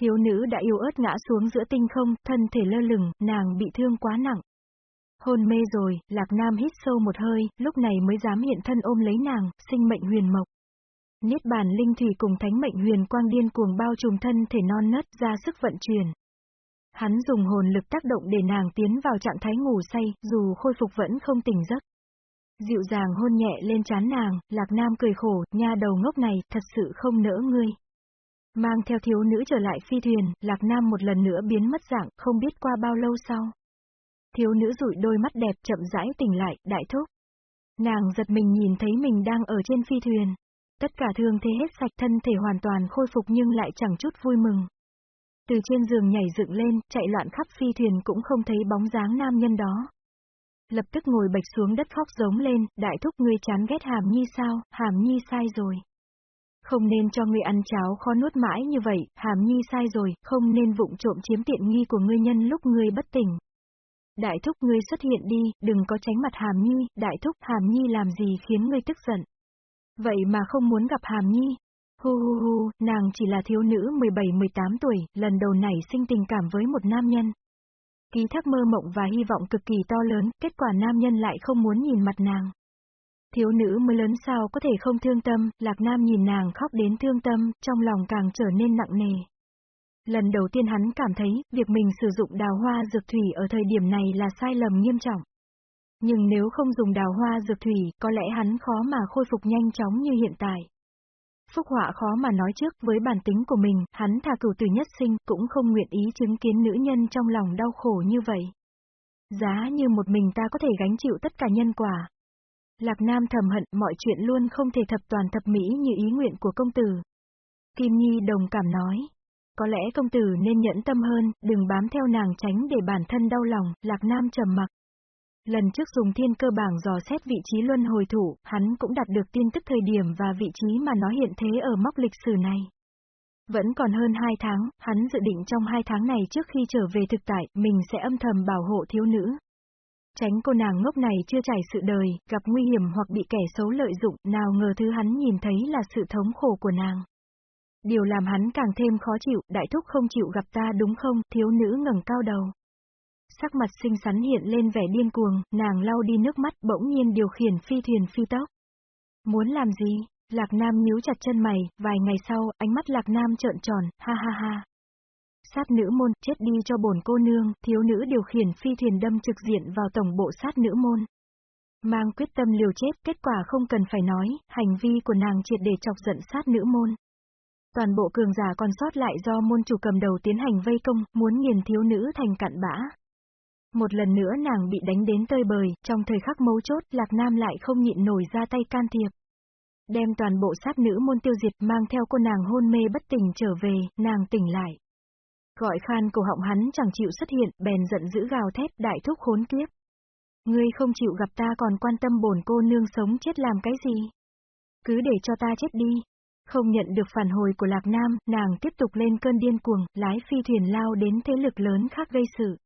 Thiếu nữ đã yêu ớt ngã xuống giữa tinh không, thân thể lơ lửng, nàng bị thương quá nặng. Hôn mê rồi, Lạc Nam hít sâu một hơi, lúc này mới dám hiện thân ôm lấy nàng, sinh mệnh huyền mộc. Niết bàn linh thủy cùng thánh mệnh huyền quang điên cuồng bao trùm thân thể non nớt ra sức vận chuyển. Hắn dùng hồn lực tác động để nàng tiến vào trạng thái ngủ say, dù khôi phục vẫn không tỉnh giấc. Dịu dàng hôn nhẹ lên trán nàng, Lạc Nam cười khổ, nha đầu ngốc này, thật sự không nỡ ngươi. Mang theo thiếu nữ trở lại phi thuyền, Lạc Nam một lần nữa biến mất dạng, không biết qua bao lâu sau. Thiếu nữ rụi đôi mắt đẹp chậm rãi tỉnh lại, đại thúc. Nàng giật mình nhìn thấy mình đang ở trên phi thuyền. Tất cả thương thế hết sạch thân thể hoàn toàn khôi phục nhưng lại chẳng chút vui mừng. Từ trên giường nhảy dựng lên, chạy loạn khắp phi thuyền cũng không thấy bóng dáng nam nhân đó. Lập tức ngồi bạch xuống đất khóc giống lên, đại thúc ngươi chán ghét hàm nhi sao, hàm nhi sai rồi. Không nên cho ngươi ăn cháo khó nuốt mãi như vậy, hàm nhi sai rồi, không nên vụng trộm chiếm tiện nghi của ngươi nhân lúc ngươi bất tỉnh. Đại thúc ngươi xuất hiện đi, đừng có tránh mặt hàm nhi, đại thúc hàm nhi làm gì khiến ngươi tức giận. Vậy mà không muốn gặp hàm nhi. Hu hu hu, nàng chỉ là thiếu nữ 17-18 tuổi, lần đầu nảy sinh tình cảm với một nam nhân. Ký thác mơ mộng và hy vọng cực kỳ to lớn, kết quả nam nhân lại không muốn nhìn mặt nàng. Thiếu nữ mới lớn sao có thể không thương tâm, Lạc Nam nhìn nàng khóc đến thương tâm, trong lòng càng trở nên nặng nề. Lần đầu tiên hắn cảm thấy, việc mình sử dụng đào hoa dược thủy ở thời điểm này là sai lầm nghiêm trọng. Nhưng nếu không dùng đào hoa dược thủy, có lẽ hắn khó mà khôi phục nhanh chóng như hiện tại. Phúc họa khó mà nói trước, với bản tính của mình, hắn thà cửu tử nhất sinh, cũng không nguyện ý chứng kiến nữ nhân trong lòng đau khổ như vậy. Giá như một mình ta có thể gánh chịu tất cả nhân quả. Lạc Nam thầm hận, mọi chuyện luôn không thể thập toàn thập mỹ như ý nguyện của công tử. Kim Nhi đồng cảm nói. Có lẽ công tử nên nhẫn tâm hơn, đừng bám theo nàng tránh để bản thân đau lòng, Lạc Nam trầm mặc. Lần trước dùng thiên cơ bảng dò xét vị trí luân hồi thủ, hắn cũng đạt được tin tức thời điểm và vị trí mà nó hiện thế ở mốc lịch sử này. Vẫn còn hơn hai tháng, hắn dự định trong hai tháng này trước khi trở về thực tại, mình sẽ âm thầm bảo hộ thiếu nữ. Tránh cô nàng ngốc này chưa trải sự đời, gặp nguy hiểm hoặc bị kẻ xấu lợi dụng, nào ngờ thứ hắn nhìn thấy là sự thống khổ của nàng. Điều làm hắn càng thêm khó chịu, đại thúc không chịu gặp ta đúng không, thiếu nữ ngẩng cao đầu. Sắc mặt xinh xắn hiện lên vẻ điên cuồng, nàng lau đi nước mắt bỗng nhiên điều khiển phi thuyền phi tốc. Muốn làm gì? Lạc Nam nhíu chặt chân mày, vài ngày sau, ánh mắt Lạc Nam trợn tròn, ha ha ha. Sát nữ môn, chết đi cho bổn cô nương, thiếu nữ điều khiển phi thuyền đâm trực diện vào tổng bộ sát nữ môn. Mang quyết tâm liều chết, kết quả không cần phải nói, hành vi của nàng triệt để chọc giận sát nữ môn. Toàn bộ cường giả còn sót lại do môn chủ cầm đầu tiến hành vây công, muốn nghiền thiếu nữ thành cặn bã. Một lần nữa nàng bị đánh đến tơi bời, trong thời khắc mấu chốt, Lạc Nam lại không nhịn nổi ra tay can thiệp. Đem toàn bộ sát nữ môn tiêu diệt mang theo cô nàng hôn mê bất tỉnh trở về, nàng tỉnh lại. Gọi khan cổ họng hắn chẳng chịu xuất hiện, bèn giận dữ gào thét đại thúc khốn kiếp. Ngươi không chịu gặp ta còn quan tâm bổn cô nương sống chết làm cái gì? Cứ để cho ta chết đi. Không nhận được phản hồi của Lạc Nam, nàng tiếp tục lên cơn điên cuồng, lái phi thuyền lao đến thế lực lớn khác gây sự.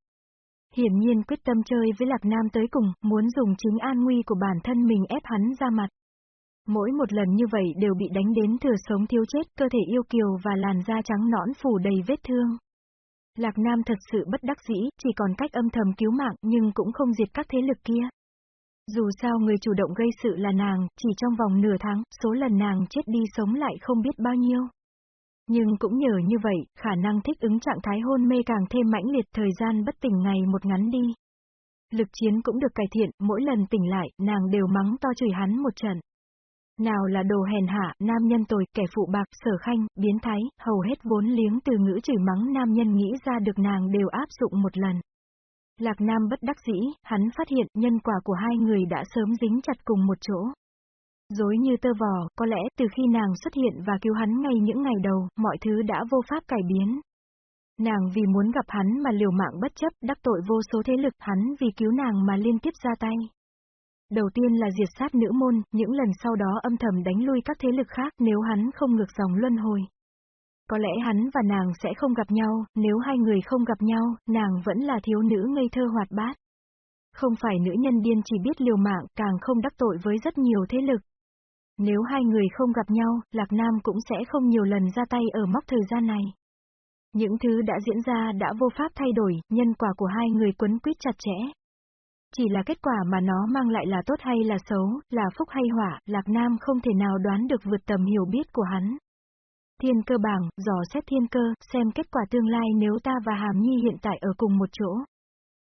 Hiển nhiên quyết tâm chơi với Lạc Nam tới cùng, muốn dùng chính an nguy của bản thân mình ép hắn ra mặt. Mỗi một lần như vậy đều bị đánh đến thừa sống thiếu chết, cơ thể yêu kiều và làn da trắng nõn phủ đầy vết thương. Lạc Nam thật sự bất đắc dĩ, chỉ còn cách âm thầm cứu mạng nhưng cũng không diệt các thế lực kia. Dù sao người chủ động gây sự là nàng, chỉ trong vòng nửa tháng, số lần nàng chết đi sống lại không biết bao nhiêu. Nhưng cũng nhờ như vậy, khả năng thích ứng trạng thái hôn mê càng thêm mãnh liệt thời gian bất tỉnh ngày một ngắn đi. Lực chiến cũng được cải thiện, mỗi lần tỉnh lại, nàng đều mắng to chửi hắn một trận. Nào là đồ hèn hạ, nam nhân tồi, kẻ phụ bạc, sở khanh, biến thái, hầu hết vốn liếng từ ngữ chửi mắng nam nhân nghĩ ra được nàng đều áp dụng một lần. Lạc Nam bất đắc dĩ, hắn phát hiện nhân quả của hai người đã sớm dính chặt cùng một chỗ. Dối như tơ vò, có lẽ từ khi nàng xuất hiện và cứu hắn ngay những ngày đầu, mọi thứ đã vô pháp cải biến. Nàng vì muốn gặp hắn mà liều mạng bất chấp, đắc tội vô số thế lực, hắn vì cứu nàng mà liên tiếp ra tay. Đầu tiên là diệt sát nữ môn, những lần sau đó âm thầm đánh lui các thế lực khác nếu hắn không ngược dòng luân hồi. Có lẽ hắn và nàng sẽ không gặp nhau, nếu hai người không gặp nhau, nàng vẫn là thiếu nữ ngây thơ hoạt bát. Không phải nữ nhân điên chỉ biết liều mạng, càng không đắc tội với rất nhiều thế lực. Nếu hai người không gặp nhau, Lạc Nam cũng sẽ không nhiều lần ra tay ở mốc thời gian này. Những thứ đã diễn ra đã vô pháp thay đổi, nhân quả của hai người quấn quýt chặt chẽ. Chỉ là kết quả mà nó mang lại là tốt hay là xấu, là phúc hay hỏa, Lạc Nam không thể nào đoán được vượt tầm hiểu biết của hắn. Thiên cơ bảng, dò xét thiên cơ, xem kết quả tương lai nếu ta và Hàm Nhi hiện tại ở cùng một chỗ.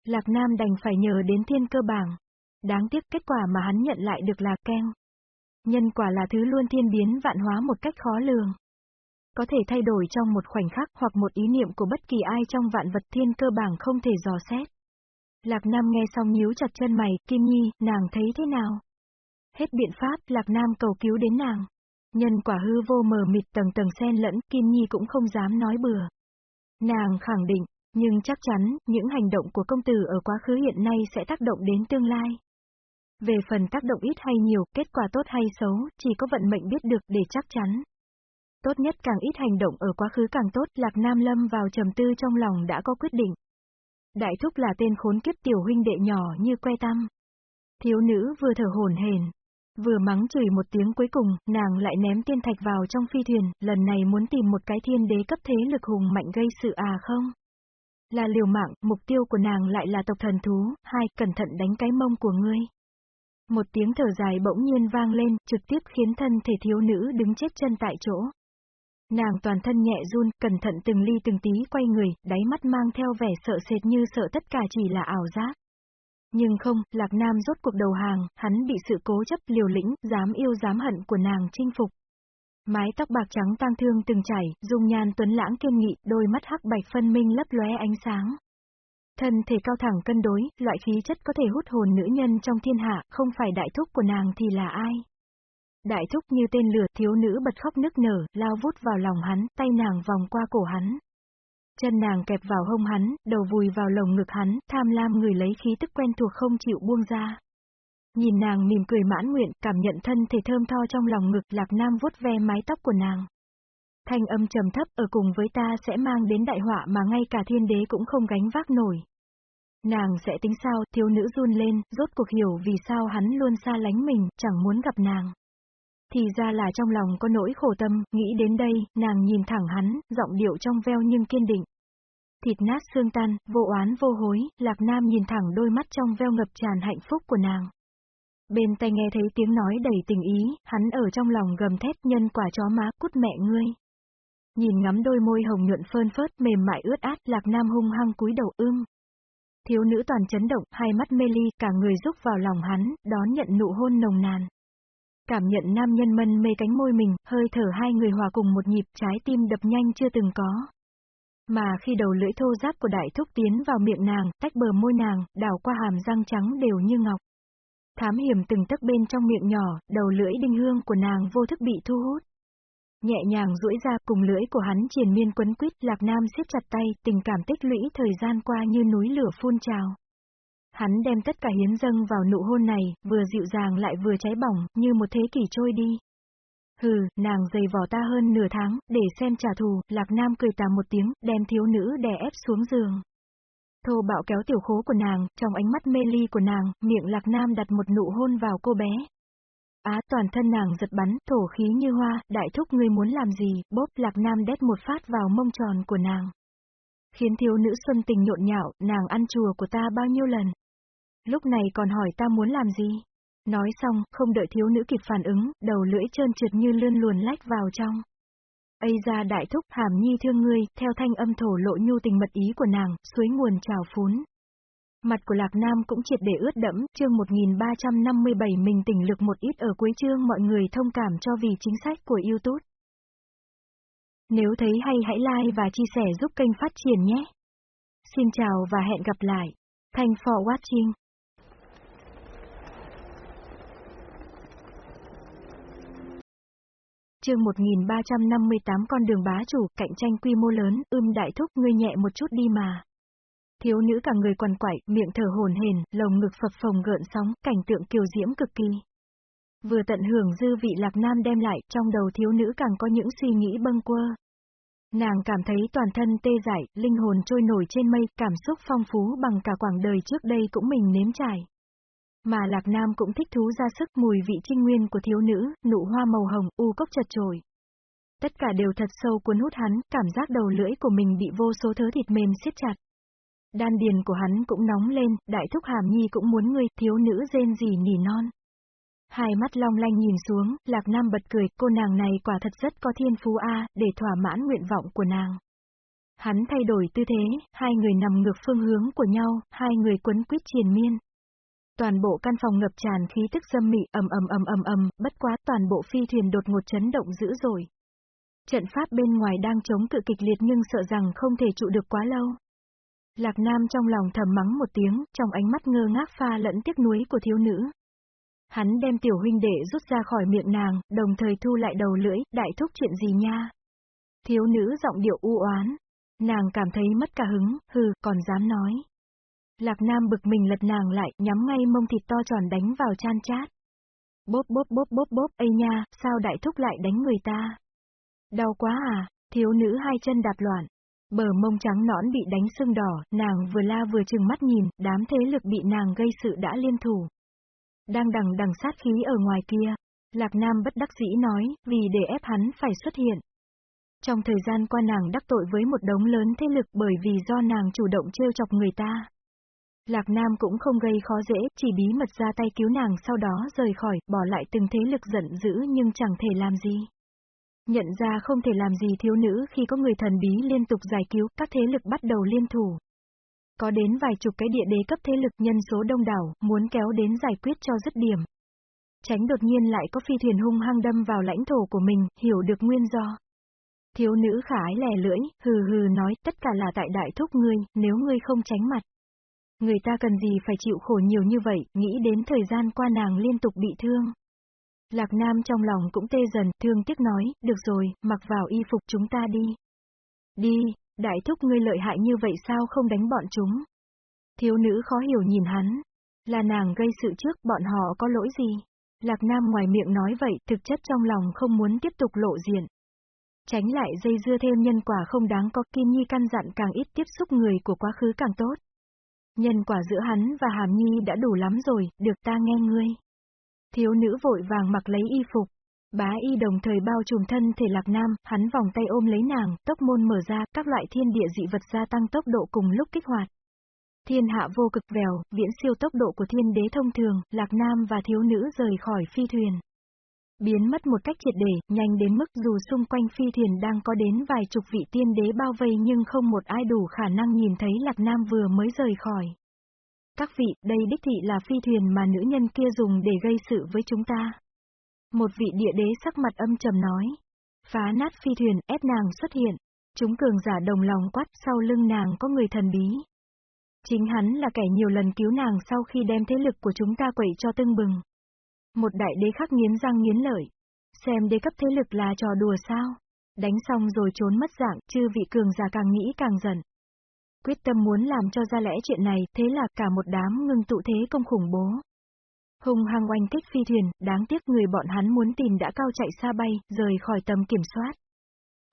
Lạc Nam đành phải nhờ đến thiên cơ bảng. Đáng tiếc kết quả mà hắn nhận lại được là keng. Nhân quả là thứ luôn thiên biến vạn hóa một cách khó lường. Có thể thay đổi trong một khoảnh khắc hoặc một ý niệm của bất kỳ ai trong vạn vật thiên cơ bảng không thể dò xét. Lạc Nam nghe xong nhíu chặt chân mày, Kim Nhi, nàng thấy thế nào? Hết biện pháp, Lạc Nam cầu cứu đến nàng. Nhân quả hư vô mờ mịt tầng tầng xen lẫn, Kim Nhi cũng không dám nói bừa. Nàng khẳng định, nhưng chắc chắn, những hành động của công tử ở quá khứ hiện nay sẽ tác động đến tương lai. Về phần tác động ít hay nhiều, kết quả tốt hay xấu, chỉ có vận mệnh biết được để chắc chắn. Tốt nhất càng ít hành động ở quá khứ càng tốt, Lạc Nam Lâm vào trầm tư trong lòng đã có quyết định. Đại thúc là tên khốn kiếp tiểu huynh đệ nhỏ như que tăm. Thiếu nữ vừa thở hổn hển, vừa mắng chửi một tiếng cuối cùng, nàng lại ném tiên thạch vào trong phi thuyền, lần này muốn tìm một cái thiên đế cấp thế lực hùng mạnh gây sự à không? Là liều mạng, mục tiêu của nàng lại là tộc thần thú, hai, cẩn thận đánh cái mông của ngươi. Một tiếng thở dài bỗng nhiên vang lên, trực tiếp khiến thân thể thiếu nữ đứng chết chân tại chỗ. Nàng toàn thân nhẹ run, cẩn thận từng ly từng tí quay người, đáy mắt mang theo vẻ sợ sệt như sợ tất cả chỉ là ảo giác. Nhưng không, Lạc Nam rốt cuộc đầu hàng, hắn bị sự cố chấp liều lĩnh, dám yêu dám hận của nàng chinh phục. Mái tóc bạc trắng tang thương từng chảy, dung nhan tuấn lãng kiên nghị, đôi mắt hắc bạch phân minh lấp lóe ánh sáng. Thân thể cao thẳng cân đối, loại khí chất có thể hút hồn nữ nhân trong thiên hạ, không phải đại thúc của nàng thì là ai? Đại thúc như tên lửa, thiếu nữ bật khóc nức nở, lao vút vào lòng hắn, tay nàng vòng qua cổ hắn. Chân nàng kẹp vào hông hắn, đầu vùi vào lồng ngực hắn, tham lam người lấy khí tức quen thuộc không chịu buông ra. Nhìn nàng mỉm cười mãn nguyện, cảm nhận thân thể thơm tho trong lòng ngực, lạc nam vuốt ve mái tóc của nàng. Thanh âm trầm thấp ở cùng với ta sẽ mang đến đại họa mà ngay cả thiên đế cũng không gánh vác nổi. Nàng sẽ tính sao, thiếu nữ run lên, rốt cuộc hiểu vì sao hắn luôn xa lánh mình, chẳng muốn gặp nàng. Thì ra là trong lòng có nỗi khổ tâm, nghĩ đến đây, nàng nhìn thẳng hắn, giọng điệu trong veo nhưng kiên định. Thịt nát xương tan, vô oán vô hối, Lạc Nam nhìn thẳng đôi mắt trong veo ngập tràn hạnh phúc của nàng. Bên tai nghe thấy tiếng nói đầy tình ý, hắn ở trong lòng gầm thét nhân quả chó má, cút mẹ ngươi. Nhìn ngắm đôi môi hồng nhuận phơn phớt mềm mại ướt át, Lạc Nam hung hăng cúi đầu ưm. Thiếu nữ toàn chấn động, hai mắt mê ly, cả người rúc vào lòng hắn, đón nhận nụ hôn nồng nàn. Cảm nhận nam nhân mân mê cánh môi mình, hơi thở hai người hòa cùng một nhịp, trái tim đập nhanh chưa từng có. Mà khi đầu lưỡi thô giáp của đại thúc tiến vào miệng nàng, tách bờ môi nàng, đảo qua hàm răng trắng đều như ngọc. Thám hiểm từng tấc bên trong miệng nhỏ, đầu lưỡi đinh hương của nàng vô thức bị thu hút. Nhẹ nhàng duỗi ra cùng lưỡi của hắn triền miên quấn quýt, Lạc Nam siết chặt tay, tình cảm tích lũy thời gian qua như núi lửa phun trào. Hắn đem tất cả hiến dâng vào nụ hôn này, vừa dịu dàng lại vừa cháy bỏng, như một thế kỷ trôi đi. Hừ, nàng dày vò ta hơn nửa tháng, để xem trả thù, Lạc Nam cười tà một tiếng, đem thiếu nữ đè ép xuống giường. Thô bạo kéo tiểu khố của nàng, trong ánh mắt mê ly của nàng, miệng Lạc Nam đặt một nụ hôn vào cô bé. Á toàn thân nàng giật bắn, thổ khí như hoa, đại thúc ngươi muốn làm gì, bốp Lạc Nam đét một phát vào mông tròn của nàng. Khiến thiếu nữ xuân tình nhộn nhạo, nàng ăn chùa của ta bao nhiêu lần. Lúc này còn hỏi ta muốn làm gì? Nói xong, không đợi thiếu nữ kịp phản ứng, đầu lưỡi trơn trượt như lươn luồn lách vào trong. Ây ra đại thúc hàm nhi thương ngươi, theo thanh âm thổ lộ nhu tình mật ý của nàng, suối nguồn trào phún. Mặt của Lạc Nam cũng triệt để ướt đẫm, chương 1357 mình tỉnh lực một ít ở cuối chương mọi người thông cảm cho vì chính sách của YouTube. Nếu thấy hay hãy like và chia sẻ giúp kênh phát triển nhé. Xin chào và hẹn gặp lại. Thanks for watching. chương 1358 con đường bá chủ, cạnh tranh quy mô lớn, ưm đại thúc ngươi nhẹ một chút đi mà. Thiếu nữ cả người quằn quại, miệng thở hồn hển, lồng ngực phập phồng gợn sóng, cảnh tượng kiều diễm cực kỳ. Vừa tận hưởng dư vị lạc nam đem lại, trong đầu thiếu nữ càng có những suy nghĩ bâng quơ. Nàng cảm thấy toàn thân tê dại, linh hồn trôi nổi trên mây, cảm xúc phong phú bằng cả quãng đời trước đây cũng mình nếm trải. Mà Lạc Nam cũng thích thú ra sức mùi vị trinh nguyên của thiếu nữ, nụ hoa màu hồng, u cốc chật trội. Tất cả đều thật sâu cuốn hút hắn, cảm giác đầu lưỡi của mình bị vô số thớ thịt mềm siết chặt. Đan điền của hắn cũng nóng lên, đại thúc hàm nhi cũng muốn ngươi, thiếu nữ rên gì nỉ non. Hai mắt long lanh nhìn xuống, Lạc Nam bật cười, cô nàng này quả thật rất có thiên phú A, để thỏa mãn nguyện vọng của nàng. Hắn thay đổi tư thế, hai người nằm ngược phương hướng của nhau, hai người quấn quýt triền miên. Toàn bộ căn phòng ngập tràn khí tức dâm mị, ầm ầm ầm ầm ầm, bất quá toàn bộ phi thuyền đột ngột chấn động dữ dội. Trận pháp bên ngoài đang chống cự kịch liệt nhưng sợ rằng không thể trụ được quá lâu. Lạc Nam trong lòng thầm mắng một tiếng, trong ánh mắt ngơ ngác pha lẫn tiếc nuối của thiếu nữ. Hắn đem tiểu huynh đệ rút ra khỏi miệng nàng, đồng thời thu lại đầu lưỡi, đại thúc chuyện gì nha. Thiếu nữ giọng điệu u oán. Nàng cảm thấy mất cả hứng, hừ, còn dám nói. Lạc Nam bực mình lật nàng lại, nhắm ngay mông thịt to tròn đánh vào chan chát. Bốp bốp bốp bốp bốp, ây nha, sao đại thúc lại đánh người ta? Đau quá à, thiếu nữ hai chân đạp loạn. Bờ mông trắng nõn bị đánh sưng đỏ, nàng vừa la vừa chừng mắt nhìn, đám thế lực bị nàng gây sự đã liên thủ. Đang đằng đằng sát khí ở ngoài kia. Lạc Nam bất đắc dĩ nói, vì để ép hắn phải xuất hiện. Trong thời gian qua nàng đắc tội với một đống lớn thế lực bởi vì do nàng chủ động trêu chọc người ta. Lạc Nam cũng không gây khó dễ, chỉ bí mật ra tay cứu nàng sau đó rời khỏi, bỏ lại từng thế lực giận dữ nhưng chẳng thể làm gì. Nhận ra không thể làm gì thiếu nữ khi có người thần bí liên tục giải cứu, các thế lực bắt đầu liên thủ. Có đến vài chục cái địa đế cấp thế lực nhân số đông đảo, muốn kéo đến giải quyết cho dứt điểm. Tránh đột nhiên lại có phi thuyền hung hăng đâm vào lãnh thổ của mình, hiểu được nguyên do. Thiếu nữ khả ái lè lưỡi, hừ hừ nói, tất cả là tại đại thúc ngươi, nếu ngươi không tránh mặt. Người ta cần gì phải chịu khổ nhiều như vậy, nghĩ đến thời gian qua nàng liên tục bị thương. Lạc Nam trong lòng cũng tê dần, thương tiếc nói, được rồi, mặc vào y phục chúng ta đi. Đi, đại thúc ngươi lợi hại như vậy sao không đánh bọn chúng? Thiếu nữ khó hiểu nhìn hắn. Là nàng gây sự trước, bọn họ có lỗi gì? Lạc Nam ngoài miệng nói vậy, thực chất trong lòng không muốn tiếp tục lộ diện. Tránh lại dây dưa thêm nhân quả không đáng có Kim Nhi căn dặn càng ít tiếp xúc người của quá khứ càng tốt. Nhân quả giữa hắn và Hàm Nhi đã đủ lắm rồi, được ta nghe ngươi. Thiếu nữ vội vàng mặc lấy y phục. Bá y đồng thời bao trùm thân thể lạc nam, hắn vòng tay ôm lấy nàng, tốc môn mở ra, các loại thiên địa dị vật gia tăng tốc độ cùng lúc kích hoạt. Thiên hạ vô cực vèo, viễn siêu tốc độ của thiên đế thông thường, lạc nam và thiếu nữ rời khỏi phi thuyền. Biến mất một cách triệt để, nhanh đến mức dù xung quanh phi thuyền đang có đến vài chục vị tiên đế bao vây nhưng không một ai đủ khả năng nhìn thấy lạc nam vừa mới rời khỏi. Các vị, đây đích thị là phi thuyền mà nữ nhân kia dùng để gây sự với chúng ta. Một vị địa đế sắc mặt âm trầm nói. Phá nát phi thuyền, ép nàng xuất hiện. Chúng cường giả đồng lòng quát sau lưng nàng có người thần bí. Chính hắn là kẻ nhiều lần cứu nàng sau khi đem thế lực của chúng ta quậy cho tưng bừng. Một đại đế khắc nghiến răng nghiến lợi. Xem đế cấp thế lực là trò đùa sao? Đánh xong rồi trốn mất dạng, chư vị cường giả càng nghĩ càng giận. Quyết tâm muốn làm cho ra lẽ chuyện này, thế là cả một đám ngưng tụ thế công khủng bố. Hùng hăng oanh kích phi thuyền, đáng tiếc người bọn hắn muốn tìm đã cao chạy xa bay, rời khỏi tầm kiểm soát.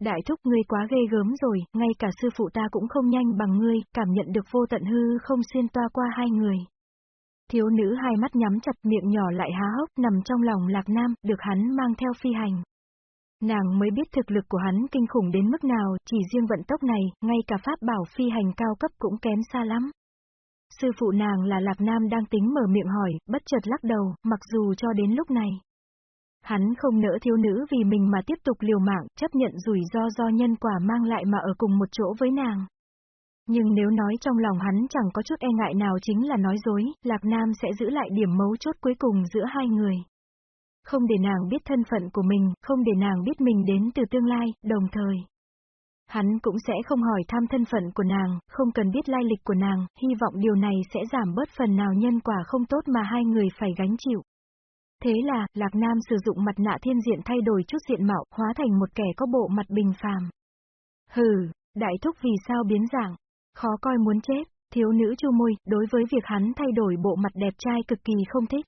Đại thúc ngươi quá ghê gớm rồi, ngay cả sư phụ ta cũng không nhanh bằng ngươi, cảm nhận được vô tận hư không xuyên toa qua hai người. Thiếu nữ hai mắt nhắm chặt miệng nhỏ lại há hốc nằm trong lòng lạc nam, được hắn mang theo phi hành. Nàng mới biết thực lực của hắn kinh khủng đến mức nào, chỉ riêng vận tốc này, ngay cả pháp bảo phi hành cao cấp cũng kém xa lắm. Sư phụ nàng là Lạc Nam đang tính mở miệng hỏi, bất chợt lắc đầu, mặc dù cho đến lúc này. Hắn không nỡ thiếu nữ vì mình mà tiếp tục liều mạng, chấp nhận rủi ro do nhân quả mang lại mà ở cùng một chỗ với nàng. Nhưng nếu nói trong lòng hắn chẳng có chút e ngại nào chính là nói dối, Lạc Nam sẽ giữ lại điểm mấu chốt cuối cùng giữa hai người. Không để nàng biết thân phận của mình, không để nàng biết mình đến từ tương lai, đồng thời. Hắn cũng sẽ không hỏi thăm thân phận của nàng, không cần biết lai lịch của nàng, hy vọng điều này sẽ giảm bớt phần nào nhân quả không tốt mà hai người phải gánh chịu. Thế là, Lạc Nam sử dụng mặt nạ thiên diện thay đổi chút diện mạo, hóa thành một kẻ có bộ mặt bình phàm. Hừ, đại thúc vì sao biến dạng? Khó coi muốn chết, thiếu nữ chu môi, đối với việc hắn thay đổi bộ mặt đẹp trai cực kỳ không thích.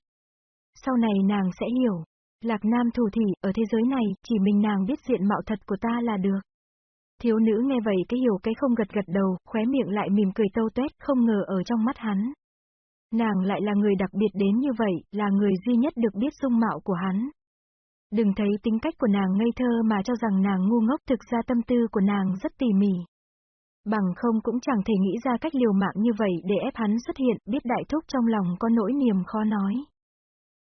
Sau này nàng sẽ hiểu. Lạc Nam thủ thỉ, ở thế giới này, chỉ mình nàng biết diện mạo thật của ta là được. Thiếu nữ nghe vậy cái hiểu cái không gật gật đầu, khóe miệng lại mỉm cười tâu tuét, không ngờ ở trong mắt hắn. Nàng lại là người đặc biệt đến như vậy, là người duy nhất được biết dung mạo của hắn. Đừng thấy tính cách của nàng ngây thơ mà cho rằng nàng ngu ngốc thực ra tâm tư của nàng rất tỉ mỉ. Bằng không cũng chẳng thể nghĩ ra cách liều mạng như vậy để ép hắn xuất hiện, biết đại thúc trong lòng có nỗi niềm khó nói.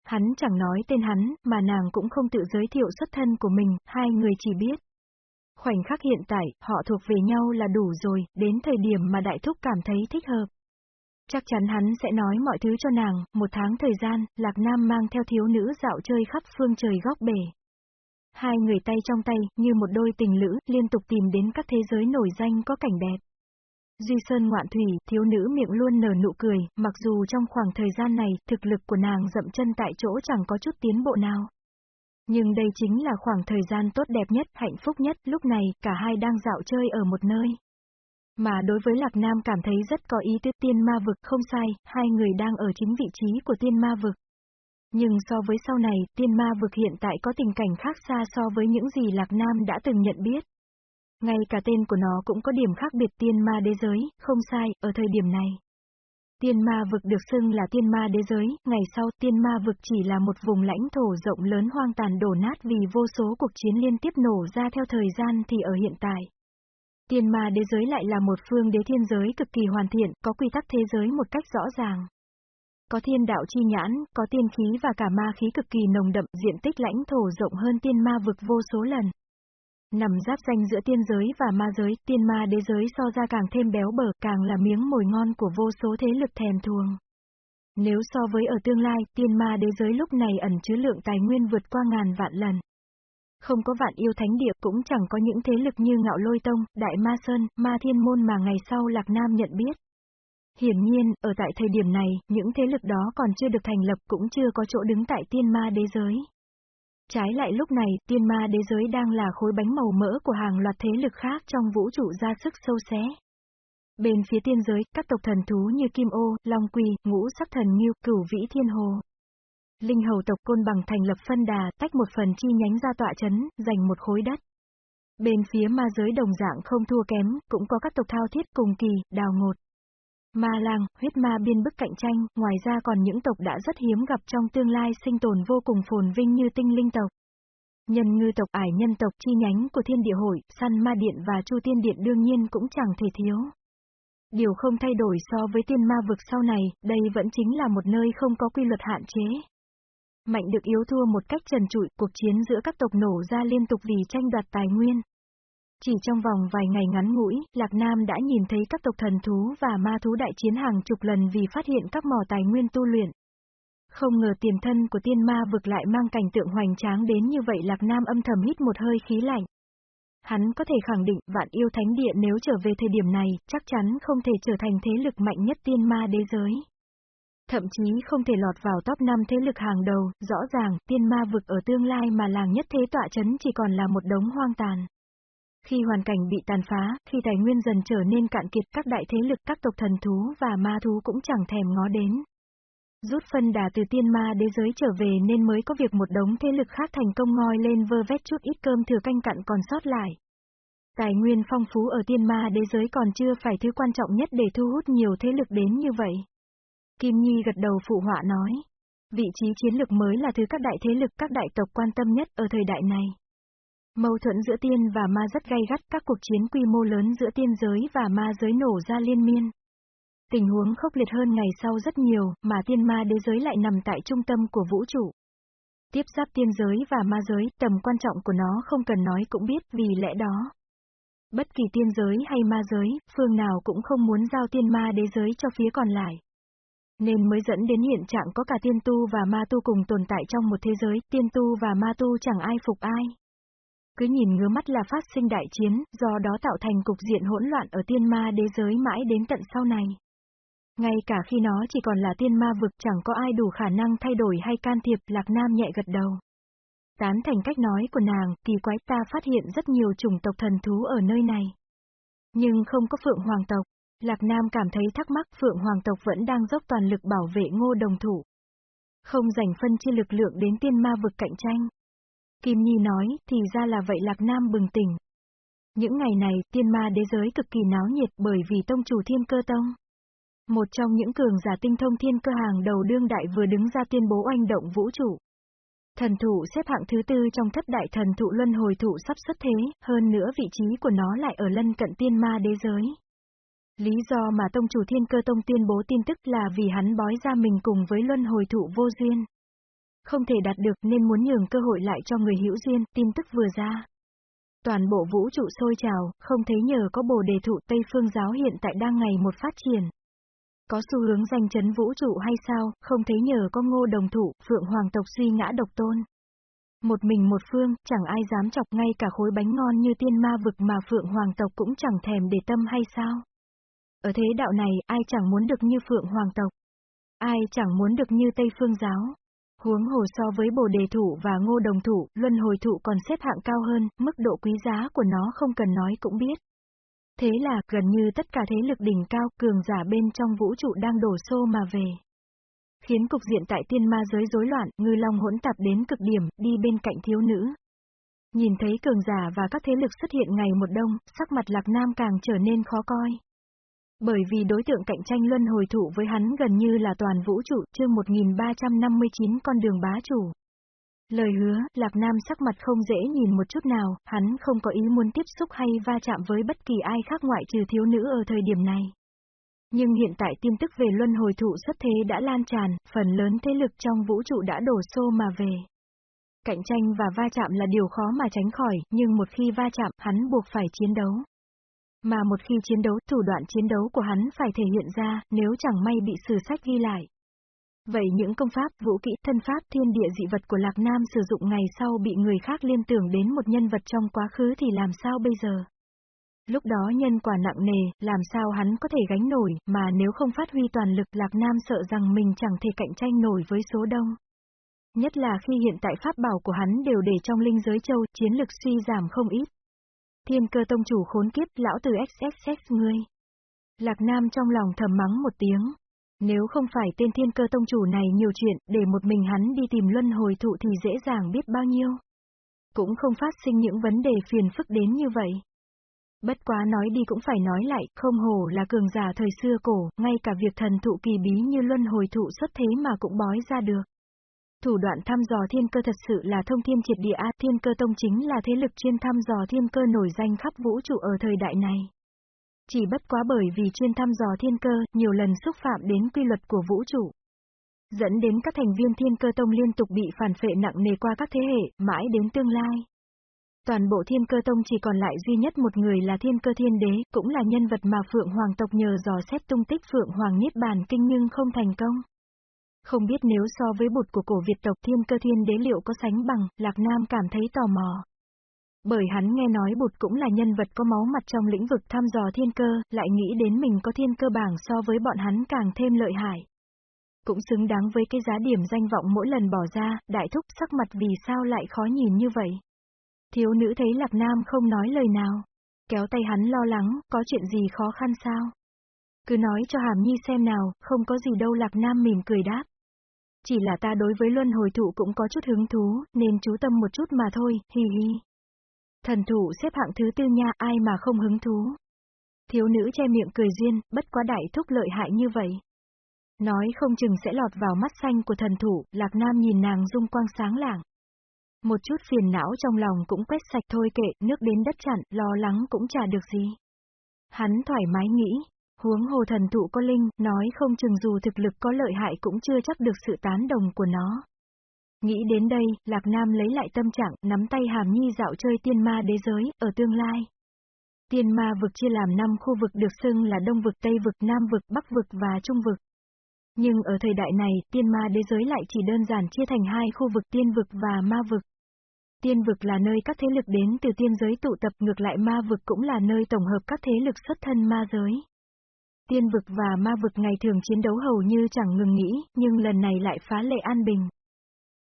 Hắn chẳng nói tên hắn, mà nàng cũng không tự giới thiệu xuất thân của mình, hai người chỉ biết. Khoảnh khắc hiện tại, họ thuộc về nhau là đủ rồi, đến thời điểm mà đại thúc cảm thấy thích hợp. Chắc chắn hắn sẽ nói mọi thứ cho nàng, một tháng thời gian, Lạc Nam mang theo thiếu nữ dạo chơi khắp phương trời góc bể. Hai người tay trong tay, như một đôi tình lữ, liên tục tìm đến các thế giới nổi danh có cảnh đẹp. Duy Sơn ngoạn thủy, thiếu nữ miệng luôn nở nụ cười, mặc dù trong khoảng thời gian này, thực lực của nàng dậm chân tại chỗ chẳng có chút tiến bộ nào. Nhưng đây chính là khoảng thời gian tốt đẹp nhất, hạnh phúc nhất, lúc này, cả hai đang dạo chơi ở một nơi. Mà đối với Lạc Nam cảm thấy rất có ý tứ tiên ma vực, không sai, hai người đang ở chính vị trí của tiên ma vực. Nhưng so với sau này, tiên ma vực hiện tại có tình cảnh khác xa so với những gì Lạc Nam đã từng nhận biết. Ngay cả tên của nó cũng có điểm khác biệt tiên ma đế giới, không sai, ở thời điểm này. Tiên ma vực được xưng là tiên ma đế giới, ngày sau tiên ma vực chỉ là một vùng lãnh thổ rộng lớn hoang tàn đổ nát vì vô số cuộc chiến liên tiếp nổ ra theo thời gian thì ở hiện tại. Tiên ma đế giới lại là một phương đế thiên giới cực kỳ hoàn thiện, có quy tắc thế giới một cách rõ ràng. Có thiên đạo chi nhãn, có tiên khí và cả ma khí cực kỳ nồng đậm, diện tích lãnh thổ rộng hơn tiên ma vực vô số lần. Nằm giáp danh giữa tiên giới và ma giới, tiên ma đế giới so ra càng thêm béo bở, càng là miếng mồi ngon của vô số thế lực thèm thuồng. Nếu so với ở tương lai, tiên ma đế giới lúc này ẩn chứa lượng tài nguyên vượt qua ngàn vạn lần. Không có vạn yêu thánh địa cũng chẳng có những thế lực như ngạo lôi tông, đại ma sơn, ma thiên môn mà ngày sau Lạc Nam nhận biết. Hiển nhiên, ở tại thời điểm này, những thế lực đó còn chưa được thành lập cũng chưa có chỗ đứng tại tiên ma đế giới. Trái lại lúc này, tiên ma đế giới đang là khối bánh màu mỡ của hàng loạt thế lực khác trong vũ trụ ra sức sâu xé. Bên phía tiên giới, các tộc thần thú như Kim Ô, Long Quỳ, Ngũ Sắc Thần Nghiêu, Cửu Vĩ Thiên Hồ. Linh hầu tộc côn bằng thành lập phân đà, tách một phần chi nhánh ra tọa chấn, giành một khối đất. Bên phía ma giới đồng dạng không thua kém, cũng có các tộc thao thiết cùng kỳ, đào ngột. Ma lang, huyết ma biên bức cạnh tranh, ngoài ra còn những tộc đã rất hiếm gặp trong tương lai sinh tồn vô cùng phồn vinh như tinh linh tộc. Nhân ngư tộc ải nhân tộc chi nhánh của thiên địa hội, săn ma điện và chu tiên điện đương nhiên cũng chẳng thể thiếu. Điều không thay đổi so với tiên ma vực sau này, đây vẫn chính là một nơi không có quy luật hạn chế. Mạnh được yếu thua một cách trần trụi, cuộc chiến giữa các tộc nổ ra liên tục vì tranh đoạt tài nguyên. Chỉ trong vòng vài ngày ngắn ngủi, Lạc Nam đã nhìn thấy các tộc thần thú và ma thú đại chiến hàng chục lần vì phát hiện các mỏ tài nguyên tu luyện. Không ngờ tiền thân của tiên ma vực lại mang cảnh tượng hoành tráng đến như vậy Lạc Nam âm thầm hít một hơi khí lạnh. Hắn có thể khẳng định vạn yêu thánh địa nếu trở về thời điểm này, chắc chắn không thể trở thành thế lực mạnh nhất tiên ma đế giới. Thậm chí không thể lọt vào top 5 thế lực hàng đầu, rõ ràng, tiên ma vực ở tương lai mà làng nhất thế tọa chấn chỉ còn là một đống hoang tàn. Khi hoàn cảnh bị tàn phá, khi tài nguyên dần trở nên cạn kiệt các đại thế lực các tộc thần thú và ma thú cũng chẳng thèm ngó đến. Rút phân đà từ tiên ma đế giới trở về nên mới có việc một đống thế lực khác thành công ngoi lên vơ vét chút ít cơm thừa canh cặn còn sót lại. Tài nguyên phong phú ở tiên ma đế giới còn chưa phải thứ quan trọng nhất để thu hút nhiều thế lực đến như vậy. Kim Nhi gật đầu phụ họa nói. Vị trí chiến lược mới là thứ các đại thế lực các đại tộc quan tâm nhất ở thời đại này. Mâu thuẫn giữa tiên và ma rất gay gắt, các cuộc chiến quy mô lớn giữa tiên giới và ma giới nổ ra liên miên. Tình huống khốc liệt hơn ngày sau rất nhiều, mà tiên ma đế giới lại nằm tại trung tâm của vũ trụ. Tiếp giáp tiên giới và ma giới, tầm quan trọng của nó không cần nói cũng biết vì lẽ đó. Bất kỳ tiên giới hay ma giới, phương nào cũng không muốn giao tiên ma đế giới cho phía còn lại. Nên mới dẫn đến hiện trạng có cả tiên tu và ma tu cùng tồn tại trong một thế giới, tiên tu và ma tu chẳng ai phục ai. Cứ nhìn ngứa mắt là phát sinh đại chiến, do đó tạo thành cục diện hỗn loạn ở tiên ma đế giới mãi đến tận sau này. Ngay cả khi nó chỉ còn là tiên ma vực chẳng có ai đủ khả năng thay đổi hay can thiệp, Lạc Nam nhẹ gật đầu. Tán thành cách nói của nàng, kỳ quái ta phát hiện rất nhiều chủng tộc thần thú ở nơi này. Nhưng không có phượng hoàng tộc. Lạc Nam cảm thấy thắc mắc phượng hoàng tộc vẫn đang dốc toàn lực bảo vệ ngô đồng thủ. Không dành phân chia lực lượng đến tiên ma vực cạnh tranh. Kim Nhi nói, thì ra là vậy Lạc Nam bừng tỉnh. Những ngày này, tiên ma đế giới cực kỳ náo nhiệt bởi vì tông chủ thiên cơ tông. Một trong những cường giả tinh thông thiên cơ hàng đầu đương đại vừa đứng ra tuyên bố oanh động vũ trụ. Thần thụ xếp hạng thứ tư trong thất đại thần thụ luân hồi thụ sắp xuất thế, hơn nữa vị trí của nó lại ở lân cận tiên ma đế giới. Lý do mà tông chủ thiên cơ tông tuyên bố tin tức là vì hắn bói ra mình cùng với luân hồi thụ vô duyên. Không thể đạt được nên muốn nhường cơ hội lại cho người hữu duyên, tin tức vừa ra. Toàn bộ vũ trụ sôi trào, không thấy nhờ có bồ đề thụ Tây Phương giáo hiện tại đang ngày một phát triển. Có xu hướng danh chấn vũ trụ hay sao, không thấy nhờ có ngô đồng thụ phượng hoàng tộc suy ngã độc tôn. Một mình một phương, chẳng ai dám chọc ngay cả khối bánh ngon như tiên ma vực mà phượng hoàng tộc cũng chẳng thèm để tâm hay sao. Ở thế đạo này, ai chẳng muốn được như phượng hoàng tộc. Ai chẳng muốn được như Tây Phương giáo. Huống hồ so với bồ đề thủ và ngô đồng thủ, luân hồi thụ còn xếp hạng cao hơn, mức độ quý giá của nó không cần nói cũng biết. Thế là, gần như tất cả thế lực đỉnh cao cường giả bên trong vũ trụ đang đổ xô mà về. Khiến cục diện tại tiên ma giới rối loạn, ngư long hỗn tạp đến cực điểm, đi bên cạnh thiếu nữ. Nhìn thấy cường giả và các thế lực xuất hiện ngày một đông, sắc mặt lạc nam càng trở nên khó coi. Bởi vì đối tượng cạnh tranh luân hồi thụ với hắn gần như là toàn vũ trụ, chương 1359 con đường bá chủ. Lời hứa, Lạc Nam sắc mặt không dễ nhìn một chút nào, hắn không có ý muốn tiếp xúc hay va chạm với bất kỳ ai khác ngoại trừ thiếu nữ ở thời điểm này. Nhưng hiện tại tin tức về luân hồi thụ xuất thế đã lan tràn, phần lớn thế lực trong vũ trụ đã đổ xô mà về. Cạnh tranh và va chạm là điều khó mà tránh khỏi, nhưng một khi va chạm, hắn buộc phải chiến đấu. Mà một khi chiến đấu, thủ đoạn chiến đấu của hắn phải thể hiện ra, nếu chẳng may bị sử sách ghi lại. Vậy những công pháp, vũ kỹ, thân pháp, thiên địa dị vật của Lạc Nam sử dụng ngày sau bị người khác liên tưởng đến một nhân vật trong quá khứ thì làm sao bây giờ? Lúc đó nhân quả nặng nề, làm sao hắn có thể gánh nổi, mà nếu không phát huy toàn lực Lạc Nam sợ rằng mình chẳng thể cạnh tranh nổi với số đông. Nhất là khi hiện tại pháp bảo của hắn đều để trong linh giới châu, chiến lực suy giảm không ít. Thiên cơ tông chủ khốn kiếp, lão từ XXX ngươi. Lạc Nam trong lòng thầm mắng một tiếng. Nếu không phải tên thiên cơ tông chủ này nhiều chuyện, để một mình hắn đi tìm luân hồi thụ thì dễ dàng biết bao nhiêu. Cũng không phát sinh những vấn đề phiền phức đến như vậy. Bất quá nói đi cũng phải nói lại, không hổ là cường giả thời xưa cổ, ngay cả việc thần thụ kỳ bí như luân hồi thụ xuất thế mà cũng bói ra được. Thủ đoạn thăm dò thiên cơ thật sự là thông thiên triệt địa thiên cơ tông chính là thế lực chuyên thăm dò thiên cơ nổi danh khắp vũ trụ ở thời đại này. Chỉ bất quá bởi vì chuyên thăm dò thiên cơ, nhiều lần xúc phạm đến quy luật của vũ trụ. Dẫn đến các thành viên thiên cơ tông liên tục bị phản phệ nặng nề qua các thế hệ, mãi đến tương lai. Toàn bộ thiên cơ tông chỉ còn lại duy nhất một người là thiên cơ thiên đế, cũng là nhân vật mà Phượng Hoàng tộc nhờ dò xét tung tích Phượng Hoàng Niết Bàn Kinh nhưng không thành công. Không biết nếu so với bột của cổ Việt tộc thiên cơ thiên đế liệu có sánh bằng, Lạc Nam cảm thấy tò mò. Bởi hắn nghe nói bột cũng là nhân vật có máu mặt trong lĩnh vực thăm dò thiên cơ, lại nghĩ đến mình có thiên cơ bảng so với bọn hắn càng thêm lợi hại. Cũng xứng đáng với cái giá điểm danh vọng mỗi lần bỏ ra, đại thúc sắc mặt vì sao lại khó nhìn như vậy. Thiếu nữ thấy Lạc Nam không nói lời nào. Kéo tay hắn lo lắng, có chuyện gì khó khăn sao? Cứ nói cho Hàm Nhi xem nào, không có gì đâu Lạc Nam mỉm cười đáp. Chỉ là ta đối với luân hồi thụ cũng có chút hứng thú, nên chú tâm một chút mà thôi, hi hi. Thần thụ xếp hạng thứ tư nha, ai mà không hứng thú. Thiếu nữ che miệng cười duyên, bất quá đại thúc lợi hại như vậy. Nói không chừng sẽ lọt vào mắt xanh của thần thủ, Lạc Nam nhìn nàng dung quang sáng lạng. Một chút phiền não trong lòng cũng quét sạch thôi kệ, nước đến đất chặn, lo lắng cũng chả được gì. Hắn thoải mái nghĩ, huống hồ thần thụ có linh, nói không chừng dù thực lực có lợi hại cũng chưa chắc được sự tán đồng của nó. Nghĩ đến đây, Lạc Nam lấy lại tâm trạng, nắm tay Hàm Nhi dạo chơi tiên ma đế giới, ở tương lai. Tiên ma vực chia làm 5 khu vực được xưng là Đông vực, Tây vực, Nam vực, Bắc vực và Trung vực. Nhưng ở thời đại này, tiên ma đế giới lại chỉ đơn giản chia thành hai khu vực tiên vực và ma vực. Tiên vực là nơi các thế lực đến từ tiên giới tụ tập ngược lại ma vực cũng là nơi tổng hợp các thế lực xuất thân ma giới. Tiên vực và ma vực ngày thường chiến đấu hầu như chẳng ngừng nghỉ, nhưng lần này lại phá lệ an bình.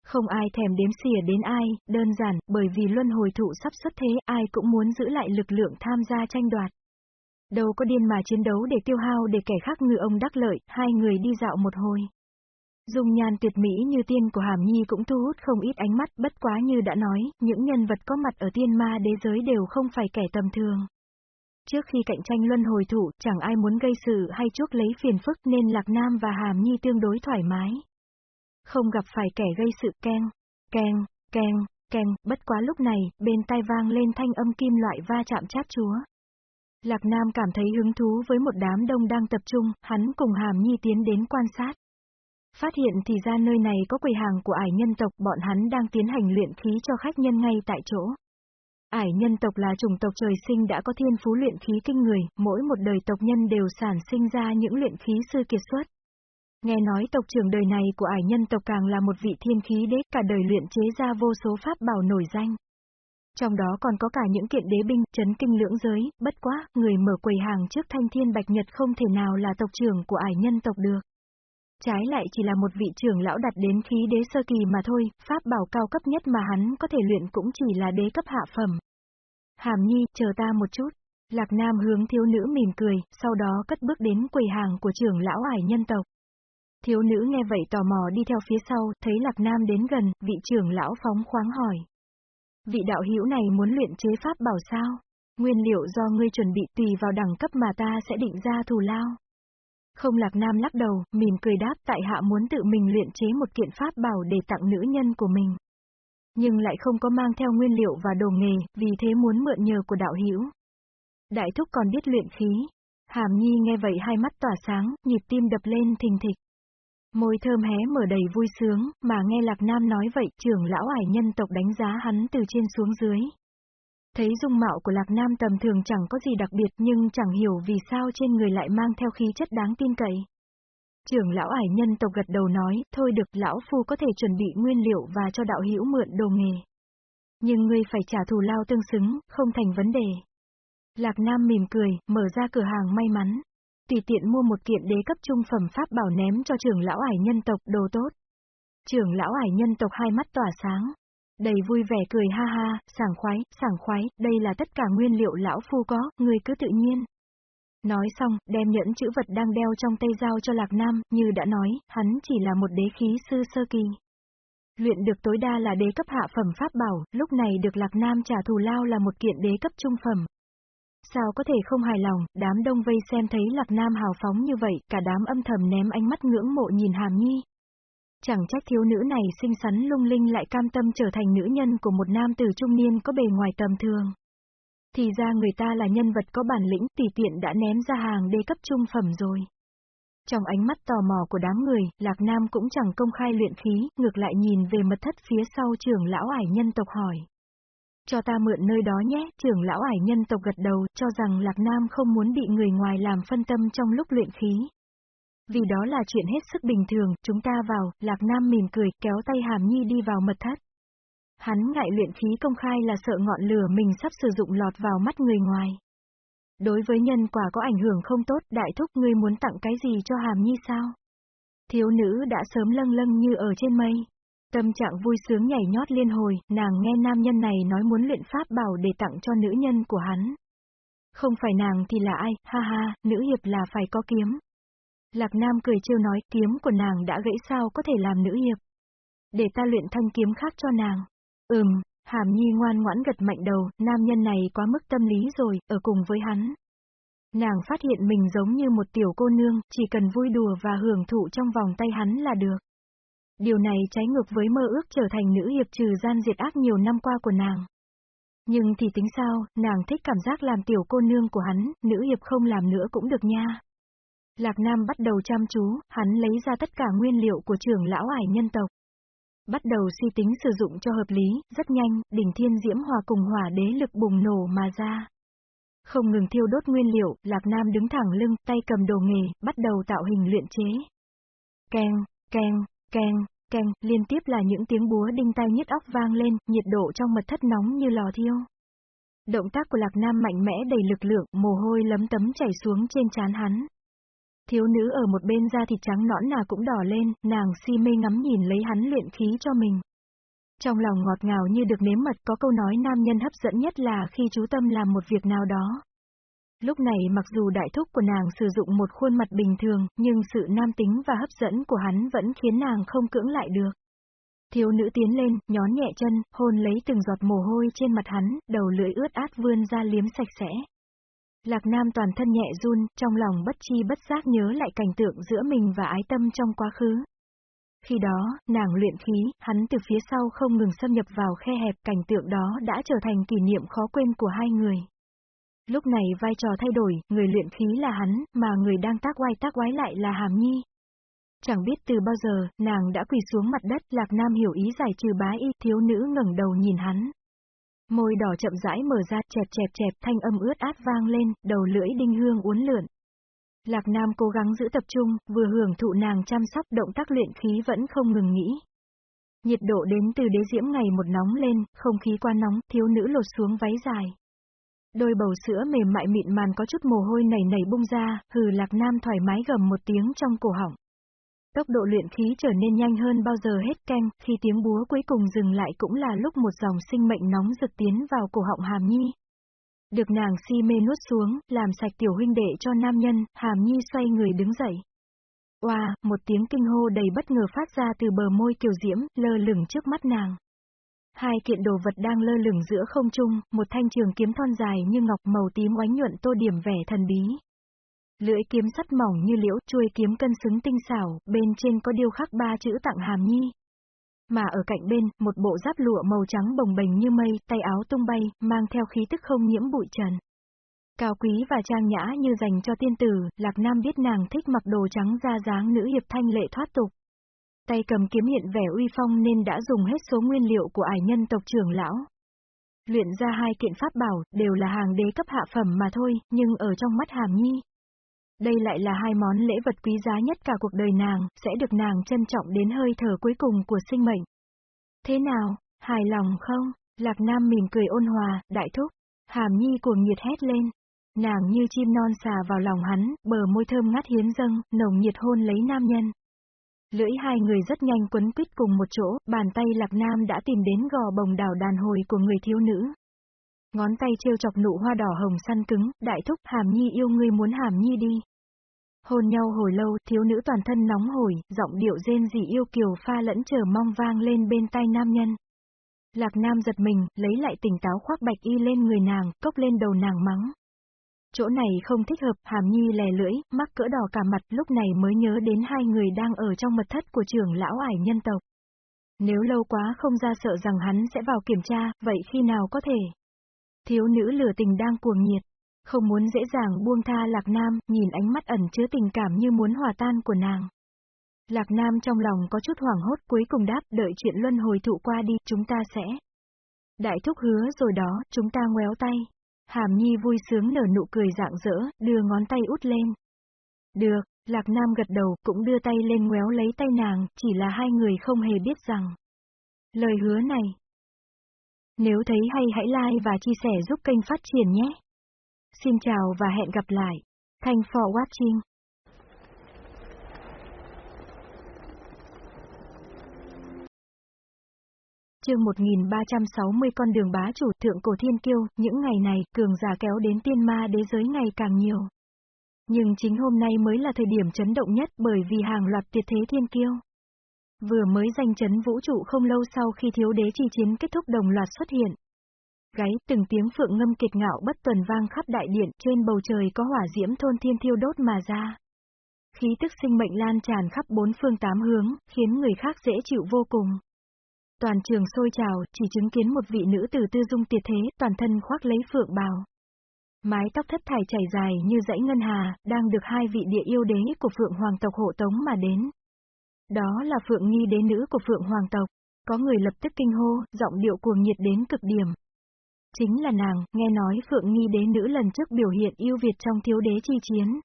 Không ai thèm đếm xỉa đến ai, đơn giản, bởi vì luân hồi thụ sắp xuất thế, ai cũng muốn giữ lại lực lượng tham gia tranh đoạt. Đâu có điên mà chiến đấu để tiêu hao để kẻ khác ngư ông đắc lợi, hai người đi dạo một hồi. Dung nhan tuyệt mỹ như tiên của Hàm Nhi cũng thu hút không ít ánh mắt, bất quá như đã nói, những nhân vật có mặt ở tiên ma đế giới đều không phải kẻ tầm thường. Trước khi cạnh tranh luân hồi thủ, chẳng ai muốn gây sự hay chuốc lấy phiền phức nên Lạc Nam và Hàm Nhi tương đối thoải mái. Không gặp phải kẻ gây sự keng, keng, keng, keng, bất quá lúc này, bên tai vang lên thanh âm kim loại va chạm chát chúa. Lạc Nam cảm thấy hứng thú với một đám đông đang tập trung, hắn cùng Hàm Nhi tiến đến quan sát. Phát hiện thì ra nơi này có quầy hàng của ải nhân tộc, bọn hắn đang tiến hành luyện khí cho khách nhân ngay tại chỗ. Ải nhân tộc là chủng tộc trời sinh đã có thiên phú luyện khí kinh người, mỗi một đời tộc nhân đều sản sinh ra những luyện khí sư kiệt xuất. Nghe nói tộc trưởng đời này của ải nhân tộc càng là một vị thiên khí đế, cả đời luyện chế ra vô số pháp bảo nổi danh. Trong đó còn có cả những kiện đế binh, chấn kinh lưỡng giới, bất quá, người mở quầy hàng trước thanh thiên bạch nhật không thể nào là tộc trưởng của ải nhân tộc được. Trái lại chỉ là một vị trưởng lão đặt đến khí đế sơ kỳ mà thôi, pháp bảo cao cấp nhất mà hắn có thể luyện cũng chỉ là đế cấp hạ phẩm. Hàm Nhi, chờ ta một chút. Lạc Nam hướng thiếu nữ mỉm cười, sau đó cất bước đến quầy hàng của trưởng lão ải nhân tộc. Thiếu nữ nghe vậy tò mò đi theo phía sau, thấy Lạc Nam đến gần, vị trưởng lão phóng khoáng hỏi. Vị đạo hữu này muốn luyện chế pháp bảo sao? Nguyên liệu do ngươi chuẩn bị tùy vào đẳng cấp mà ta sẽ định ra thù lao. Không Lạc Nam lắc đầu, mỉm cười đáp tại hạ muốn tự mình luyện chế một kiện pháp bảo để tặng nữ nhân của mình. Nhưng lại không có mang theo nguyên liệu và đồ nghề, vì thế muốn mượn nhờ của đạo hữu. Đại thúc còn biết luyện khí. Hàm Nhi nghe vậy hai mắt tỏa sáng, nhịp tim đập lên thình thịch. Môi thơm hé mở đầy vui sướng, mà nghe Lạc Nam nói vậy, trưởng lão ải nhân tộc đánh giá hắn từ trên xuống dưới. Thấy dung mạo của Lạc Nam tầm thường chẳng có gì đặc biệt nhưng chẳng hiểu vì sao trên người lại mang theo khí chất đáng tin cậy. Trưởng lão ải nhân tộc gật đầu nói, thôi được lão phu có thể chuẩn bị nguyên liệu và cho đạo hữu mượn đồ nghề. Nhưng ngươi phải trả thù lao tương xứng, không thành vấn đề. Lạc Nam mỉm cười, mở ra cửa hàng may mắn. Tùy tiện mua một kiện đế cấp trung phẩm pháp bảo ném cho trưởng lão ải nhân tộc đồ tốt. Trưởng lão ải nhân tộc hai mắt tỏa sáng. Đầy vui vẻ cười ha ha, sảng khoái, sảng khoái, đây là tất cả nguyên liệu lão phu có, người cứ tự nhiên. Nói xong, đem nhẫn chữ vật đang đeo trong tay giao cho Lạc Nam, như đã nói, hắn chỉ là một đế khí sư sơ kỳ. Luyện được tối đa là đế cấp hạ phẩm pháp bảo, lúc này được Lạc Nam trả thù lao là một kiện đế cấp trung phẩm. Sao có thể không hài lòng, đám đông vây xem thấy Lạc Nam hào phóng như vậy, cả đám âm thầm ném ánh mắt ngưỡng mộ nhìn Hàm Nhi. Chẳng trách thiếu nữ này xinh xắn lung linh lại cam tâm trở thành nữ nhân của một nam tử trung niên có bề ngoài tầm thường. Thì ra người ta là nhân vật có bản lĩnh tùy tiện đã ném ra hàng đê cấp trung phẩm rồi. Trong ánh mắt tò mò của đám người, Lạc Nam cũng chẳng công khai luyện khí, ngược lại nhìn về mật thất phía sau trưởng lão ải nhân tộc hỏi. Cho ta mượn nơi đó nhé, trưởng lão ải nhân tộc gật đầu, cho rằng Lạc Nam không muốn bị người ngoài làm phân tâm trong lúc luyện khí. Vì đó là chuyện hết sức bình thường, chúng ta vào, Lạc Nam mỉm cười, kéo tay Hàm Nhi đi vào mật thất. Hắn ngại luyện khí công khai là sợ ngọn lửa mình sắp sử dụng lọt vào mắt người ngoài. Đối với nhân quả có ảnh hưởng không tốt, đại thúc ngươi muốn tặng cái gì cho Hàm Nhi sao? Thiếu nữ đã sớm lâng lâng như ở trên mây. Tâm trạng vui sướng nhảy nhót liên hồi, nàng nghe nam nhân này nói muốn luyện pháp bảo để tặng cho nữ nhân của hắn. Không phải nàng thì là ai, ha ha, nữ hiệp là phải có kiếm. Lạc Nam cười trêu nói, kiếm của nàng đã gãy sao có thể làm nữ hiệp. Để ta luyện thanh kiếm khác cho nàng. Ừm, Hàm Nhi ngoan ngoãn gật mạnh đầu, nam nhân này quá mức tâm lý rồi, ở cùng với hắn. Nàng phát hiện mình giống như một tiểu cô nương, chỉ cần vui đùa và hưởng thụ trong vòng tay hắn là được. Điều này trái ngược với mơ ước trở thành nữ hiệp trừ gian diệt ác nhiều năm qua của nàng. Nhưng thì tính sao, nàng thích cảm giác làm tiểu cô nương của hắn, nữ hiệp không làm nữa cũng được nha. Lạc Nam bắt đầu chăm chú, hắn lấy ra tất cả nguyên liệu của trưởng lão ải nhân tộc. Bắt đầu suy tính sử dụng cho hợp lý, rất nhanh, đỉnh thiên diễm hòa cùng hỏa đế lực bùng nổ mà ra. Không ngừng thiêu đốt nguyên liệu, Lạc Nam đứng thẳng lưng, tay cầm đồ nghề, bắt đầu tạo hình luyện chế. Keng, keng, keng, keng, liên tiếp là những tiếng búa đinh tai nhức óc vang lên, nhiệt độ trong mật thất nóng như lò thiêu. Động tác của Lạc Nam mạnh mẽ đầy lực lượng, mồ hôi lấm tấm chảy xuống trên trán hắn. Thiếu nữ ở một bên da thịt trắng nõn nà cũng đỏ lên, nàng si mê ngắm nhìn lấy hắn luyện khí cho mình. Trong lòng ngọt ngào như được nếm mật có câu nói nam nhân hấp dẫn nhất là khi chú tâm làm một việc nào đó. Lúc này mặc dù đại thúc của nàng sử dụng một khuôn mặt bình thường, nhưng sự nam tính và hấp dẫn của hắn vẫn khiến nàng không cưỡng lại được. Thiếu nữ tiến lên, nhón nhẹ chân, hôn lấy từng giọt mồ hôi trên mặt hắn, đầu lưỡi ướt át vươn ra liếm sạch sẽ. Lạc Nam toàn thân nhẹ run, trong lòng bất chi bất giác nhớ lại cảnh tượng giữa mình và ái tâm trong quá khứ. Khi đó, nàng luyện khí, hắn từ phía sau không ngừng xâm nhập vào khe hẹp cảnh tượng đó đã trở thành kỷ niệm khó quên của hai người. Lúc này vai trò thay đổi, người luyện khí là hắn, mà người đang tác oai tác quái lại là Hàm Nhi. Chẳng biết từ bao giờ, nàng đã quỳ xuống mặt đất, Lạc Nam hiểu ý giải trừ bá y, thiếu nữ ngẩng đầu nhìn hắn. Môi đỏ chậm rãi mở ra, chẹp chẹp chẹp, thanh âm ướt át vang lên, đầu lưỡi đinh hương uốn lượn. Lạc Nam cố gắng giữ tập trung, vừa hưởng thụ nàng chăm sóc động tác luyện khí vẫn không ngừng nghĩ. Nhiệt độ đến từ đế diễm ngày một nóng lên, không khí qua nóng, thiếu nữ lột xuống váy dài. Đôi bầu sữa mềm mại mịn màn có chút mồ hôi nảy nảy bung ra, hừ Lạc Nam thoải mái gầm một tiếng trong cổ họng. Tốc độ luyện khí trở nên nhanh hơn bao giờ hết canh, khi tiếng búa cuối cùng dừng lại cũng là lúc một dòng sinh mệnh nóng rực tiến vào cổ họng Hàm Nhi. Được nàng si mê nuốt xuống, làm sạch tiểu huynh đệ cho nam nhân, Hàm Nhi xoay người đứng dậy. Oa, một tiếng kinh hô đầy bất ngờ phát ra từ bờ môi kiều diễm, lơ lửng trước mắt nàng. Hai kiện đồ vật đang lơ lửng giữa không trung, một thanh trường kiếm thon dài như ngọc màu tím oánh nhuận tô điểm vẻ thần bí, Lưỡi kiếm sắt mỏng như liễu, chuôi kiếm cân xứng tinh xảo, bên trên có điêu khắc ba chữ tặng hàm nhi. Mà ở cạnh bên, một bộ giáp lụa màu trắng bồng bềnh như mây, tay áo tung bay, mang theo khí tức không nhiễm bụi trần. Cao quý và trang nhã như dành cho tiên tử, Lạc Nam biết nàng thích mặc đồ trắng ra dáng nữ hiệp thanh lệ thoát tục. Tay cầm kiếm hiện vẻ uy phong nên đã dùng hết số nguyên liệu của ải nhân tộc trưởng lão. Luyện ra hai kiện pháp bảo, đều là hàng đế cấp hạ phẩm mà thôi, nhưng ở trong mắt Hàm Nhi. Đây lại là hai món lễ vật quý giá nhất cả cuộc đời nàng, sẽ được nàng trân trọng đến hơi thở cuối cùng của sinh mệnh. Thế nào, hài lòng không? Lạc Nam mỉm cười ôn hòa, đại thúc. Hàm Nhi cuồng nhiệt hét lên. Nàng như chim non xà vào lòng hắn, bờ môi thơm ngát hiến dâng, nồng nhiệt hôn lấy nam nhân. Lưỡi hai người rất nhanh quấn quýt cùng một chỗ, bàn tay Lạc Nam đã tìm đến gò bồng đảo đàn hồi của người thiếu nữ. Ngón tay trêu chọc nụ hoa đỏ hồng săn cứng, đại thúc Hàm Nhi yêu ngươi muốn Hàm Nhi đi. Hôn nhau hồi lâu, thiếu nữ toàn thân nóng hổi, giọng điệu rên rỉ yêu kiều pha lẫn chờ mong vang lên bên tai nam nhân. Lạc Nam giật mình, lấy lại tỉnh táo khoác bạch y lên người nàng, cốc lên đầu nàng mắng. Chỗ này không thích hợp, hàm nhi lè lưỡi, mắc cỡ đỏ cả mặt, lúc này mới nhớ đến hai người đang ở trong mật thất của trưởng lão ải nhân tộc. Nếu lâu quá không ra sợ rằng hắn sẽ vào kiểm tra, vậy khi nào có thể? Thiếu nữ lửa tình đang cuồng nhiệt, không muốn dễ dàng buông tha Lạc Nam, nhìn ánh mắt ẩn chứa tình cảm như muốn hòa tan của nàng. Lạc Nam trong lòng có chút hoảng hốt cuối cùng đáp đợi chuyện luân hồi thụ qua đi, chúng ta sẽ. Đại thúc hứa rồi đó, chúng ta ngoéo tay. Hàm Nhi vui sướng nở nụ cười dạng dỡ, đưa ngón tay út lên. Được, Lạc Nam gật đầu, cũng đưa tay lên ngoéo lấy tay nàng, chỉ là hai người không hề biết rằng. Lời hứa này. Nếu thấy hay hãy like và chia sẻ giúp kênh phát triển nhé. Xin chào và hẹn gặp lại. Thanks for watching. chương 1360 con đường bá chủ thượng cổ thiên kiêu, những ngày này, cường giả kéo đến tiên ma đế giới ngày càng nhiều. Nhưng chính hôm nay mới là thời điểm chấn động nhất bởi vì hàng loạt tuyệt thế thiên kiêu. Vừa mới danh chấn vũ trụ không lâu sau khi thiếu đế chi chiến kết thúc đồng loạt xuất hiện. Gáy, từng tiếng phượng ngâm kiệt ngạo bất tuần vang khắp đại điện, trên bầu trời có hỏa diễm thôn thiên thiêu đốt mà ra. Khí tức sinh mệnh lan tràn khắp bốn phương tám hướng, khiến người khác dễ chịu vô cùng. Toàn trường sôi trào, chỉ chứng kiến một vị nữ tử tư dung tiệt thế, toàn thân khoác lấy phượng bào. Mái tóc thất thải chảy dài như dãy ngân hà, đang được hai vị địa yêu đế của phượng hoàng tộc hộ tống mà đến. Đó là phượng nghi đế nữ của phượng hoàng tộc. Có người lập tức kinh hô, giọng điệu cuồng nhiệt đến cực điểm. Chính là nàng, nghe nói phượng nghi đế nữ lần trước biểu hiện yêu Việt trong thiếu đế chi chiến.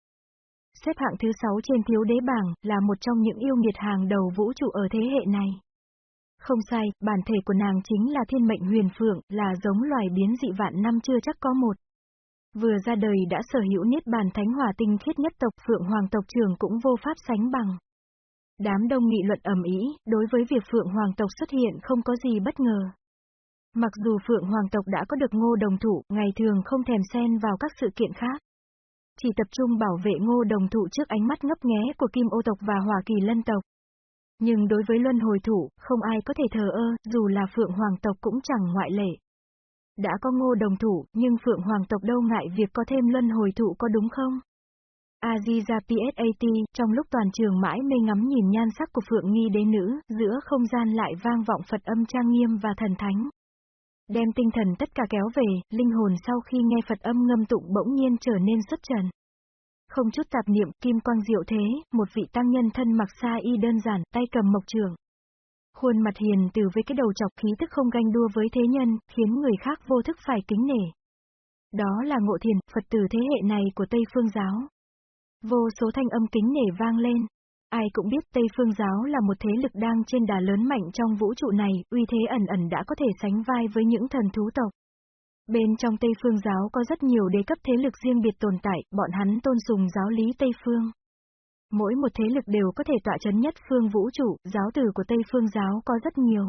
Xếp hạng thứ sáu trên thiếu đế bảng, là một trong những yêu nghiệt hàng đầu vũ trụ ở thế hệ này. Không sai, bản thể của nàng chính là thiên mệnh huyền phượng, là giống loài biến dị vạn năm chưa chắc có một. Vừa ra đời đã sở hữu niết bàn thánh hỏa tinh khiết nhất tộc phượng hoàng tộc trường cũng vô pháp sánh bằng. Đám đông nghị luận ầm ĩ, đối với việc phượng hoàng tộc xuất hiện không có gì bất ngờ. Mặc dù phượng hoàng tộc đã có được ngô đồng thủ, ngày thường không thèm xen vào các sự kiện khác. Chỉ tập trung bảo vệ ngô đồng thủ trước ánh mắt ngấp nghé của kim ô tộc và hòa kỳ lân tộc. Nhưng đối với luân hồi thủ, không ai có thể thờ ơ, dù là Phượng Hoàng tộc cũng chẳng ngoại lệ. Đã có ngô đồng thủ, nhưng Phượng Hoàng tộc đâu ngại việc có thêm luân hồi thủ có đúng không? Aziza PSAT, trong lúc toàn trường mãi mê ngắm nhìn nhan sắc của Phượng Nghi đế nữ, giữa không gian lại vang vọng Phật âm trang nghiêm và thần thánh. Đem tinh thần tất cả kéo về, linh hồn sau khi nghe Phật âm ngâm tụng bỗng nhiên trở nên xuất trần. Không chút tạp niệm, kim quang diệu thế, một vị tăng nhân thân mặc sa y đơn giản, tay cầm mộc trường. Khuôn mặt hiền từ với cái đầu chọc khí tức không ganh đua với thế nhân, khiến người khác vô thức phải kính nể. Đó là ngộ thiền, Phật tử thế hệ này của Tây Phương Giáo. Vô số thanh âm kính nể vang lên. Ai cũng biết Tây Phương Giáo là một thế lực đang trên đà lớn mạnh trong vũ trụ này, uy thế ẩn ẩn đã có thể sánh vai với những thần thú tộc. Bên trong Tây Phương giáo có rất nhiều đế cấp thế lực riêng biệt tồn tại, bọn hắn tôn sùng giáo lý Tây Phương. Mỗi một thế lực đều có thể tọa chấn nhất phương vũ trụ, giáo tử của Tây Phương giáo có rất nhiều.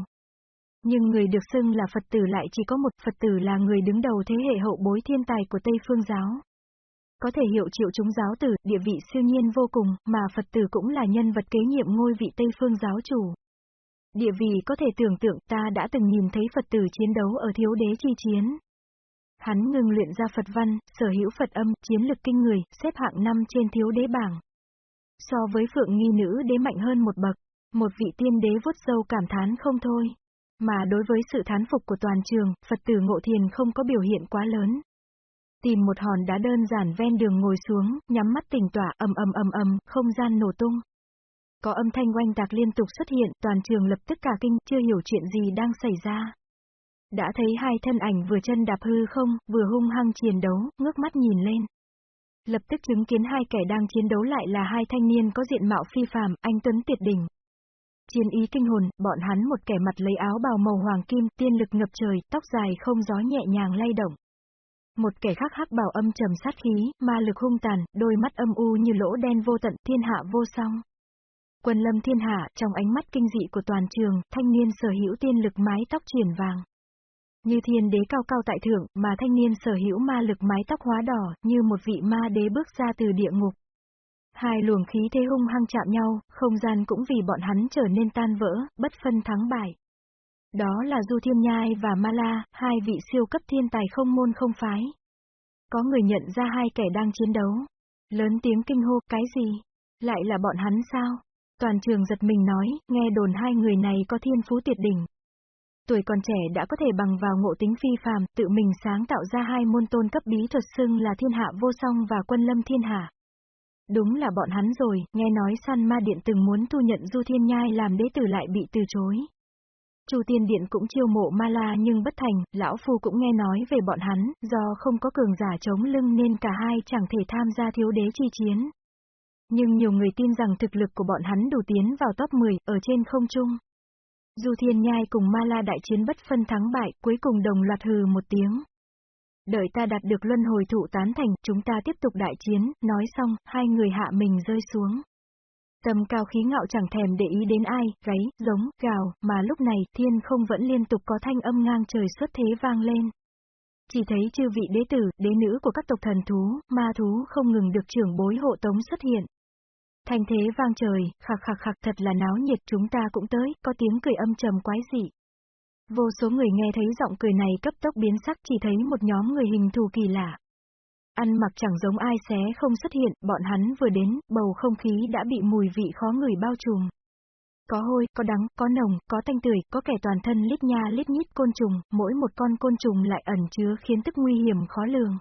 Nhưng người được xưng là Phật tử lại chỉ có một Phật tử là người đứng đầu thế hệ hậu bối thiên tài của Tây Phương giáo. Có thể hiệu triệu chúng giáo tử, địa vị siêu nhiên vô cùng, mà Phật tử cũng là nhân vật kế nhiệm ngôi vị Tây Phương giáo chủ. Địa vị có thể tưởng tượng ta đã từng nhìn thấy Phật tử chiến đấu ở thiếu đế chi chiến. Hắn ngừng luyện ra Phật văn, sở hữu Phật âm, chiến lực kinh người, xếp hạng năm trên thiếu đế bảng. So với phượng nghi nữ đế mạnh hơn một bậc, một vị tiên đế vuốt dâu cảm thán không thôi. Mà đối với sự thán phục của toàn trường, Phật tử ngộ thiền không có biểu hiện quá lớn. Tìm một hòn đá đơn giản ven đường ngồi xuống, nhắm mắt tỉnh tỏa ầm ầm ầm ầm, không gian nổ tung. Có âm thanh oanh tạc liên tục xuất hiện, toàn trường lập tức cả kinh, chưa hiểu chuyện gì đang xảy ra. Đã thấy hai thân ảnh vừa chân đạp hư không, vừa hung hăng chiến đấu, ngước mắt nhìn lên. Lập tức chứng kiến hai kẻ đang chiến đấu lại là hai thanh niên có diện mạo phi phàm, anh Tuấn tuyệt đỉnh. Chiến ý kinh hồn, bọn hắn một kẻ mặt lấy áo bào màu hoàng kim, tiên lực ngập trời, tóc dài không gió nhẹ nhàng lay động. Một kẻ khác hắc bảo âm trầm sát khí, ma lực hung tàn, đôi mắt âm u như lỗ đen vô tận, thiên hạ vô song. Quân lâm thiên hạ, trong ánh mắt kinh dị của toàn trường, thanh niên sở hữu tiên lực mái tóc chuyển vàng. Như thiên đế cao cao tại thượng, mà thanh niên sở hữu ma lực mái tóc hóa đỏ, như một vị ma đế bước ra từ địa ngục. Hai luồng khí thế hung hăng chạm nhau, không gian cũng vì bọn hắn trở nên tan vỡ, bất phân thắng bại. Đó là Du Thiên Nhai và Ma La, hai vị siêu cấp thiên tài không môn không phái. Có người nhận ra hai kẻ đang chiến đấu. Lớn tiếng kinh hô, cái gì? Lại là bọn hắn sao? Toàn trường giật mình nói, nghe đồn hai người này có thiên phú tuyệt đỉnh. Tuổi còn trẻ đã có thể bằng vào ngộ tính phi phàm, tự mình sáng tạo ra hai môn tôn cấp bí thuật xưng là thiên hạ vô song và quân lâm thiên hạ. Đúng là bọn hắn rồi, nghe nói săn ma điện từng muốn thu nhận Du Thiên Nhai làm đế tử lại bị từ chối. Chu Tiên Điện cũng chiêu mộ Ma La nhưng bất thành, lão phu cũng nghe nói về bọn hắn, do không có cường giả chống lưng nên cả hai chẳng thể tham gia thiếu đế chi chiến. Nhưng nhiều người tin rằng thực lực của bọn hắn đủ tiến vào top 10, ở trên không trung. Du Thiên Nhai cùng Ma La đại chiến bất phân thắng bại, cuối cùng đồng loạt hừ một tiếng. Đợi ta đạt được luân hồi thụ tán thành, chúng ta tiếp tục đại chiến, nói xong, hai người hạ mình rơi xuống. Tâm cao khí ngạo chẳng thèm để ý đến ai, gáy, giống, gào, mà lúc này thiên không vẫn liên tục có thanh âm ngang trời xuất thế vang lên. Chỉ thấy chư vị đế tử, đế nữ của các tộc thần thú, ma thú không ngừng được trưởng bối hộ tống xuất hiện. Thành thế vang trời, khạc khạc khạc thật là náo nhiệt chúng ta cũng tới, có tiếng cười âm trầm quái dị. Vô số người nghe thấy giọng cười này cấp tốc biến sắc chỉ thấy một nhóm người hình thù kỳ lạ. Ăn mặc chẳng giống ai xé không xuất hiện, bọn hắn vừa đến, bầu không khí đã bị mùi vị khó người bao trùm. Có hôi, có đắng, có nồng, có tanh tưởi, có kẻ toàn thân lít nha lít nhít côn trùng, mỗi một con côn trùng lại ẩn chứa khiến tức nguy hiểm khó lường.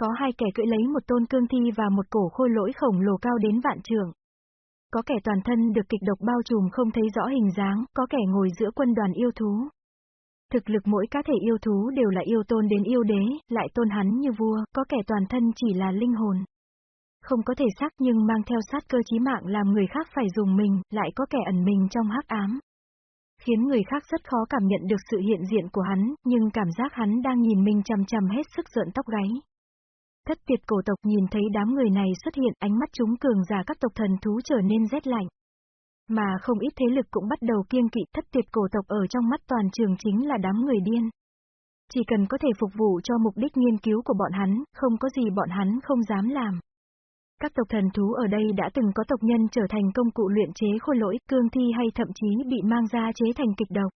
Có hai kẻ cưỡi lấy một tôn cương thi và một cổ khôi lỗi khổng lồ cao đến vạn trường. Có kẻ toàn thân được kịch độc bao trùm không thấy rõ hình dáng, có kẻ ngồi giữa quân đoàn yêu thú. Thực lực mỗi cá thể yêu thú đều là yêu tôn đến yêu đế, lại tôn hắn như vua, có kẻ toàn thân chỉ là linh hồn. Không có thể xác nhưng mang theo sát cơ chí mạng làm người khác phải dùng mình, lại có kẻ ẩn mình trong hắc ám. Khiến người khác rất khó cảm nhận được sự hiện diện của hắn, nhưng cảm giác hắn đang nhìn mình chằm chằm hết sức giận tóc gáy. Thất tiệt cổ tộc nhìn thấy đám người này xuất hiện ánh mắt chúng cường giả các tộc thần thú trở nên rét lạnh. Mà không ít thế lực cũng bắt đầu kiêng kỵ thất tuyệt cổ tộc ở trong mắt toàn trường chính là đám người điên. Chỉ cần có thể phục vụ cho mục đích nghiên cứu của bọn hắn, không có gì bọn hắn không dám làm. Các tộc thần thú ở đây đã từng có tộc nhân trở thành công cụ luyện chế khôi lỗi, cương thi hay thậm chí bị mang ra chế thành kịch độc.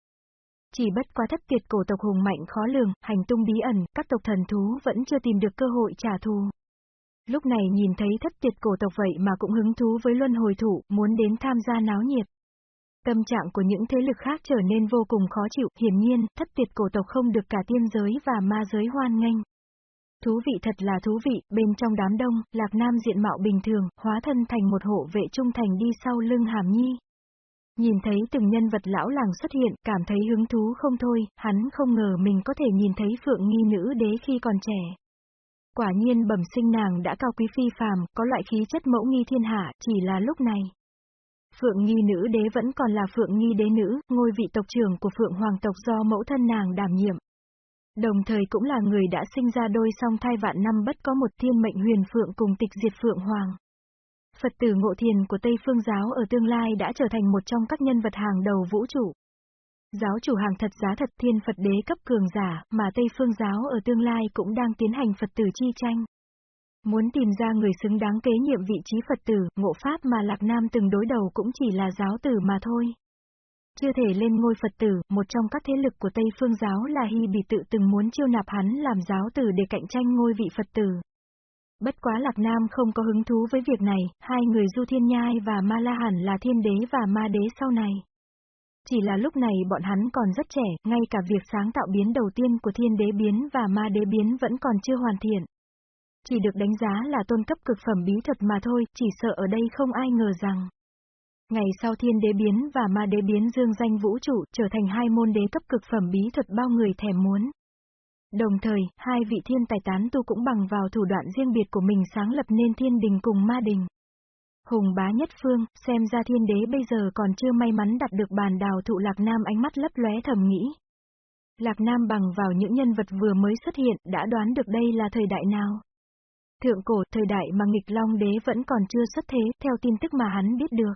Chỉ bất quá thất tuyệt cổ tộc hùng mạnh khó lường, hành tung bí ẩn, các tộc thần thú vẫn chưa tìm được cơ hội trả thù. Lúc này nhìn thấy thất tiệt cổ tộc vậy mà cũng hứng thú với luân hồi thủ, muốn đến tham gia náo nhiệt. Tâm trạng của những thế lực khác trở nên vô cùng khó chịu, hiển nhiên, thất tiệt cổ tộc không được cả tiên giới và ma giới hoan nghênh. Thú vị thật là thú vị, bên trong đám đông, Lạc Nam diện mạo bình thường, hóa thân thành một hộ vệ trung thành đi sau lưng Hàm Nhi. Nhìn thấy từng nhân vật lão làng xuất hiện, cảm thấy hứng thú không thôi, hắn không ngờ mình có thể nhìn thấy Phượng Nghi nữ đế khi còn trẻ. Quả nhiên bẩm sinh nàng đã cao quý phi phàm, có loại khí chất mẫu nghi thiên hạ, chỉ là lúc này. Phượng Nghi nữ đế vẫn còn là Phượng Nghi đế nữ, ngôi vị tộc trưởng của Phượng Hoàng tộc do mẫu thân nàng đảm nhiệm. Đồng thời cũng là người đã sinh ra đôi song thai vạn năm bất có một thiên mệnh huyền Phượng cùng tịch diệt Phượng Hoàng. Phật tử ngộ thiền của Tây Phương Giáo ở tương lai đã trở thành một trong các nhân vật hàng đầu vũ trụ. Giáo chủ hàng thật giá thật thiên Phật đế cấp cường giả, mà Tây Phương Giáo ở tương lai cũng đang tiến hành Phật tử chi tranh. Muốn tìm ra người xứng đáng kế nhiệm vị trí Phật tử, ngộ Pháp mà Lạc Nam từng đối đầu cũng chỉ là giáo tử mà thôi. Chưa thể lên ngôi Phật tử, một trong các thế lực của Tây Phương Giáo là Hy Bì tự từng muốn chiêu nạp hắn làm giáo tử để cạnh tranh ngôi vị Phật tử. Bất quá Lạc Nam không có hứng thú với việc này, hai người Du Thiên Nhai và Ma La hẳn là thiên đế và ma đế sau này. Chỉ là lúc này bọn hắn còn rất trẻ, ngay cả việc sáng tạo biến đầu tiên của thiên đế biến và ma đế biến vẫn còn chưa hoàn thiện. Chỉ được đánh giá là tôn cấp cực phẩm bí thuật mà thôi, chỉ sợ ở đây không ai ngờ rằng. Ngày sau thiên đế biến và ma đế biến dương danh vũ trụ trở thành hai môn đế cấp cực phẩm bí thuật bao người thèm muốn. Đồng thời, hai vị thiên tài tán tu cũng bằng vào thủ đoạn riêng biệt của mình sáng lập nên thiên đình cùng ma đình. Hùng bá nhất phương, xem ra thiên đế bây giờ còn chưa may mắn đặt được bàn đào thụ Lạc Nam ánh mắt lấp lóe thầm nghĩ. Lạc Nam bằng vào những nhân vật vừa mới xuất hiện đã đoán được đây là thời đại nào. Thượng cổ, thời đại mà nghịch long đế vẫn còn chưa xuất thế, theo tin tức mà hắn biết được.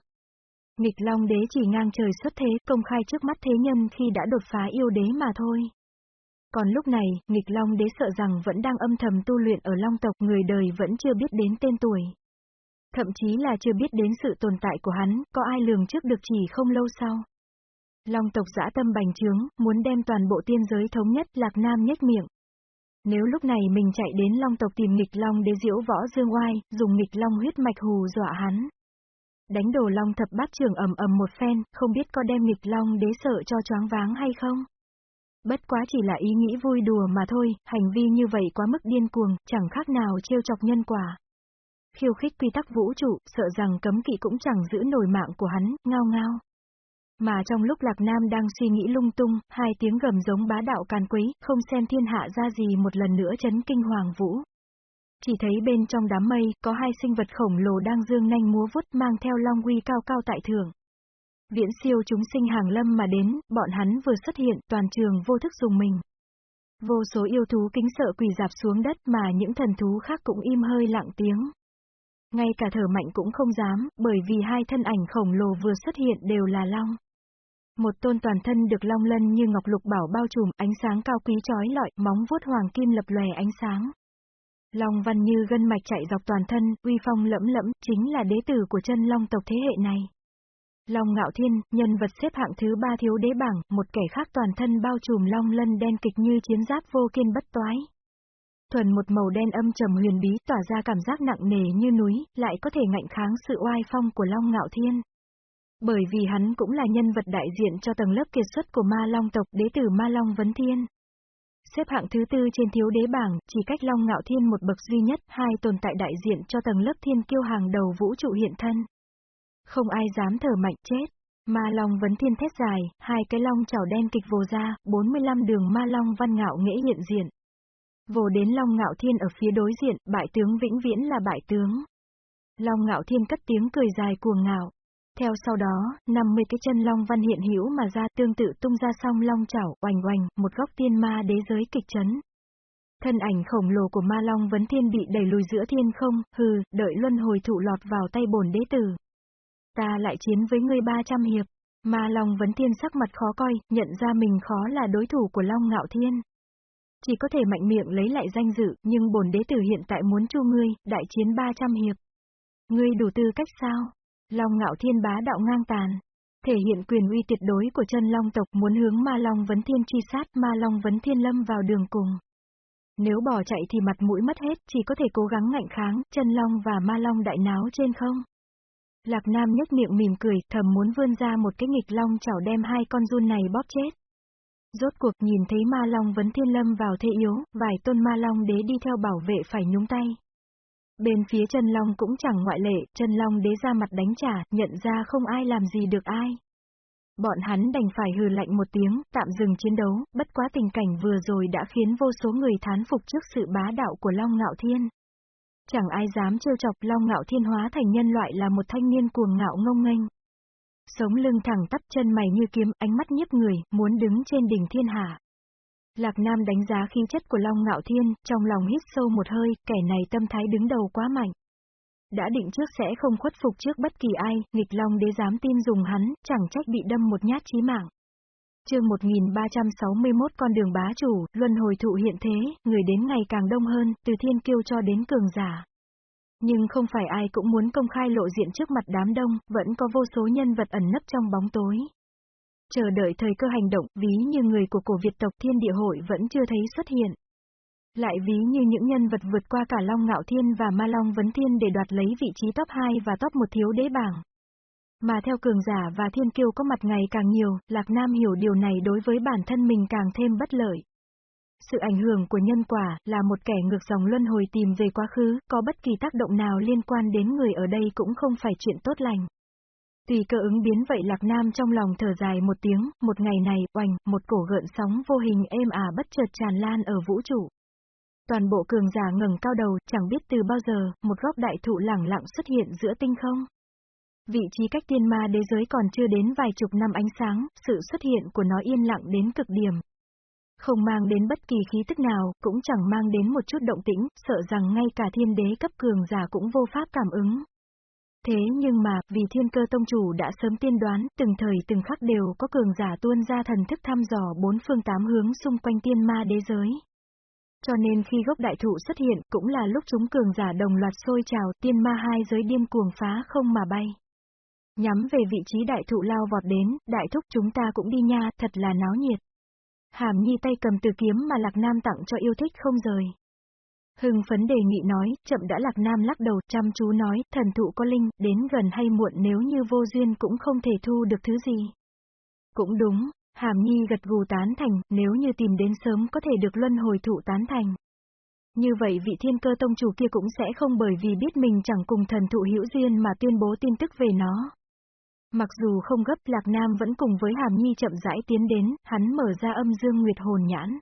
Nghịch long đế chỉ ngang trời xuất thế, công khai trước mắt thế nhân khi đã đột phá yêu đế mà thôi. Còn lúc này, nghịch long đế sợ rằng vẫn đang âm thầm tu luyện ở long tộc người đời vẫn chưa biết đến tên tuổi. Thậm chí là chưa biết đến sự tồn tại của hắn, có ai lường trước được chỉ không lâu sau. Long tộc dã tâm bành trướng, muốn đem toàn bộ tiên giới thống nhất Lạc Nam nhếch miệng. Nếu lúc này mình chạy đến Long tộc tìm nghịch Long đế diễu võ dương oai, dùng nghịch Long huyết mạch hù dọa hắn. Đánh đồ Long thập bát trường ầm ầm một phen, không biết có đem nghịch Long đế sợ cho choáng váng hay không? Bất quá chỉ là ý nghĩ vui đùa mà thôi, hành vi như vậy quá mức điên cuồng, chẳng khác nào trêu chọc nhân quả. Khiêu khích quy tắc vũ trụ, sợ rằng cấm kỵ cũng chẳng giữ nổi mạng của hắn, ngao ngao. Mà trong lúc Lạc Nam đang suy nghĩ lung tung, hai tiếng gầm giống bá đạo càn quấy, không xem thiên hạ ra gì một lần nữa chấn kinh hoàng vũ. Chỉ thấy bên trong đám mây, có hai sinh vật khổng lồ đang dương nanh múa vút mang theo long uy cao cao tại thượng. Viễn siêu chúng sinh hàng lâm mà đến, bọn hắn vừa xuất hiện, toàn trường vô thức dùng mình. Vô số yêu thú kính sợ quỳ dạp xuống đất mà những thần thú khác cũng im hơi lặng tiếng. Ngay cả thở mạnh cũng không dám, bởi vì hai thân ảnh khổng lồ vừa xuất hiện đều là long. Một tôn toàn thân được long lân như ngọc lục bảo bao trùm, ánh sáng cao quý chói lọi, móng vuốt hoàng kim lập lòe ánh sáng. Long văn như gân mạch chạy dọc toàn thân, uy phong lẫm lẫm, chính là đế tử của chân long tộc thế hệ này. Long Ngạo Thiên, nhân vật xếp hạng thứ ba thiếu đế bảng, một kẻ khác toàn thân bao trùm long lân đen kịch như chiến giáp vô kiên bất toái. Thuần một màu đen âm trầm huyền bí tỏa ra cảm giác nặng nề như núi, lại có thể ngạnh kháng sự oai phong của Long Ngạo Thiên. Bởi vì hắn cũng là nhân vật đại diện cho tầng lớp kiệt xuất của ma long tộc đế tử ma long vấn thiên. Xếp hạng thứ tư trên thiếu đế bảng, chỉ cách long ngạo thiên một bậc duy nhất, hai tồn tại đại diện cho tầng lớp thiên kiêu hàng đầu vũ trụ hiện thân. Không ai dám thở mạnh chết. Ma long vấn thiên thét dài, hai cái long chảo đen kịch vồ ra, 45 đường ma long văn ngạo nghệ hiện diện vô đến long ngạo thiên ở phía đối diện, bại tướng vĩnh viễn là bại tướng. Long ngạo thiên cất tiếng cười dài cuồng ngạo. Theo sau đó, 50 cái chân long văn hiện hữu mà ra tương tự tung ra song long chảo, oành oành, một góc tiên ma đế giới kịch chấn. Thân ảnh khổng lồ của ma long vấn thiên bị đẩy lùi giữa thiên không, hừ, đợi luân hồi thụ lọt vào tay bổn đế tử. Ta lại chiến với ngươi 300 hiệp. Ma long vấn thiên sắc mặt khó coi, nhận ra mình khó là đối thủ của long ngạo thiên. Chỉ có thể mạnh miệng lấy lại danh dự, nhưng bổn đế tử hiện tại muốn chu ngươi, đại chiến 300 hiệp. Ngươi đủ tư cách sao? Long ngạo thiên bá đạo ngang tàn. Thể hiện quyền uy tuyệt đối của chân long tộc muốn hướng ma long vấn thiên truy sát ma long vấn thiên lâm vào đường cùng. Nếu bỏ chạy thì mặt mũi mất hết, chỉ có thể cố gắng ngạnh kháng, chân long và ma long đại náo trên không. Lạc Nam nhếch miệng mỉm cười, thầm muốn vươn ra một cái nghịch long chảo đem hai con run này bóp chết. Rốt cuộc nhìn thấy ma long vấn thiên lâm vào thế yếu, vài tôn ma long đế đi theo bảo vệ phải nhúng tay. Bên phía chân long cũng chẳng ngoại lệ, chân long đế ra mặt đánh trả, nhận ra không ai làm gì được ai. Bọn hắn đành phải hừ lạnh một tiếng, tạm dừng chiến đấu, bất quá tình cảnh vừa rồi đã khiến vô số người thán phục trước sự bá đạo của Long Ngạo Thiên. Chẳng ai dám trêu chọc Long Ngạo Thiên hóa thành nhân loại là một thanh niên cuồng ngạo ngông nghênh. Sống lưng thẳng tắp chân mày như kiếm, ánh mắt nhiếp người, muốn đứng trên đỉnh thiên hạ. Lạc Nam đánh giá khí chất của Long Ngạo Thiên, trong lòng hít sâu một hơi, kẻ này tâm thái đứng đầu quá mạnh. Đã định trước sẽ không khuất phục trước bất kỳ ai, nghịch Long đế dám tin dùng hắn, chẳng trách bị đâm một nhát chí mạng. chương 1361 con đường bá chủ, luân hồi thụ hiện thế, người đến ngày càng đông hơn, từ thiên kiêu cho đến cường giả. Nhưng không phải ai cũng muốn công khai lộ diện trước mặt đám đông, vẫn có vô số nhân vật ẩn nấp trong bóng tối. Chờ đợi thời cơ hành động, ví như người của cổ Việt tộc thiên địa hội vẫn chưa thấy xuất hiện. Lại ví như những nhân vật vượt qua cả Long Ngạo Thiên và Ma Long Vấn Thiên để đoạt lấy vị trí top 2 và top 1 thiếu đế bảng. Mà theo cường giả và thiên kiêu có mặt ngày càng nhiều, Lạc Nam hiểu điều này đối với bản thân mình càng thêm bất lợi. Sự ảnh hưởng của nhân quả là một kẻ ngược dòng luân hồi tìm về quá khứ, có bất kỳ tác động nào liên quan đến người ở đây cũng không phải chuyện tốt lành. Tùy cơ ứng biến vậy Lạc Nam trong lòng thở dài một tiếng, một ngày này, oành, một cổ gợn sóng vô hình êm ả bất chợt tràn lan ở vũ trụ. Toàn bộ cường giả ngẩng cao đầu, chẳng biết từ bao giờ, một góc đại thụ lẳng lặng xuất hiện giữa tinh không. Vị trí cách tiên ma đế giới còn chưa đến vài chục năm ánh sáng, sự xuất hiện của nó yên lặng đến cực điểm. Không mang đến bất kỳ khí tức nào, cũng chẳng mang đến một chút động tĩnh, sợ rằng ngay cả thiên đế cấp cường giả cũng vô pháp cảm ứng. Thế nhưng mà, vì thiên cơ tông chủ đã sớm tiên đoán, từng thời từng khắc đều có cường giả tuôn ra thần thức thăm dò bốn phương tám hướng xung quanh tiên ma đế giới. Cho nên khi gốc đại thụ xuất hiện, cũng là lúc chúng cường giả đồng loạt sôi trào, tiên ma hai giới điên cuồng phá không mà bay. Nhắm về vị trí đại thụ lao vọt đến, đại thúc chúng ta cũng đi nha, thật là náo nhiệt. Hàm Nhi tay cầm từ kiếm mà Lạc Nam tặng cho yêu thích không rời. Hưng phấn đề nghị nói, chậm đã Lạc Nam lắc đầu, chăm chú nói, thần thụ có linh, đến gần hay muộn nếu như vô duyên cũng không thể thu được thứ gì. Cũng đúng, Hàm Nhi gật gù tán thành, nếu như tìm đến sớm có thể được luân hồi thụ tán thành. Như vậy vị thiên cơ tông chủ kia cũng sẽ không bởi vì biết mình chẳng cùng thần thụ hữu duyên mà tuyên bố tin tức về nó. Mặc dù không gấp Lạc Nam vẫn cùng với Hàm Nhi chậm rãi tiến đến, hắn mở ra âm dương nguyệt hồn nhãn.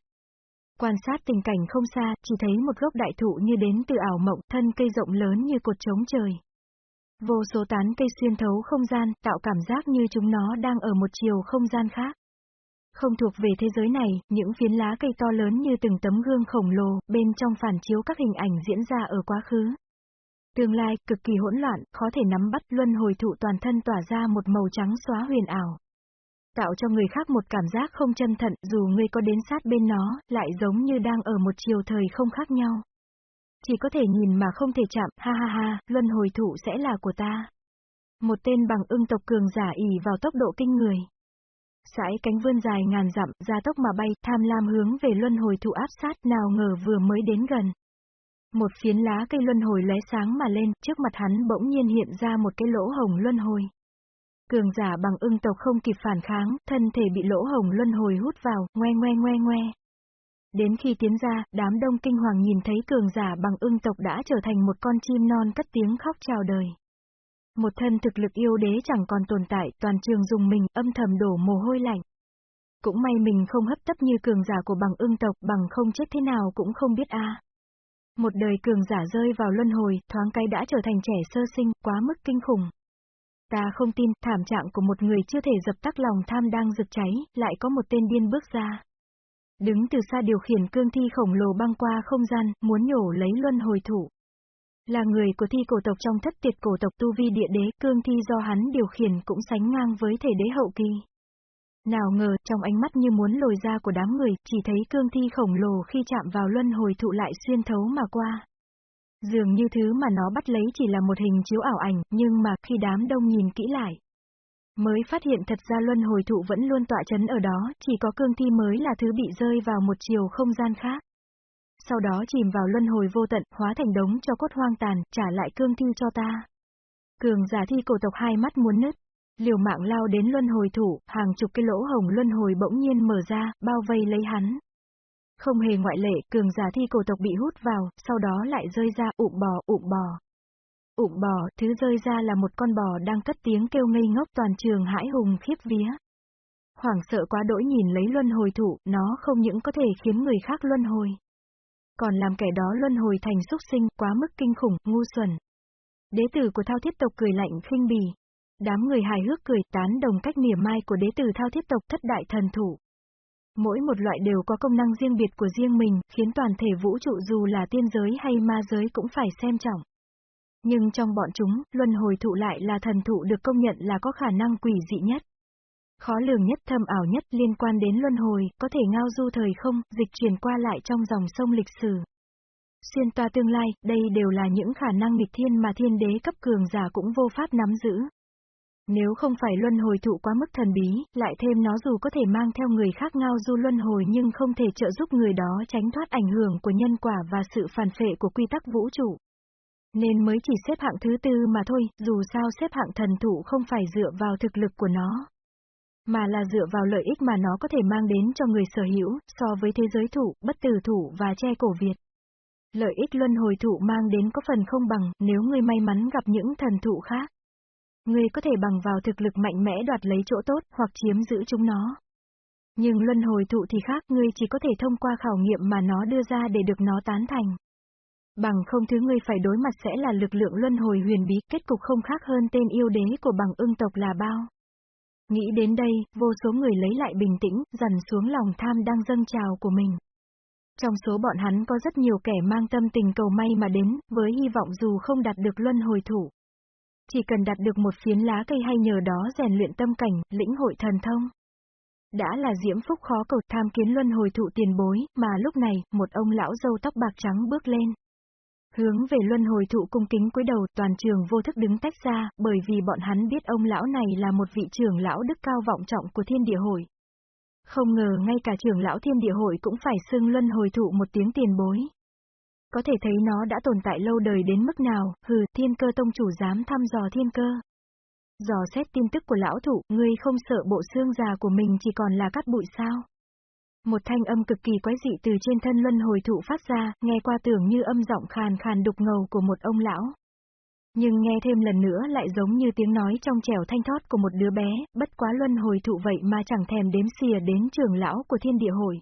Quan sát tình cảnh không xa, chỉ thấy một gốc đại thụ như đến từ ảo mộng, thân cây rộng lớn như cột trống trời. Vô số tán cây xuyên thấu không gian, tạo cảm giác như chúng nó đang ở một chiều không gian khác. Không thuộc về thế giới này, những phiến lá cây to lớn như từng tấm gương khổng lồ, bên trong phản chiếu các hình ảnh diễn ra ở quá khứ. Tương lai, cực kỳ hỗn loạn, khó thể nắm bắt luân hồi thụ toàn thân tỏa ra một màu trắng xóa huyền ảo. Tạo cho người khác một cảm giác không chân thận, dù ngươi có đến sát bên nó, lại giống như đang ở một chiều thời không khác nhau. Chỉ có thể nhìn mà không thể chạm, ha ha ha, luân hồi thụ sẽ là của ta. Một tên bằng ưng tộc cường giả ỉ vào tốc độ kinh người. Sải cánh vươn dài ngàn dặm, ra tốc mà bay, tham lam hướng về luân hồi thụ áp sát, nào ngờ vừa mới đến gần. Một phiến lá cây luân hồi lóe sáng mà lên, trước mặt hắn bỗng nhiên hiện ra một cái lỗ hồng luân hồi. Cường giả bằng ưng tộc không kịp phản kháng, thân thể bị lỗ hồng luân hồi hút vào, ngoe ngoe ngoe ngoe. Đến khi tiến ra, đám đông kinh hoàng nhìn thấy cường giả bằng ưng tộc đã trở thành một con chim non cất tiếng khóc chào đời. Một thân thực lực yêu đế chẳng còn tồn tại, toàn trường dùng mình, âm thầm đổ mồ hôi lạnh. Cũng may mình không hấp tấp như cường giả của bằng ưng tộc, bằng không chết thế nào cũng không biết a. Một đời cường giả rơi vào luân hồi, thoáng cái đã trở thành trẻ sơ sinh, quá mức kinh khủng. Ta không tin, thảm trạng của một người chưa thể dập tắt lòng tham đang rực cháy, lại có một tên điên bước ra. Đứng từ xa điều khiển cương thi khổng lồ băng qua không gian, muốn nhổ lấy luân hồi thủ. Là người của thi cổ tộc trong thất tiệt cổ tộc tu vi địa đế, cương thi do hắn điều khiển cũng sánh ngang với thể đế hậu kỳ. Nào ngờ, trong ánh mắt như muốn lồi ra của đám người, chỉ thấy cương thi khổng lồ khi chạm vào luân hồi thụ lại xuyên thấu mà qua. Dường như thứ mà nó bắt lấy chỉ là một hình chiếu ảo ảnh, nhưng mà khi đám đông nhìn kỹ lại, mới phát hiện thật ra luân hồi thụ vẫn luôn tọa chấn ở đó, chỉ có cương thi mới là thứ bị rơi vào một chiều không gian khác. Sau đó chìm vào luân hồi vô tận, hóa thành đống cho cốt hoang tàn, trả lại cương thi cho ta. Cường giả thi cổ tộc hai mắt muốn nứt, liều mạng lao đến luân hồi thủ, hàng chục cái lỗ hồng luân hồi bỗng nhiên mở ra, bao vây lấy hắn. Không hề ngoại lệ, cường giả thi cổ tộc bị hút vào, sau đó lại rơi ra, ụm bò, ụm bò. Ụm bò, thứ rơi ra là một con bò đang cất tiếng kêu ngây ngốc toàn trường hãi hùng khiếp vía. Hoảng sợ quá đỗi nhìn lấy luân hồi thủ, nó không những có thể khiến người khác luân hồi. Còn làm kẻ đó luân hồi thành xúc sinh, quá mức kinh khủng, ngu xuẩn. Đế tử của thao thiết tộc cười lạnh khinh bì. Đám người hài hước cười tán đồng cách mỉa mai của đế tử thao thiết tộc thất đại thần thủ. Mỗi một loại đều có công năng riêng biệt của riêng mình, khiến toàn thể vũ trụ dù là tiên giới hay ma giới cũng phải xem trọng. Nhưng trong bọn chúng, luân hồi thụ lại là thần thụ được công nhận là có khả năng quỷ dị nhất. Khó lường nhất thâm ảo nhất liên quan đến luân hồi, có thể ngao du thời không, dịch chuyển qua lại trong dòng sông lịch sử. Xuyên toa tương lai, đây đều là những khả năng nghịch thiên mà thiên đế cấp cường giả cũng vô pháp nắm giữ. Nếu không phải luân hồi thụ quá mức thần bí, lại thêm nó dù có thể mang theo người khác ngao du luân hồi nhưng không thể trợ giúp người đó tránh thoát ảnh hưởng của nhân quả và sự phản phệ của quy tắc vũ trụ. Nên mới chỉ xếp hạng thứ tư mà thôi, dù sao xếp hạng thần thụ không phải dựa vào thực lực của nó. Mà là dựa vào lợi ích mà nó có thể mang đến cho người sở hữu, so với thế giới thụ, bất tử thụ và che cổ Việt. Lợi ích luân hồi thụ mang đến có phần không bằng, nếu người may mắn gặp những thần thụ khác. Ngươi có thể bằng vào thực lực mạnh mẽ đoạt lấy chỗ tốt, hoặc chiếm giữ chúng nó. Nhưng luân hồi thụ thì khác, ngươi chỉ có thể thông qua khảo nghiệm mà nó đưa ra để được nó tán thành. Bằng không thứ ngươi phải đối mặt sẽ là lực lượng luân hồi huyền bí, kết cục không khác hơn tên yêu đế của bằng ưng tộc là bao. Nghĩ đến đây, vô số người lấy lại bình tĩnh, dần xuống lòng tham đang dâng trào của mình. Trong số bọn hắn có rất nhiều kẻ mang tâm tình cầu may mà đến, với hy vọng dù không đạt được luân hồi thủ. Chỉ cần đạt được một phiến lá cây hay nhờ đó rèn luyện tâm cảnh, lĩnh hội thần thông. Đã là diễm phúc khó cầu tham kiến luân hồi thụ tiền bối, mà lúc này, một ông lão dâu tóc bạc trắng bước lên. Hướng về luân hồi thụ cung kính cúi đầu, toàn trường vô thức đứng tách ra, bởi vì bọn hắn biết ông lão này là một vị trưởng lão đức cao vọng trọng của thiên địa hội. Không ngờ ngay cả trưởng lão thiên địa hội cũng phải xưng luân hồi thụ một tiếng tiền bối. Có thể thấy nó đã tồn tại lâu đời đến mức nào, hừ, thiên cơ tông chủ dám thăm dò thiên cơ. Dò xét tin tức của lão thụ, ngươi không sợ bộ xương già của mình chỉ còn là cát bụi sao? Một thanh âm cực kỳ quái dị từ trên thân luân hồi thụ phát ra, nghe qua tưởng như âm giọng khàn khàn đục ngầu của một ông lão. Nhưng nghe thêm lần nữa lại giống như tiếng nói trong trẻo thanh thoát của một đứa bé, bất quá luân hồi thụ vậy mà chẳng thèm đếm xìa đến trường lão của thiên địa hội.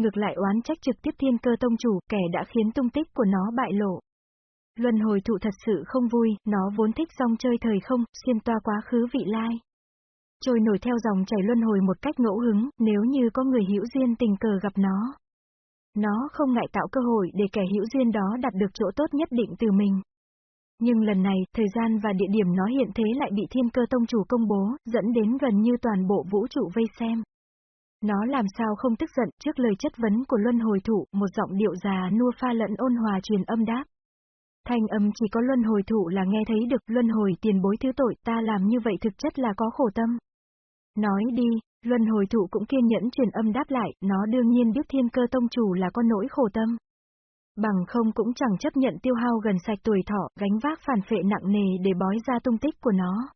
Ngược lại oán trách trực tiếp thiên cơ tông chủ, kẻ đã khiến tung tích của nó bại lộ. Luân hồi thụ thật sự không vui, nó vốn thích rong chơi thời không, xuyên toa quá khứ vị lai. Trôi nổi theo dòng chảy luân hồi một cách ngẫu hứng, nếu như có người hữu duyên tình cờ gặp nó. Nó không ngại tạo cơ hội để kẻ hữu duyên đó đạt được chỗ tốt nhất định từ mình. Nhưng lần này, thời gian và địa điểm nó hiện thế lại bị thiên cơ tông chủ công bố, dẫn đến gần như toàn bộ vũ trụ vây xem. Nó làm sao không tức giận trước lời chất vấn của luân hồi thủ, một giọng điệu già nua pha lẫn ôn hòa truyền âm đáp. Thanh âm chỉ có luân hồi thủ là nghe thấy được luân hồi tiền bối thứ tội, ta làm như vậy thực chất là có khổ tâm. Nói đi, luân hồi thụ cũng kiên nhẫn truyền âm đáp lại, nó đương nhiên biết thiên cơ tông chủ là có nỗi khổ tâm. Bằng không cũng chẳng chấp nhận tiêu hao gần sạch tuổi thọ, gánh vác phản phệ nặng nề để bói ra tung tích của nó.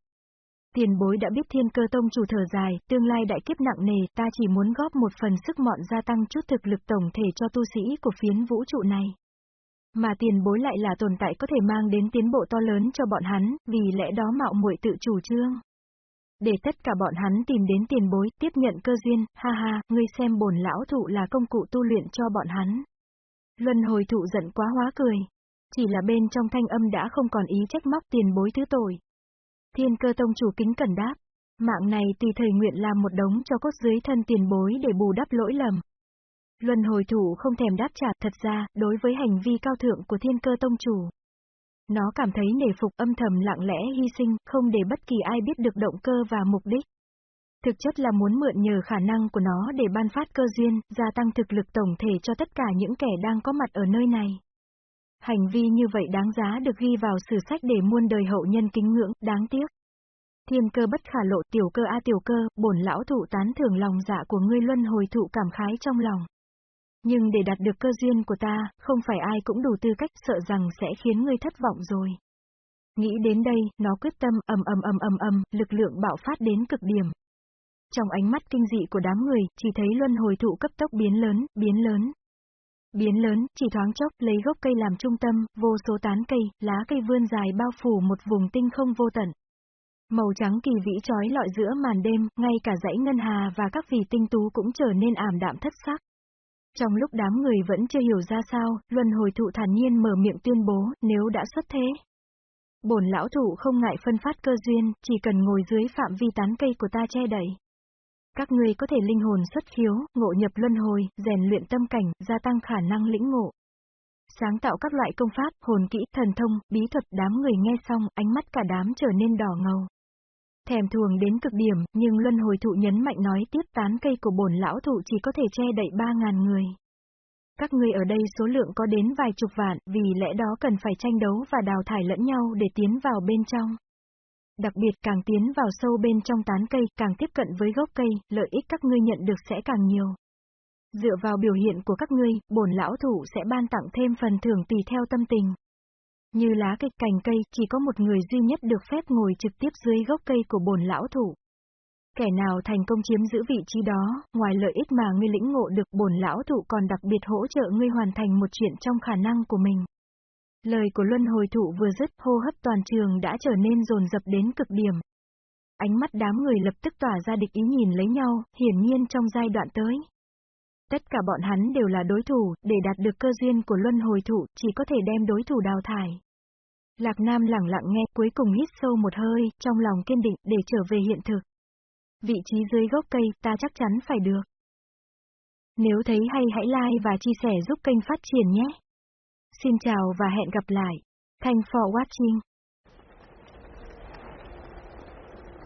Tiền bối đã biết thiên cơ tông chủ thở dài, tương lai đại kiếp nặng nề, ta chỉ muốn góp một phần sức mọn gia tăng chút thực lực tổng thể cho tu sĩ của phiến vũ trụ này. Mà tiền bối lại là tồn tại có thể mang đến tiến bộ to lớn cho bọn hắn, vì lẽ đó mạo muội tự chủ trương. Để tất cả bọn hắn tìm đến tiền bối, tiếp nhận cơ duyên, ha ha, ngươi xem bổn lão thụ là công cụ tu luyện cho bọn hắn. Luân hồi thụ giận quá hóa cười. Chỉ là bên trong thanh âm đã không còn ý trách móc tiền bối thứ tội. Thiên cơ tông chủ kính cẩn đáp. Mạng này tùy thời nguyện làm một đống cho cốt dưới thân tiền bối để bù đắp lỗi lầm. Luân hồi thủ không thèm đáp trả, thật ra, đối với hành vi cao thượng của thiên cơ tông chủ. Nó cảm thấy nể phục âm thầm lặng lẽ hy sinh, không để bất kỳ ai biết được động cơ và mục đích. Thực chất là muốn mượn nhờ khả năng của nó để ban phát cơ duyên, gia tăng thực lực tổng thể cho tất cả những kẻ đang có mặt ở nơi này. Hành vi như vậy đáng giá được ghi vào sử sách để muôn đời hậu nhân kính ngưỡng, đáng tiếc. Thiên cơ bất khả lộ tiểu cơ a tiểu cơ, bổn lão thụ tán thưởng lòng dạ của ngươi luân hồi thụ cảm khái trong lòng. Nhưng để đạt được cơ duyên của ta, không phải ai cũng đủ tư cách sợ rằng sẽ khiến ngươi thất vọng rồi. Nghĩ đến đây, nó quyết tâm ầm ầm ầm ầm ầm, lực lượng bạo phát đến cực điểm. Trong ánh mắt kinh dị của đám người, chỉ thấy luân hồi thụ cấp tốc biến lớn, biến lớn. Biến lớn, chỉ thoáng chốc, lấy gốc cây làm trung tâm, vô số tán cây, lá cây vươn dài bao phủ một vùng tinh không vô tận. Màu trắng kỳ vĩ trói lọi giữa màn đêm, ngay cả dãy ngân hà và các vì tinh tú cũng trở nên ảm đạm thất sắc. Trong lúc đám người vẫn chưa hiểu ra sao, luân hồi thụ thản nhiên mở miệng tuyên bố, nếu đã xuất thế. Bổn lão thụ không ngại phân phát cơ duyên, chỉ cần ngồi dưới phạm vi tán cây của ta che đẩy. Các ngươi có thể linh hồn xuất khiếu, ngộ nhập luân hồi, rèn luyện tâm cảnh, gia tăng khả năng lĩnh ngộ. Sáng tạo các loại công pháp, hồn kỹ, thần thông, bí thuật, đám người nghe xong, ánh mắt cả đám trở nên đỏ ngầu. Thèm thuồng đến cực điểm, nhưng luân hồi thụ nhấn mạnh nói tiếp tán cây của bổn lão thụ chỉ có thể che đậy ba ngàn người. Các ngươi ở đây số lượng có đến vài chục vạn, vì lẽ đó cần phải tranh đấu và đào thải lẫn nhau để tiến vào bên trong. Đặc biệt càng tiến vào sâu bên trong tán cây, càng tiếp cận với gốc cây, lợi ích các ngươi nhận được sẽ càng nhiều. Dựa vào biểu hiện của các ngươi, bổn lão thủ sẽ ban tặng thêm phần thưởng tùy theo tâm tình. Như lá cây cành cây, chỉ có một người duy nhất được phép ngồi trực tiếp dưới gốc cây của bổn lão thủ. Kẻ nào thành công chiếm giữ vị trí đó, ngoài lợi ích mà ngươi lĩnh ngộ được bổn lão thủ còn đặc biệt hỗ trợ ngươi hoàn thành một chuyện trong khả năng của mình. Lời của luân hồi thụ vừa dứt, hô hấp toàn trường đã trở nên rồn rập đến cực điểm. Ánh mắt đám người lập tức tỏa ra địch ý nhìn lấy nhau, hiển nhiên trong giai đoạn tới. Tất cả bọn hắn đều là đối thủ, để đạt được cơ duyên của luân hồi thụ, chỉ có thể đem đối thủ đào thải. Lạc Nam lặng lặng nghe, cuối cùng hít sâu một hơi, trong lòng kiên định, để trở về hiện thực. Vị trí dưới gốc cây, ta chắc chắn phải được. Nếu thấy hay hãy like và chia sẻ giúp kênh phát triển nhé. Xin chào và hẹn gặp lại. Thanks for watching.